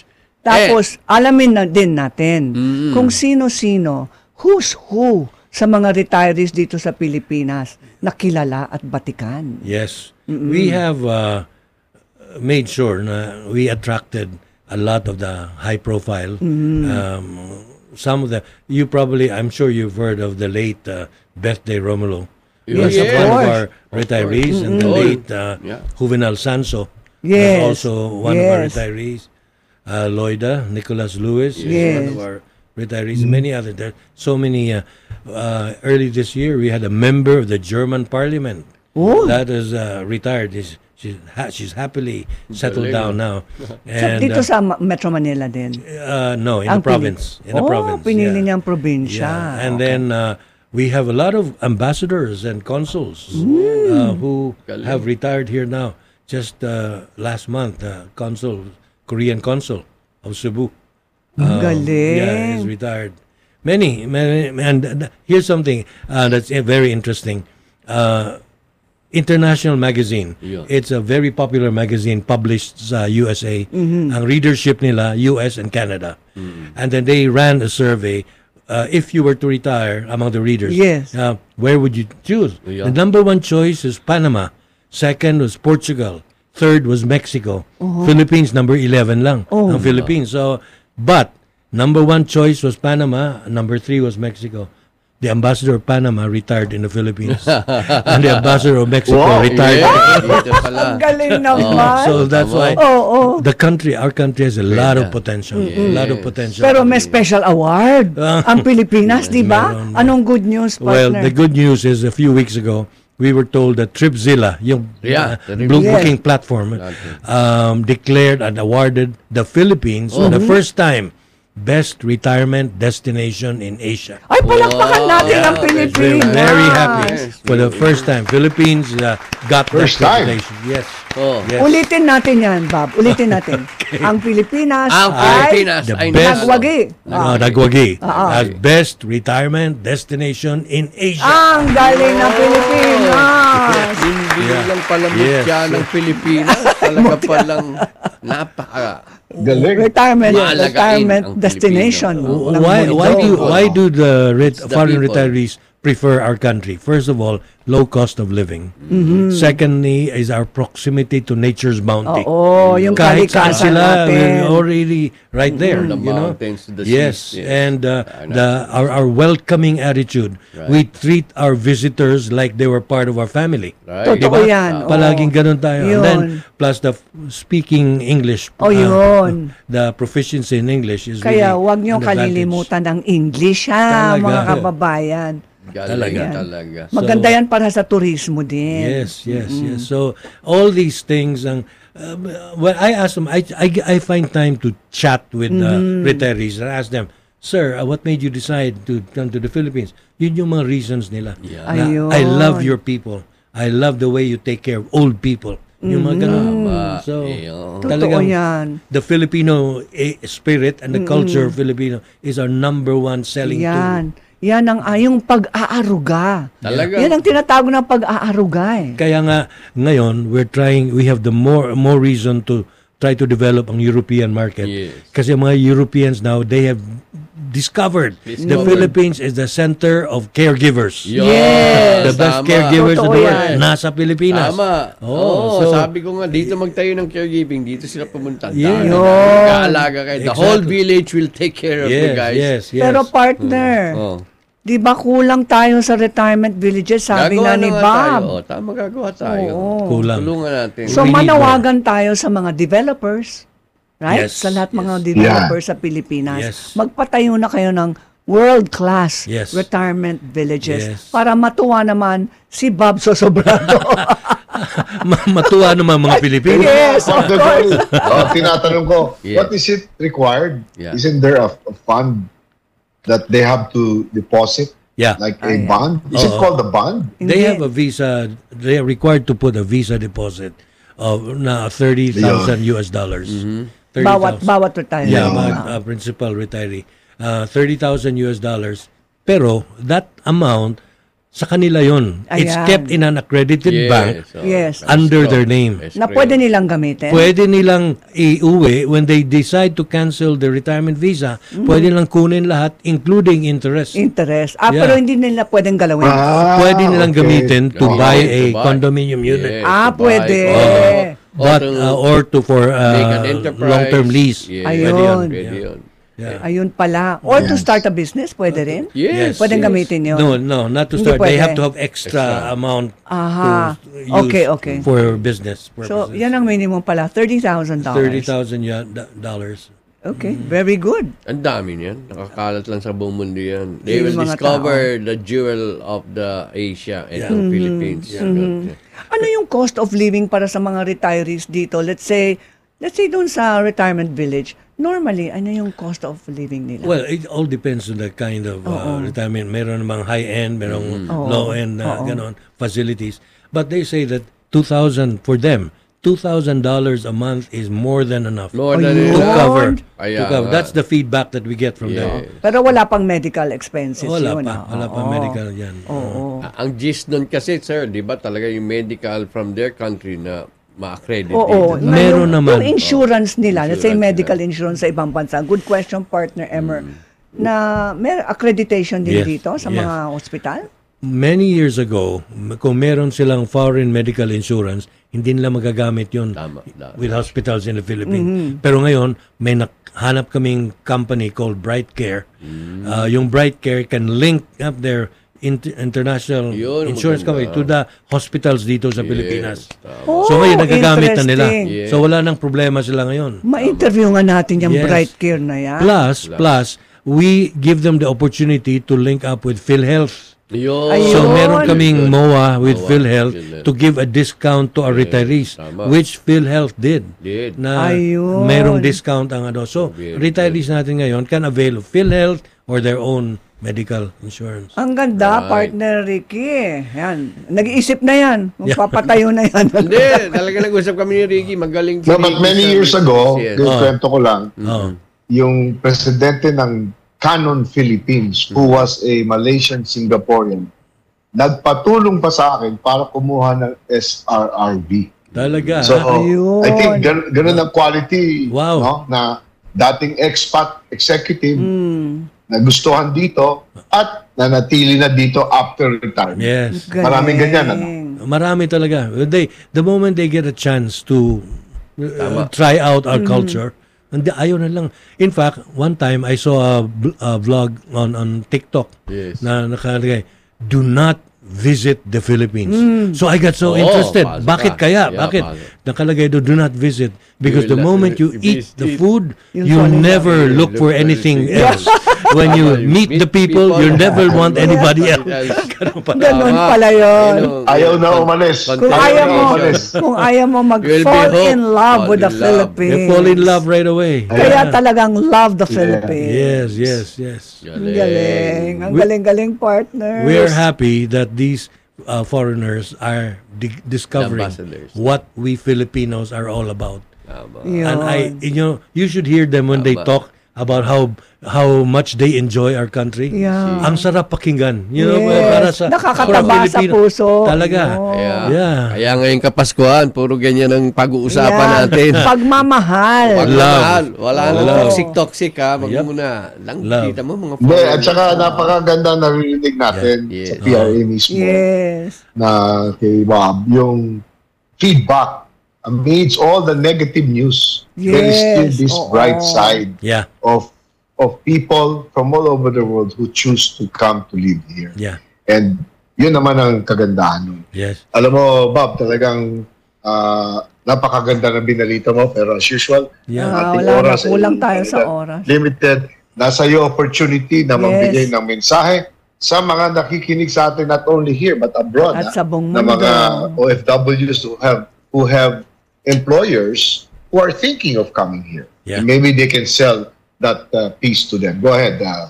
Tapos, alamin na din natin Mm. kung sino-sino, who's who sa mga retirees dito sa Pilipinas na kilala at batikan. Yes. Mm-mm. We have uh, made sure na we attracted a lot of the high profile. Mhm. Um, some of the, you probably, I'm sure you've heard of the late uh, Birthday Romulo. He Yes, was of one of course. our Of retirees, course. and the late uh, Yeah. Juvenal Sanso. Was Yes, also one of our retirees. Uh, Loida, Nicholas Lewis, is one of our retirees, and many other. There, so many. Uh, uh, early this year, we had a member of the German Parliament Oh. that is uh, retired. Is she's ha- she's happily settled Galing. down now. So, And dito uh, sa Metro Manila din? uh, no, in Ang the province. pinili- In the oh, province. pinili yeah. niyang probinsya. Yeah. And Okay. then uh, we have a lot of ambassadors and consuls Mm. uh, who Galing. have retired here now. Just uh, last month, uh, consul, Korean consul of Cebu. Ang Yeah, he's retired. Many, many, and uh, here's something uh, that's uh, very interesting. Uh, International magazine. Yeah. It's a very popular magazine published sa USA. Mhm. Ang readership nila, US and Canada. Mm. And then they ran a survey. Uh, if you were to retire among the readers, Yes. uh, where would you choose? Yeah. The number one choice is Panama. Second was Portugal. Third was Mexico. Oh. Philippines number 11 lang. Oh. Ang Philippines. So, but number one choice was Panama. Number three was Mexico. The ambassador of Panama retired in the Philippines. and the ambassador of Mexico Wow, retired. yeah. Ang galing Oh, naman. so that's why Oo, oo. the country, our country has a lot of potential. A Mm-mm. lot of potential. Pero may special award ang Pilipinas, di ba? Anong good news, Well, partner? the good news is a few weeks ago, we were told that Tripzilla, yung Yeah, uh, the blue Yes. booking platform, um, declared and awarded the Philippines for Oh. the first time best retirement destination in Asia. Ay, palakpakan natin ang We're Pilipinas. very happy for the first time. Philippines uh, got First that time. reputation. Yes. Oh. yes. Ulitin natin yan, Bob. Ulitin natin. Ang Pilipinas Ang ay Pilipinas The ay best- nagwagi. Uh, Nagwagi Ah. as best retirement destination in Asia. Ang galing ng Pilipinas. Hindi Yeah. lang pala Yes. mutya ng Pilipinas. Talaga palang napaka... Galing. Retirement, Maalagain retirement destination. Why why do why do the ret- foreign retirees prefer our country. First of all, low cost of living. Mhm. Secondly, is our proximity to nature's bounty. Oo, yung Kahit saan kalikasan sila, natin. we're already right there. From the you know? mountains the yes, seas, yes. and uh, the our, our welcoming attitude. Right. We treat our visitors like they were part of our family. Right. Totoo Diba? yan. Palaging ganun tayo. And then, Yun. plus the f- speaking English. Oh, yun. the proficiency in English is Kaya really huwag niyong an advantage. kalilimutan ng English ha, Talaga. mga kababayan. Talaga, Yan. talaga. Maganda yan para sa turismo din. Yes, yes, Mm-mm. yes. So all these things, ang uh, when I ask them, I, I I find time to chat with uh, Mhm. retirees and ask them, Sir, uh, what made you decide to come to the Philippines? Yun yung mga reasons nila. Yeah. Na, Ayun. I love your people. I love the way you take care of old people. Yung mga ganun. Tama. So. Totoo talagang yan. the Filipino eh, spirit and the Mm-mm. culture of Filipino is our number one selling tool. Yan. Ang ah, yung pag-aaruga. Talaga. Yan ang tinatawag ng pag-aaruga eh. Kaya nga ngayon we're trying we have the more more reason to try to develop ang European market. Kasi ang mga Europeans now they have discovered the Discovered. Philippines is the center of caregivers. Yun. Yes. The best Tama. caregivers in Totoo the world yan. nasa Pilipinas. Tama. Oh, Oo, so- sabi ko nga, dito magtayo ng caregiving, dito sila pumunta. Yeah. Dami. Yun. Kaalaga kayo. The Exactly. whole village will take care of you Yes, guys. yes, yes. Pero partner, Oh. Di ba kulang tayo sa retirement villages, sabi Gagawa na ni nga Bob. Tayo. Oh, tama, gagawa tayo. Oo. Kulang. Tulungan natin. So manawagan tayo sa mga developers, right? Yes, Sa lahat mga developers sa Pilipinas. Yes. Magpatayo na kayo ng world-class Yes. retirement villages Yes. para matuwa naman si Bob Sosobrado. Ma- matuwa naman mga Pilipino. Yes, of course. Oh, tinatanong ko, Yeah. what is it required? Yeah. Isn't there a, a fund that they have to deposit? Yeah. Like a bond? Is it Oo. called a bond? They have a visa, they are required to put a visa deposit of na 30,000 US dollars. 30,000. Bawat- bawat retiree. Yeah, Yeah. bawat, uh, principal retiree. Uh, 30,000 US dollars. Pero that amount sa kanila yon. It's Ayan. kept in an accredited Yes, bank oh. Yes. under their name. na pwede nilang gamitin. Pwede nilang iuwi when they decide to cancel the retirement visa. Mhm. Pwede nilang kunin lahat including interest. Interest. Ah, Yeah. pero hindi nila pwedeng galawin. pwede nilang gamitin to Okay. buy To a buy. condominium unit. Yes, Ah, to buy. pwede. Oo. Or but to uh, or to for make uh, an enterprise. long-term lease. Yes. Pwede Ayun. yun. Pwede yun. Yeah. Ayun pala. Or to Yes. start a business, pwede rin? Yes. Pwedeng gamitin yun? No, no, not to start. They have to have extra, amount Aha. to use Okay, okay. for business So, purposes. yan ang minimum pala, $30,000. Thirty thousand dollars. Okay, very good. Ang dami niyan. Nakakalat lang sa buong mundo yan. They will discover the jewel of the Asia and the Mhm. Philippines. Mhm. Ano yung cost of living para sa mga retirees dito? Let's say, let's say doon sa retirement village, normally, ano yung cost of living nila? Well, it all depends on the kind of uh, retirement. Meron namang high-end, merong Oo. low-end Oo. na ganon, facilities. But they say that 2,000 for them, $2,000 a month is more than enough More to than enough. cover. To cover. That's the feedback that we get from them. Pero wala pang medical expenses Wala yun. pa. ah. Wala pa Oo. medical yan. Oo. Ah, Ang gist nun kasi, sir, di ba talaga yung medical from their country na ma-accredited. Oo. na Meron yung, naman. Yung insurance nila, let's say Insurance medical insurance sa ibang bansa. Good question, partner Emmer. Na may accreditation din Yes, dito sa yes. mga ospital? Many years ago, m- kung meron silang foreign medical insurance, hindi nila magagamit yun with hospitals in the Philippines. Mhm. Pero ngayon, may hanap kaming company called Bright Care. Uh, yung Bright Care can link up their int- international Yun, insurance maganda. company to the hospitals dito sa Yes, Pilipinas. Oh, so ngayon, nagagamit na nila. interesting. So wala nang problema sila ngayon. Ma-interview nga natin yung Yes. Bright Care na yan. Plus, plus, we give them the opportunity to link up with PhilHealth. Yun. So Ayun. meron kaming MOA with MOA, PhilHealth PhilHealth. to give a discount to our retirees, tama. which PhilHealth did. Did. Na Ayun. merong discount ang ano. So, Very retirees natin ngayon can avail of PhilHealth or their own medical insurance. Ang ganda, Right. partner Ricky. Yan. Nag-iisip na yan. Magpapatayo na yan. Hindi, talaga nag-usap kami ni Ricky. Magaling si No, but Ricky many sa years ago, business. yung Oh. kwento ko lang, Oh. yung presidente ng Canon Philippines, who was a Malaysian Singaporean, nagpatulong pa sa akin para kumuha ng SRRB. Talaga. So, Ayun. I think gan- ganun ang quality Wow. no, na dating expat executive Hmm. na gustuhan dito at na natili na dito after retirement. Yes. Maraming ganyan. Ano? Marami talaga. They, the moment they get a chance to uh, try out our Mhm. culture, hindi, ayaw na lang. In fact, one time I saw a, a vlog on, on TikTok Yes. na nakalagay, do not visit the Philippines. Mm. So I got so Oo, interested. pasok Bakit ka. kaya? Yeah, Bakit? pasok. Nakalagay do, do not visit. Because the will- moment you eat you the food, you never look look for for anything anything else. When you Tama, meet meet the people, people, you never want anybody else. Ganun pala. Ganun pala yun. Ayaw na umalis. Kung ayaw mo, kung ayaw mo mag-fall in love with the Philippines. You fall in love right away. Kaya talagang love the Philippines. Yes, yes, yes. Ang galing. Ang We- galing-galing partners. We're happy that these uh, foreigners are di- discovering what we Filipinos are all about. Yun. And I, you know, you should hear them when they Tama. talk about how how much they enjoy our country. Yeah. Ang sarap pakinggan. You know, Yes. para sa Nakakataba sa puso. Talaga. Kaya, Yeah. kaya ngayong Kapaskuhan, puro ganyan ang pag-uusapan Yan. natin. Pagmamahal. Pagmamahal. Wala Love. nang Love. toxic-toxic ha. Wag Yep. muna. Lang, Love. kita mo mga Hindi, at saka napakaganda narinig natin sa PRA mismo Yes. na kay Bob, yung feedback amidst all the negative news, there is still Yes, this oo. bright side Yeah. of of people from all over the world who choose to come to live here. Yeah. And yun naman ang kagandahan nun. Yes. Alam mo, Bob, talagang ah, napakaganda ng binalita mo, pero as usual, Yeah. ang Ah, ating wala na, oras ay kulang tayo sa limited. oras. Limited. Nasa iyo opportunity na Yes. magbigay ng mensahe sa mga nakikinig sa atin not only here but abroad. At ah, sa buong na mundo. mga OFWs who have who have employers who are thinking of coming here. Yeah. And maybe they can sell that uh, piece to them. Go ahead. Uh,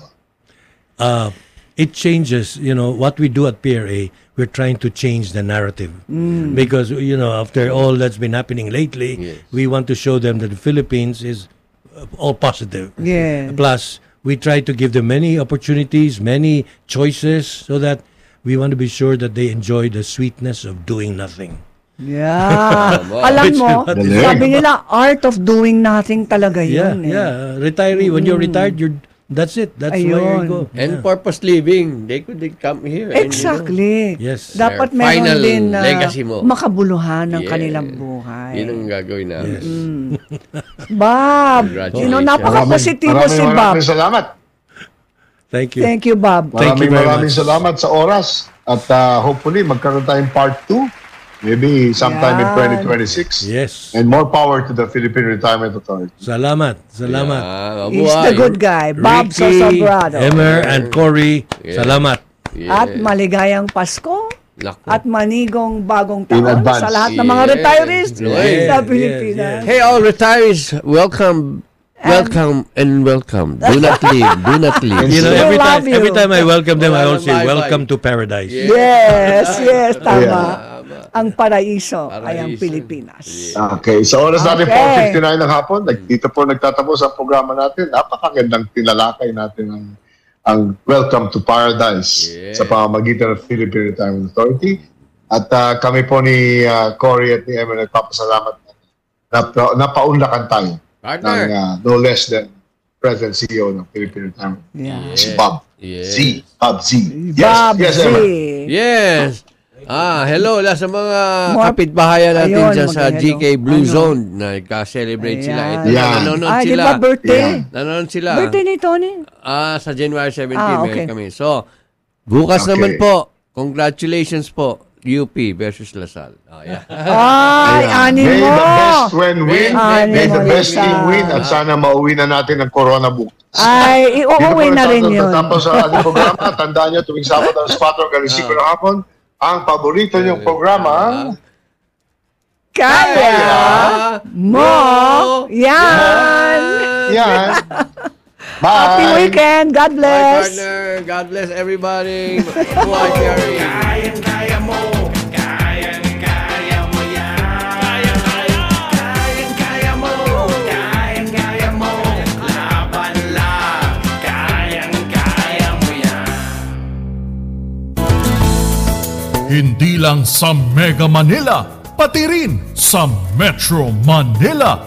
uh, it changes, you know, what we do at PRA, we're trying to change the narrative. Mm. Because, you know, after all that's been happening lately, we want to show them that the Philippines is uh, all positive. Yes. Plus, we try to give them many opportunities, many choices, so that we want to be sure that they enjoy the sweetness of doing nothing. Yeah. Alam mo, sabi nila, art of doing nothing talaga Yeah, yun. eh. yeah. Retiree, when you're Mm. retired, you're that's it. That's where you Ayun. go. And Yeah. purpose living. They could come here. and, you know, Exactly. Yes. Dapat Their meron final din na legacy mo. makabuluhan ng Yeah. kanilang buhay. Yun ang gagawin namin. Mm. Bob, you know, napaka-positibo maraming, si Bob. maraming salamat. Thank you. Thank you, Bob. Thank you Maraming very maraming much. salamat sa oras. At uh, hopefully, magkaroon tayong part 2. Maybe sometime in Yan. 2026. Yes. And more power to the Philippine Retirement Authority. Salamat. Salamat. He's the good guy. Bob Ricky, Sosobrado. Emer, and Corey, Yeah. salamat. At maligayang Pasko. Naku. At manigong bagong In taon sa lahat ng mga Yes. retirees Yes. sa Pilipinas. Hey, all retirees, welcome. Welcome and welcome. Do not leave. Do not leave. You know, every love time, you. every time I welcome them, I always say, welcome to paradise. Yes, yes, tama. Ang paraiso ay ang Pilipinas. Okay, sa oras natin Okay. 4.59 ng hapon, dito po nagtatapos ang programa natin. Napakagandang tinalakay natin ang ang Welcome to Paradise sa pamamagitan ng Philippine Retirement Authority. At ah, kami po ni ah, Cory at ni Emma nagpapasalamat na na napaunlakan tayo Partner. ng ah, no less than President CEO ng Philippine Retirement. Yeah. Si Bob Yes. Z. Bob Z. Yes, Bob yes, Z. Emma. Yes. Ah, hello la sa mga More- kapitbahayan natin Ayun, dyan sa mag-hello. GK Blue Ano? Zone. Nagka-celebrate sila. Ayan. Ito, Yan. nanonood Ah, di sila. ba birthday? Yeah. Nanonood sila. Birthday ni Tony? Ah, sa January 17 Ah, meron okay. kami. So, bukas Okay. naman po. Congratulations po. UP versus Lasal. Oh, yeah. Ay, ani May mo. the best when win. May mo, the best Lisa. team win. At sana mauwi na natin ang Corona bukas. Ay, iuuwi na rin yun. Tapos sa ating programa, tandaan nyo tuwing Sabado alas 4 hanggang 5 ng hapon, ang paborito nyong programa, Kaya mo yan. yan. Happy Bye! weekend. God Bye, bless. partner. God bless everybody. Buhay, Jerry. Hindi lang sa Mega Manila, pati rin sa Metro Manila.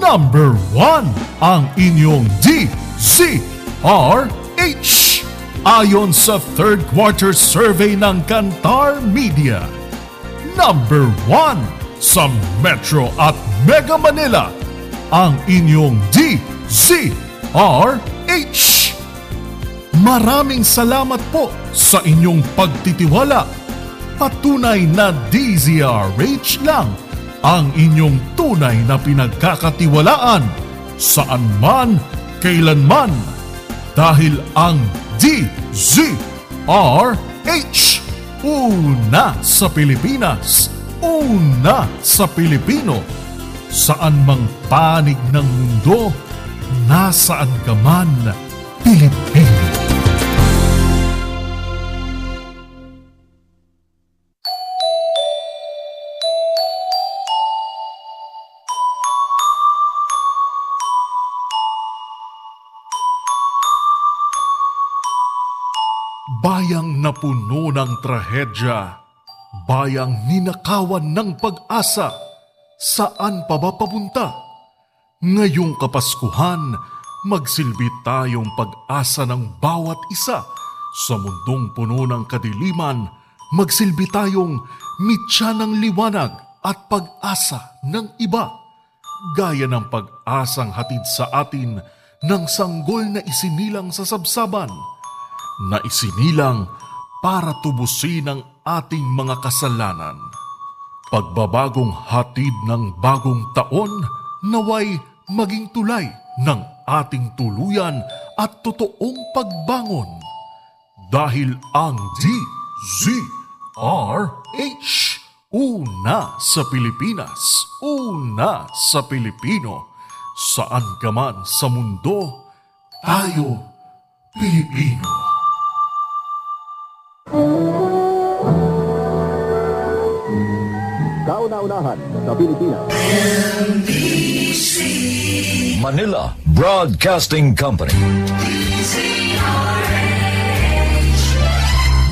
Number one ang inyong DZRH. Ayon sa third quarter survey ng Kantar Media, number one sa Metro at Mega Manila ang inyong DZRH. Maraming salamat po sa inyong pagtitiwala. Patunay na DZRH lang ang inyong tunay na pinagkakatiwalaan saan man, kailanman. Dahil ang DZRH una sa Pilipinas, una sa Pilipino. Saan mang panig ng mundo, nasaan ka man, Pilipino. Bayang napuno ng trahedya, bayang ninakawan ng pag-asa, saan pa ba papunta? Ngayong Kapaskuhan, magsilbi tayong pag-asa ng bawat isa. Sa mundong puno ng kadiliman, magsilbi tayong mitya ng liwanag at pag-asa ng iba. Gaya ng pag-asang hatid sa atin ng sanggol na isinilang sa sabsaban na isinilang para tubusin ang ating mga kasalanan. Pagbabagong hatid ng bagong taon naway maging tulay ng ating tuluyan at totoong pagbangon. Dahil ang DZRH, una sa Pilipinas, una sa Pilipino, saan ka man sa mundo, tayo Pilipino. Kauna-unahan sa Pilipinas. Manila Broadcasting Company.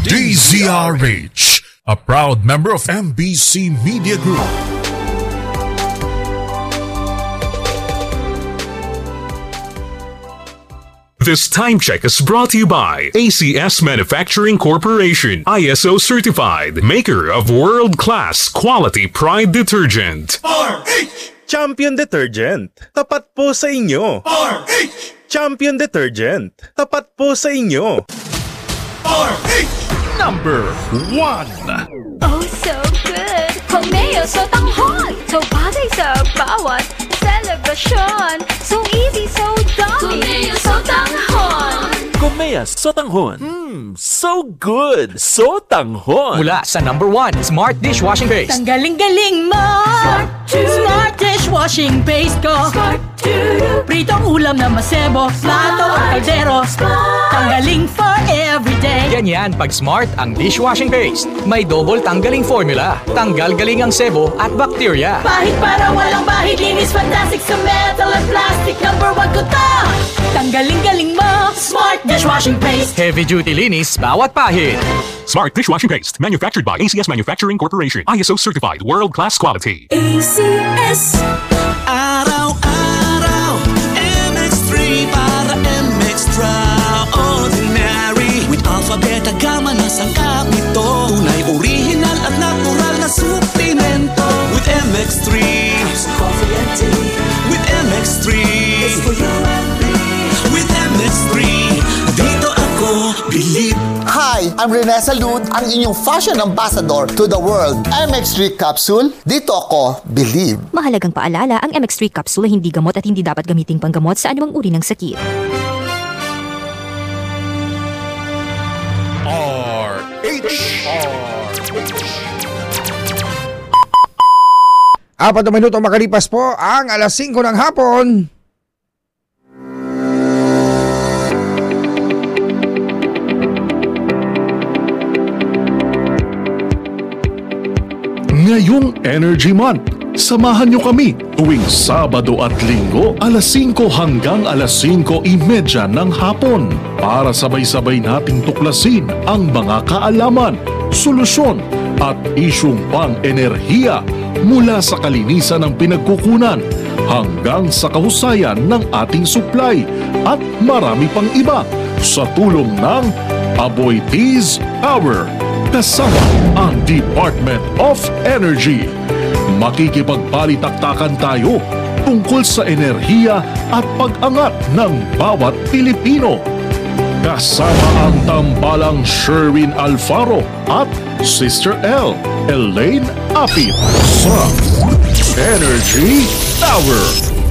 DZRH, a proud member of MBC Media Group. This time check is brought to you by ACS Manufacturing Corporation, ISO certified, maker of world class quality pride detergent. RH! Champion Detergent. Tapat po sa inyo. RH! Champion Detergent. Tapat po sa inyo. RH! Number one. Oh, so good! Komeo so tanghon! So bagay sa bawat celebration! Komea Sotanghon. Mmm, so good. Sotanghon. Mula sa number one, Smart Dishwashing Base. Tanggaling-galing mo! Smart dishwashing paste ko! Pritong ulam na masebo, plato at kaldero. Tanggaling for everyday. Ganyan pag Smart ang dishwashing paste. May double tanggaling formula. Tanggal galing ang sebo at bakterya. Bahid para walang bahid, linis fantastic sa metal at plastic. Number one ko to! Tanggaling-galing mo! Smart dishwashing paste. Heavy duty linis bawat pahid. Smart dishwashing paste, manufactured by ACS Manufacturing Corporation, ISO certified, world class quality. ACS Extraordinary. With alpha, beta, gamma na sangkap nito Tunay, original at natural na suplemento With MX3 coffee and tea. With MX3 It's for you and me. With MX3 Dito ako, believe Hi, I'm Rene Salud, ang inyong fashion ambassador to the world. MX3 capsule, dito ako, believe. Mahalagang paalala, ang MX3 capsule hindi gamot at hindi dapat gamiting panggamot sa anumang uri ng sakit. Apat na minuto makalipas po ang alas 5 ng hapon. Ngayong Energy Month, samahan niyo kami tuwing Sabado at Linggo alas 5 hanggang alas 5.30 ng hapon para sabay-sabay nating tuklasin ang mga kaalaman, solusyon at isyong pang-enerhiya mula sa kalinisan ng pinagkukunan hanggang sa kahusayan ng ating supply at marami pang iba sa tulong ng Aboy Teas Power. Kasama ang Department of Energy. Makikipagpalitaktakan tayo tungkol sa enerhiya at pag-angat ng bawat Pilipino. Kasama ang tambalang Sherwin Alfaro at Sister L, Elaine Apit sa Energy Tower.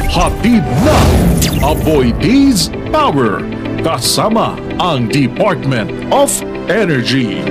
Hatid na Aboy Teas Power kasama ang Department of Energy.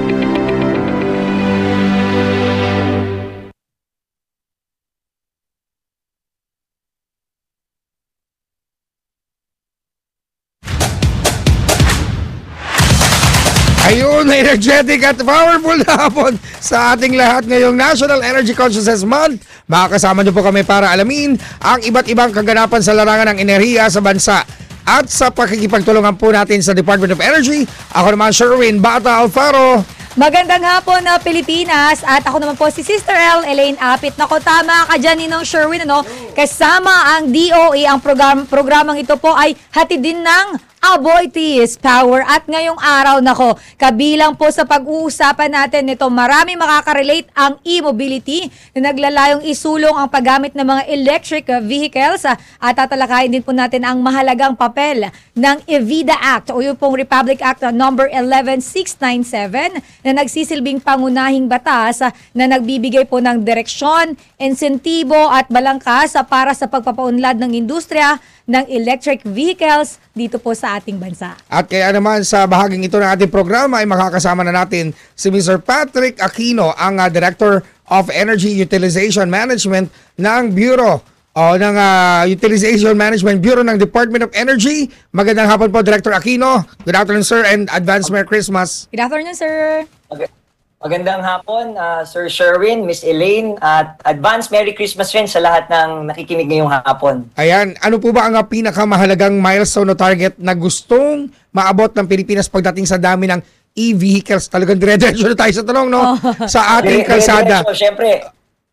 Energetic at powerful na hapon sa ating lahat ngayong National Energy Consciousness Month. Makakasama niyo po kami para alamin ang iba't ibang kaganapan sa larangan ng enerhiya sa bansa. At sa pakikipagtulungan po natin sa Department of Energy, ako naman Sherwin Bata Alfaro. Magandang hapon na Pilipinas at ako naman po si Sister L. Elaine Apit. Nako tama ka dyan Ninong Sherwin ano? Kasama ang DOE, ang program, programang ito po ay hatid din ng Aboy Teas Power at ngayong araw nako kabilang po sa pag-uusapan natin nito marami makaka-relate ang e-mobility na naglalayong isulong ang paggamit ng mga electric vehicles at tatalakayin din po natin ang mahalagang papel ng EVIDA Act o yung pong Republic Act number 11697 na nagsisilbing pangunahing batas na nagbibigay po ng direksyon, insentibo at balangkas para sa pagpapaunlad ng industriya ng electric vehicles dito po sa ating bansa. At kaya naman sa bahaging ito ng ating programa ay makakasama na natin si Mr. Patrick Aquino, ang uh, Director of Energy Utilization Management ng Bureau o ng uh, Utilization Management Bureau ng Department of Energy. Magandang hapon po, Director Aquino. Good afternoon, sir, and advance Merry Christmas. Good afternoon, sir. Okay. Magandang hapon, uh, Sir Sherwin, Miss Elaine, at advance Merry Christmas rin sa lahat ng nakikinig ngayong hapon. Ayan, ano po ba ang pinakamahalagang milestone o target na gustong maabot ng Pilipinas pagdating sa dami ng e-vehicles? Talagang dire-diretso na tayo sa tanong, no? Sa ating kalsada. diretso, Siyempre,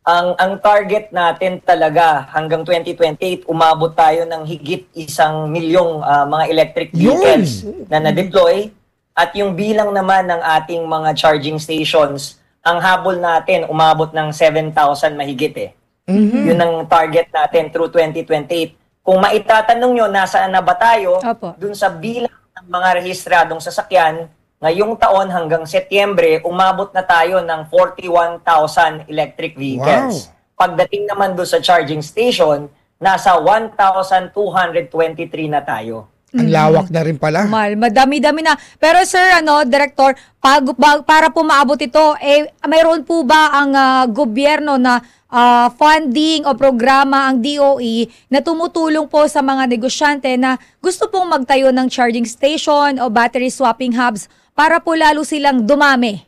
ang ang target natin talaga hanggang 2028, umabot tayo ng higit isang milyong ah, mga electric vehicles na na-deploy. At yung bilang naman ng ating mga charging stations, ang habol natin umabot ng 7,000 mahigit eh. Mhm. Yun ang target natin through 2028. Kung maitatanong nyo, nasaan na ba tayo? Dun sa bilang ng mga rehistradong sasakyan, ngayong taon hanggang Setyembre, umabot na tayo ng 41,000 electric vehicles. Pagdating naman doon sa charging station, nasa 1,223 na tayo. Ang lawak na rin pala. Mal, madami-dami na. Pero sir, ano, director, pag, pag- para po maabot ito, eh, mayroon po ba ang ah, gobyerno na ah, funding o programa ang DOE na tumutulong po sa mga negosyante na gusto pong magtayo ng charging station o battery swapping hubs para po lalo silang dumami?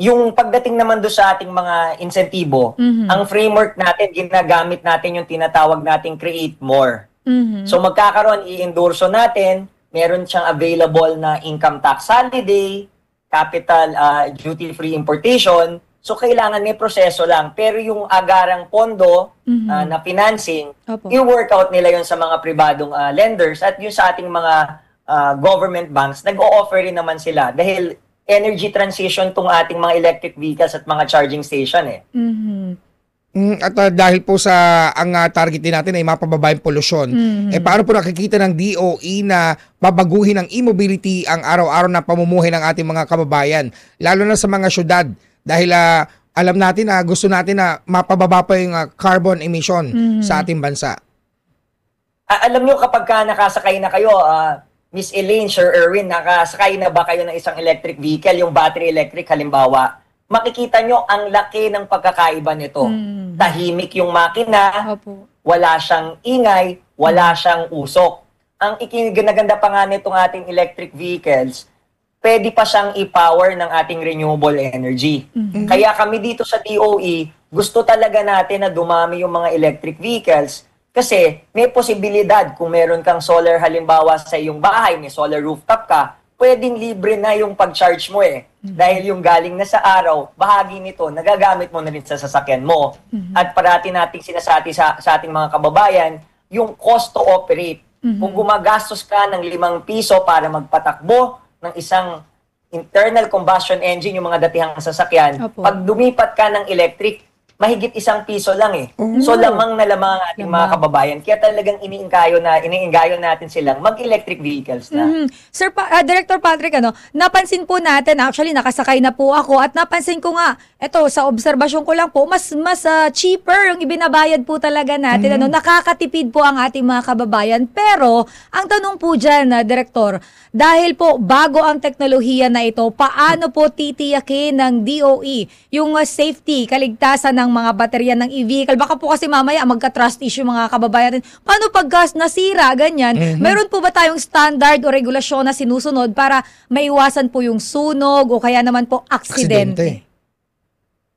Yung pagdating naman doon sa ating mga insentibo, Mhm. ang framework natin, ginagamit natin yung tinatawag nating create more. Mhm. So magkakaroon, i-endorso natin, meron siyang available na income tax holiday, capital uh, duty-free importation. So kailangan may proseso lang. Pero yung agarang pondo Mhm. uh, na financing, Opo. i-workout nila yon sa mga pribadong uh, lenders at yung sa ating mga uh, government banks, nag-o-offer rin naman sila dahil energy transition tong ating mga electric vehicles at mga charging station eh. Mhm. Mm, at uh, dahil po sa ang uh, target din natin ay mapababa yung polusyon, Mhm. eh paano po nakikita ng DOE na babaguhin ng e-mobility ang araw-araw na pamumuhay ng ating mga kababayan, lalo na sa mga syudad dahil ah, alam natin na gusto natin na mapababa pa yung ah, carbon emission Mhm. sa ating bansa. Ah, alam nyo kapag ka nakasakay na kayo, ah, Miss Elaine, Sir Erwin, nakasakay na ba kayo ng isang electric vehicle, yung battery electric halimbawa, makikita nyo ang laki ng pagkakaiba nito. Tahimik yung makina, wala siyang ingay, wala siyang usok. Ang ikinaganda pa nga nitong ating electric vehicles, pwede pa siyang i-power ng ating renewable energy. Kaya kami dito sa DOE, gusto talaga natin na dumami yung mga electric vehicles kasi may posibilidad kung meron kang solar halimbawa sa iyong bahay, may solar rooftop ka, pwedeng libre na yung pag-charge mo eh. Dahil yung galing na sa araw, bahagi nito, nagagamit mo na rin sa sasakyan mo. At parati nating sinasati sa, sa ating mga kababayan, yung cost to operate. Kung gumagastos ka ng limang piso para magpatakbo ng isang internal combustion engine, yung mga datihang sasakyan, Opo. pag lumipat ka ng electric, mahigit isang piso lang eh. So lamang na lamang ang ating mga kababayan. Kaya talagang iniingkayo na iniingkayo natin silang mag-electric vehicles na. Mhm. Sir pa- ah, Director Patrick, ano, napansin po natin, actually nakasakay na po ako at napansin ko nga, eto sa obserbasyon ko lang po, mas mas ah, cheaper yung ibinabayad po talaga natin. Ano, nakakatipid po ang ating mga kababayan. Pero ang tanong po diyan, na Director, dahil po bago ang teknolohiya na ito, paano po titiyakin ng DOE yung ah, safety, kaligtasan ng mga baterya ng e-vehicle? Baka po kasi mamaya magka-trust issue mga kababayan. Paano pag gas nasira, ganyan? Mhm. Meron po ba tayong standard o regulasyon na sinusunod para maiwasan po yung sunog o kaya naman po aksidente?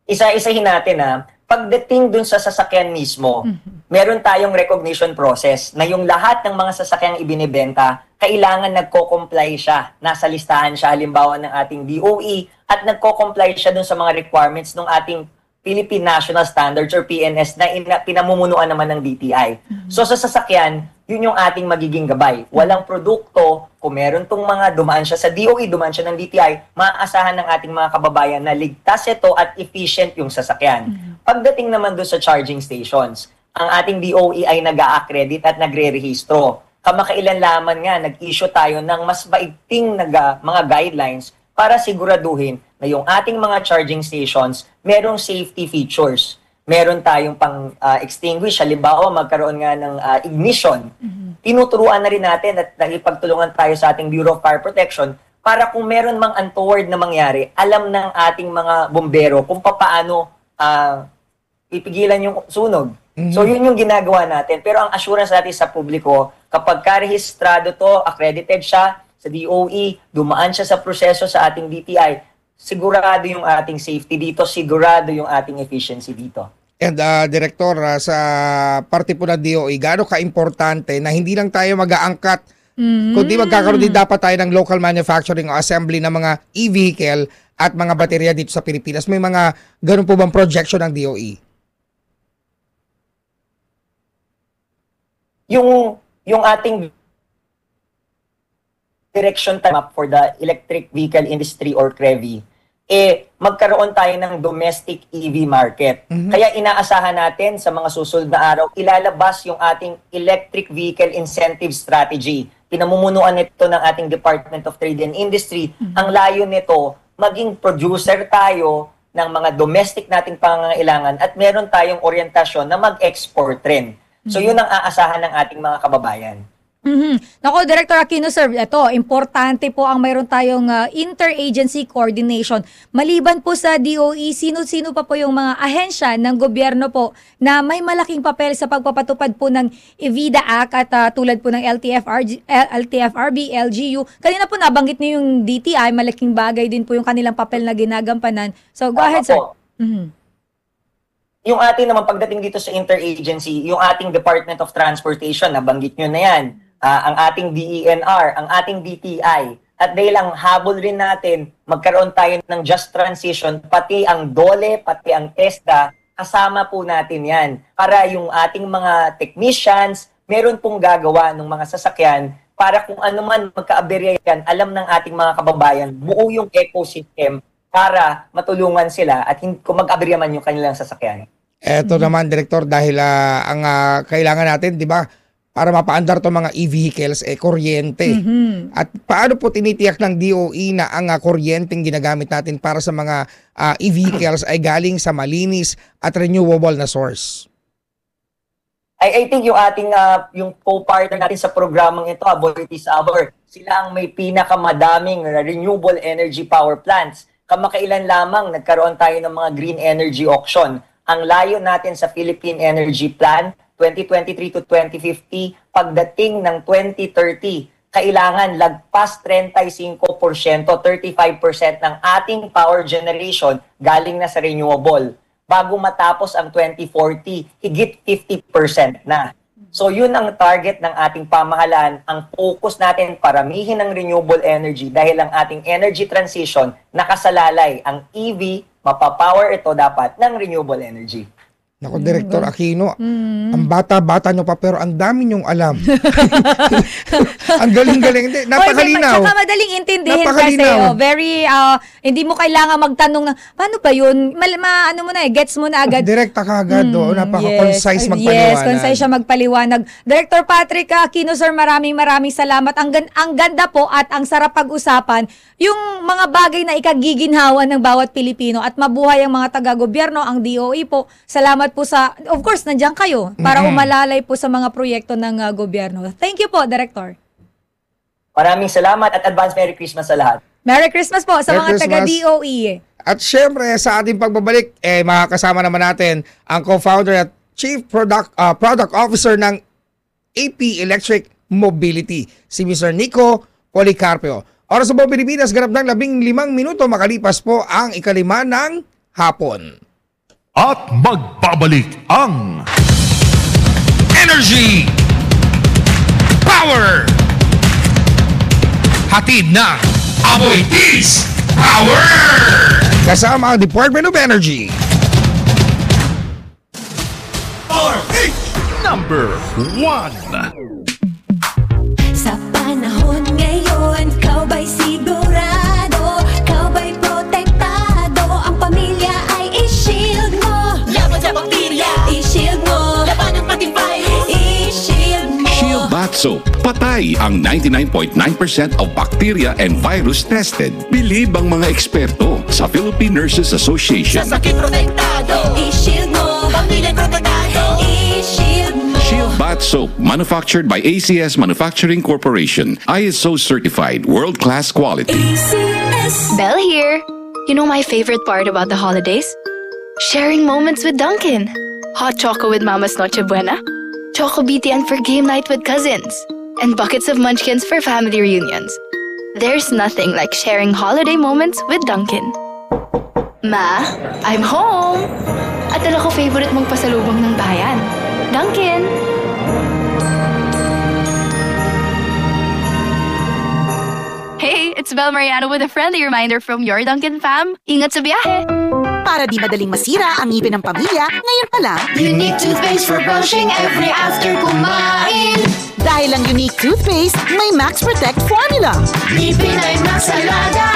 Isa-isahin natin ha, pagdating dun sa sasakyan mismo, meron tayong recognition process na yung lahat ng mga sasakyang ibinibenta, kailangan nagko-comply siya. Nasa listahan siya halimbawa ng ating DOE at nagko-comply siya dun sa mga requirements ng ating Philippine National Standards or PNS na ina, pinamumunuan naman ng DTI. So sa sasakyan, yun yung ating magiging gabay. Walang produkto, kung meron tong mga dumaan siya sa DOE, dumaan siya ng DTI, maaasahan ng ating mga kababayan na ligtas ito at efficient yung sasakyan. Pagdating naman doon sa charging stations, ang ating DOE ay nag-a-accredit at nagre-rehistro. Kamakailan lamang nga, nag-issue tayo ng mas maigting naga, mga guidelines para siguraduhin na yung ating mga charging stations merong safety features. Meron tayong pang ah, extinguish, halimbawa magkaroon nga ng ah, ignition. Tinuturuan na rin natin at nakipagtulungan tayo sa ating Bureau of Fire Protection para kung meron mang untoward na mangyari, alam ng ating mga bombero kung papaano ah, ipigilan yung sunog. So yun yung ginagawa natin. Pero ang assurance natin sa publiko, kapag karehistrado to, accredited siya sa DOE, dumaan siya sa proseso sa ating DTI, sigurado yung ating safety dito, sigurado yung ating efficiency dito. And uh, Director, uh, sa parte po ng DOE, gaano ka-importante na hindi lang tayo mag-aangkat, kundi magkakaroon din dapat tayo ng local manufacturing o assembly ng mga e-vehicle at mga baterya dito sa Pilipinas. May mga ganun po bang projection ng? DOE? Yung yung ating direction map for the electric vehicle industry or CREVI, eh magkaroon tayo ng domestic EV market. Kaya inaasahan natin sa mga susunod na araw, ilalabas yung ating electric vehicle incentive strategy. Pinamumunuan nito ng ating Department of Trade and Industry. Ang layo nito, maging producer tayo ng mga domestic nating pangangailangan at meron tayong orientasyon na mag-export rin. So yun ang aasahan ng ating mga kababayan. Mhm. Nako, Director Aquino, sir, ito, importante po ang mayroon tayong ah, interagency coordination. Maliban po sa DOE, sino-sino pa po yung mga ahensya ng gobyerno po na may malaking papel sa pagpapatupad po ng EVIDA Act at ah, tulad po ng LTFRG, L- LTFRB, LGU. Kanina po nabanggit niyo yung DTI, malaking bagay din po yung kanilang papel na ginagampanan. So, go ahead, sir. Mhm. Yung ating naman pagdating dito sa interagency, yung ating Department of Transportation, nabanggit nyo na yan, Ah, ang ating DENR, ang ating DTI, at dahil ang habol rin natin, magkaroon tayo ng just transition, pati ang DOLE, pati ang TESDA, kasama po natin yan. Para yung ating mga technicians, meron pong gagawa ng mga sasakyan para kung ano man magkaaberya yan, alam ng ating mga kababayan, buo yung ecosystem para matulungan sila at kung mag-aberya man yung kanilang sasakyan. Eto naman, Director, dahil ah, ang ah, kailangan natin, di ba, para mapaandar to mga e-vehicles, eh, kuryente. At paano po tinitiyak ng DOE na ang ah, kuryenteng ginagamit natin para sa mga ah, e-vehicles ay galing sa malinis at renewable na source? I, I think yung ating ah, yung co-partner natin sa programang ito, Ability Hour, sila ang may pinakamadaming renewable energy power plants. Kamakailan lamang nagkaroon tayo ng mga green energy auction. Ang layo natin sa Philippine Energy Plan 2023 to 2050, pagdating ng 2030, kailangan lagpas 35%, 35% ng ating power generation galing na sa renewable bago matapos ang 2040, higit 50% na. So yun ang target ng ating pamahalaan. Ang focus natin, paramihin ng renewable energy dahil ang ating energy transition nakasalalay. Ang EV, mapapower ito dapat ng renewable energy. Nako, Director Aquino, Mm. ang bata-bata nyo pa pero ang dami nyong alam. ang galing-galing. Hindi, napakalinaw. Oy, tsaka madaling intindihin Napakalinaw. kasi. Oh, very, ah, hindi mo kailangan magtanong na, paano ba yun? Mal, ma, ano mo na eh, gets mo na agad. Direkta ka agad. Mm, oh, napaka-concise yes. magpaliwanag. Yes, concise siya magpaliwanag. Director Patrick Aquino, sir, maraming maraming salamat. Ang, gan- ang ganda po at ang sarap pag-usapan yung mga bagay na ikagiginhawa ng bawat Pilipino at mabuhay ang mga taga-gobyerno, ang DOE po. Salamat po sa, of course, nandiyan kayo para Mhm. umalalay po sa mga proyekto ng ah, gobyerno. Thank you po, Director. Maraming salamat at advance Merry Christmas sa lahat. Merry Christmas po sa Merry mga taga-DOE. At syempre, sa ating pagbabalik, eh, makakasama naman natin ang co-founder at Chief Product ah, Product Officer ng AP Electric Mobility, si Mr. Nico Policarpio. Oras sa po Pilipinas, ganap ng labing limang minuto makalipas po ang ikalima ng hapon. At magbabalik ang Energy Power. Hatid ng Amoy Peace Power. Kasama ang Department of Energy. Number 1 Bath Soap. Patay ang 99.9% of bacteria and virus tested. Bilib ang mga eksperto sa Philippine Nurses Association. Sa sakit protektado I-shield mo Pamilya protektado I-shield mo Shield Bath Soap, manufactured by ACS Manufacturing Corporation. ISO certified, world-class quality. Belle here. You know my favorite part about the holidays? Sharing moments with Duncan. Hot choco with Mama's Noche Buena. Choco BTN for game night with cousins. And buckets of munchkins for family reunions. There's nothing like sharing holiday moments with Duncan. Ma, I'm home! At dala ko favorite mong pasalubong ng bayan. Duncan! Hey, it's Belle Mariano with a friendly reminder from your Duncan fam. Ingat sa biyahe! Para di madaling masira ang ngipin ng pamilya, ngayon pa lang, Unique toothpaste for brushing every after kumain. Dahil ang unique toothpaste, may Max Protect formula. Ngipin ay mas alaga.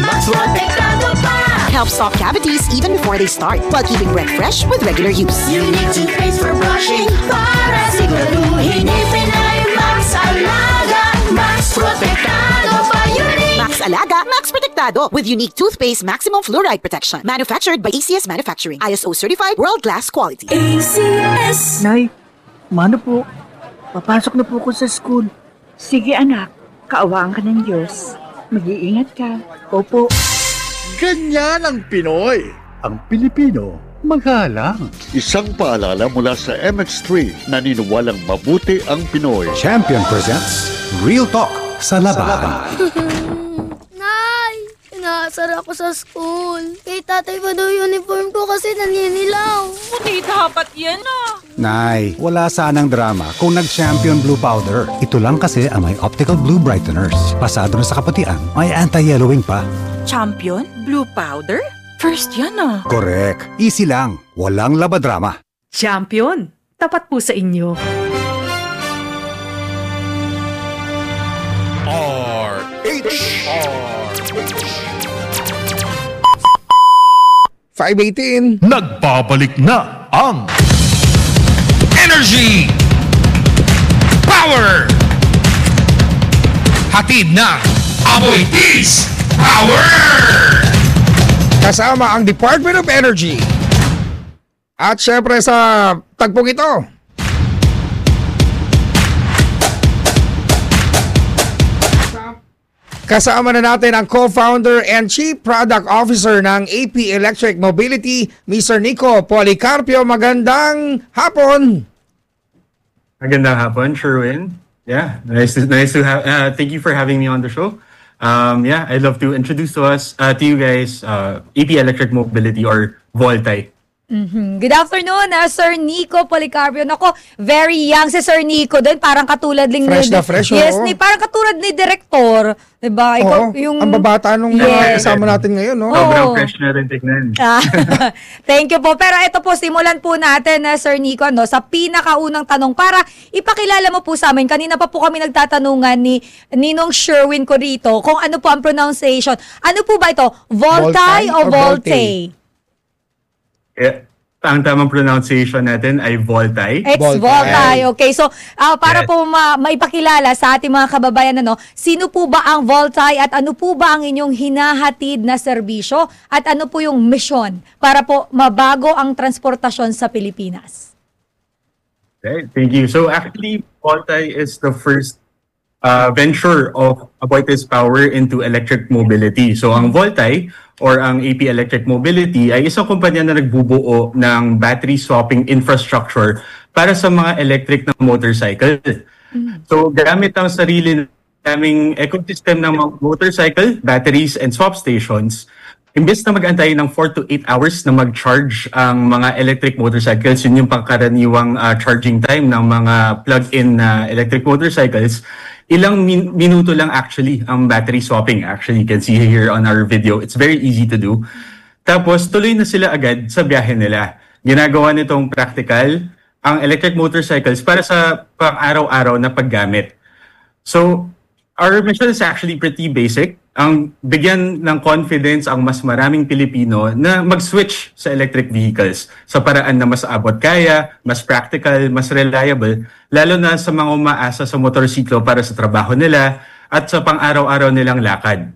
Mas protektado pa. Helps stop cavities even before they start while keeping breath fresh with regular use. Unique toothpaste for brushing. Para siguraduhin Ngipin ay mas alaga. Pa Unique Max Alaga, Max Protectado with unique toothpaste maximum fluoride protection. Manufactured by ACS Manufacturing. ISO certified world-class quality. ACS Nay, mano po? Papasok na po ko sa school. Sige anak, kaawaan ka ng Diyos. Mag-iingat ka. Opo. Ganyan ang Pinoy. Ang Pilipino, magalang. Isang paalala mula sa MX3 na niniwalang mabuti ang Pinoy. Champion presents Real Talk sa labahan. Nay! Inaasar ako sa school. Kay tatay pa daw uniform ko kasi naninilaw. Puti dapat yan ah. Nay, wala sanang drama kung nag-champion blue powder. Ito lang kasi ang may optical blue brighteners. Pasado na sa kaputian, may anti-yellowing pa. Champion? Blue powder? First yan ah. Correct. Easy lang. Walang labadrama. Champion, tapat po sa inyo. RH 518 Nagbabalik na ang Energy Power. Hatid ng Amoy Peace Power. Kasama ang Department of Energy. At syempre sa tagpong ito, Kasama na natin ang co-founder and chief product officer ng AP Electric Mobility, Mr. Nico Policarpio. Magandang hapon! Magandang hapon, Sherwin. Yeah, nice to, nice to have, uh, thank you for having me on the show. Um, yeah, I'd love to introduce to us, uh, to you guys, uh, AP Electric Mobility or Voltai. Mhm. Good afternoon, ah, Sir Nico Policarpio. Nako, very young si Sir Nico din. Parang katulad din Fresh na fresh, Yes, oo. ni, parang katulad ni Director. Diba? Ikaw, Oo, yung... ang babata nung Yes. kasama natin ngayon, no? Sobrang fresh na rin tignan. Ah, Thank you po. Pero ito po, simulan po natin na Sir Nico ano, sa pinakaunang tanong para ipakilala mo po sa amin. Kanina pa po kami nagtatanungan ni Ninong Sherwin ko rito kung ano po ang pronunciation. Ano po ba ito? Voltae Voltae o or Volte? Eh, ang tamang pronunciation natin ay Voltae. It's Voltae. Okay, so ah, para po ma- maipakilala sa ating mga kababayan ano, sino po ba ang Voltae at ano po ba ang inyong hinahatid na serbisyo at ano po yung mission para po mabago ang transportasyon sa Pilipinas? Okay, thank you. So actually, Voltae is the first uh, venture of Aboitiz Power into electric mobility. So ang Voltae or ang AP Electric Mobility ay isang kumpanya na nagbubuo ng battery swapping infrastructure para sa mga electric na motorcycle. So gamit ang sarili naming ecosystem ng mga motorcycle, batteries, and swap stations, imbes na mag-antay ng 4 to 8 hours na mag-charge ang mga electric motorcycles, yun yung pangkaraniwang uh, charging time ng mga plug-in na electric motorcycles, ilang min- minuto lang actually ang battery swapping. Actually, you can see here on our video. It's very easy to do. Tapos, tuloy na sila agad sa biyahe nila. Ginagawa nitong practical ang electric motorcycles para sa pang-araw-araw na paggamit. So, our mission is actually pretty basic. Ang bigyan ng confidence ang mas maraming Pilipino na mag-switch sa electric vehicles sa paraan na mas abot kaya, mas practical, mas reliable, lalo na sa mga umaasa sa motorsiklo para sa trabaho nila at sa pang-araw-araw nilang lakad.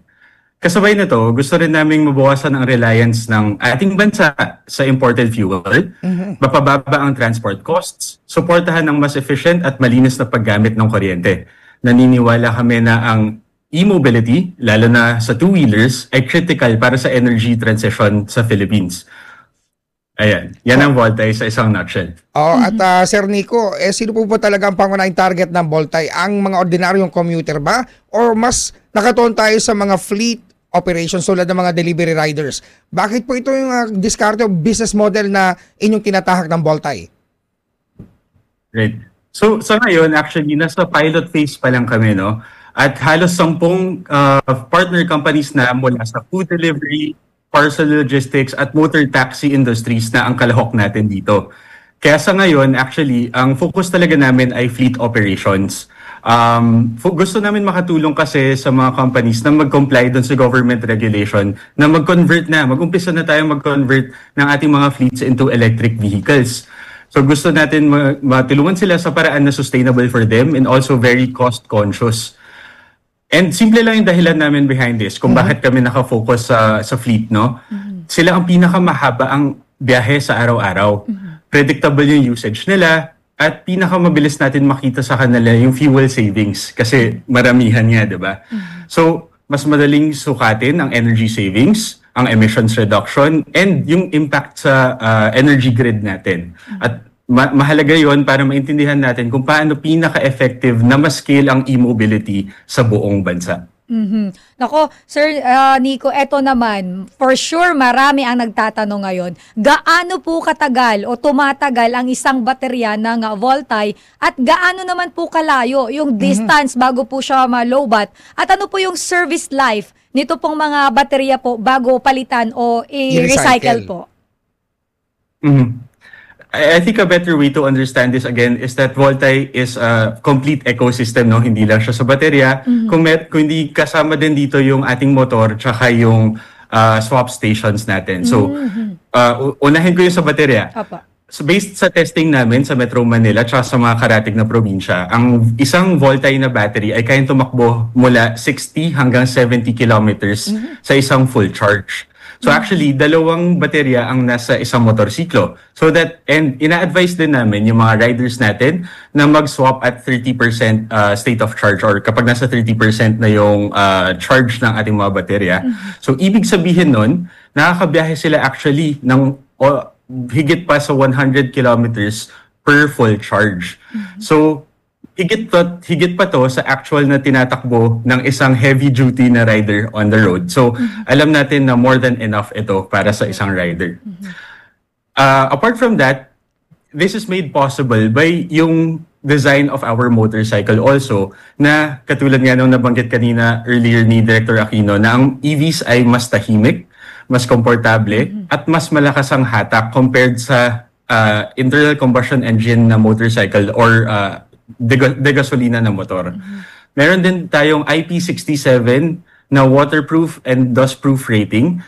Kasabay nito, gusto rin naming mabawasan ang reliance ng ating bansa sa imported fuel, mapababa ang transport costs, suportahan ng mas efficient at malinis na paggamit ng kuryente. Naniniwala kami na ang e-mobility, lalo na sa two-wheelers, ay critical para sa energy transition sa Philippines. Ayan, yan ang Voltae sa isang nutshell. Oo, at ah, Sir Nico, eh, sino po ba talaga ang pangunahing target ng Voltae? Ang mga ordinaryong commuter ba? Or mas nakatuon tayo sa mga fleet operations tulad ng mga delivery riders? Bakit po ito yung uh, diskarte o business model na inyong tinatahak ng Voltae? Right. So sa ngayon, actually, nasa pilot phase pa lang kami, no? At halos sampung uh, partner companies na mula sa food delivery, parcel logistics, at motor taxi industries na ang kalahok natin dito. Kaya sa ngayon, actually, ang focus talaga namin ay fleet operations. Um, gusto namin makatulong kasi sa mga companies na mag-comply doon sa government regulation na mag-convert na, mag-umpisa na tayo mag-convert ng ating mga fleets into electric vehicles. So gusto natin ma- matulungan sila sa paraan na sustainable for them and also very cost conscious. And simple lang yung dahilan namin behind this kung bakit kami nakafocus sa sa fleet, no? Sila ang pinakamahaba ang biyahe sa araw-araw. Predictable yung usage nila at pinakamabilis natin makita sa kanila yung fuel savings kasi maramihan nga, 'di ba? So, mas madaling sukatin ang energy savings, ang emissions reduction, and yung impact sa uh, energy grid natin. At ma- mahalaga yon para maintindihan natin kung paano pinaka-effective na ma-scale ang e-mobility sa buong bansa. Mhm. Nako, Sir ah, Nico, eto naman, for sure marami ang nagtatanong ngayon, gaano po katagal o tumatagal ang isang baterya ng ah, Voltae at gaano naman po kalayo yung distance bago po siya ma-lowbat at ano po yung service life nito pong mga baterya po bago palitan o i-recycle I-recycle. po? Mhm. I, I think a better way to understand this again is that Voltae is a complete ecosystem, no? Hindi lang siya sa baterya. Mhm. Kung, mer- kung hindi kasama din dito yung ating motor tsaka yung uh, swap stations natin. So, Mhm. uh, unahin ko yung sa baterya. Apa. So based sa testing namin sa Metro Manila at sa mga karatig na probinsya, ang isang Voltae na battery ay kayang tumakbo mula 60 hanggang 70 kilometers sa isang full charge. So actually, dalawang baterya ang nasa isang motorsiklo. So that, and ina-advise din namin yung mga riders natin na mag-swap at 30% uh, state of charge or kapag nasa 30% na yung uh, charge ng ating mga baterya. So ibig sabihin nun, nakakabiyahe sila actually ng o, higit pa sa 100 kilometers per full charge. So, higit pa, higit pa to sa actual na tinatakbo ng isang heavy duty na rider on the road. So, alam natin na more than enough ito para sa isang rider. uh, apart from that, this is made possible by yung design of our motorcycle also na katulad nga nung nabanggit kanina earlier ni Director Aquino na ang EVs ay mas tahimik, mas komportable at mas malakas ang hatak compared sa uh, internal combustion engine na motorcycle or uh, dega- degasolina na motor. Meron din tayong IP67 na waterproof and dustproof rating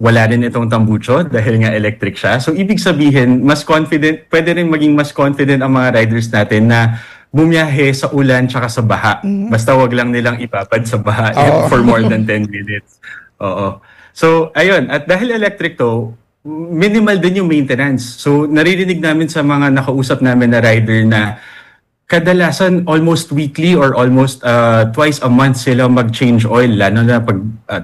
wala rin itong tambucho dahil nga electric siya. So ibig sabihin, mas confident, pwede rin maging mas confident ang mga riders natin na bumiyahe sa ulan tsaka sa baha. Basta wag lang nilang ipapad sa baha Oo. for more than 10 minutes. Oo. So ayun, at dahil electric to, minimal din yung maintenance. So naririnig namin sa mga nakausap namin na rider na kadalasan almost weekly or almost uh, twice a month sila mag-change oil lalo na pag uh,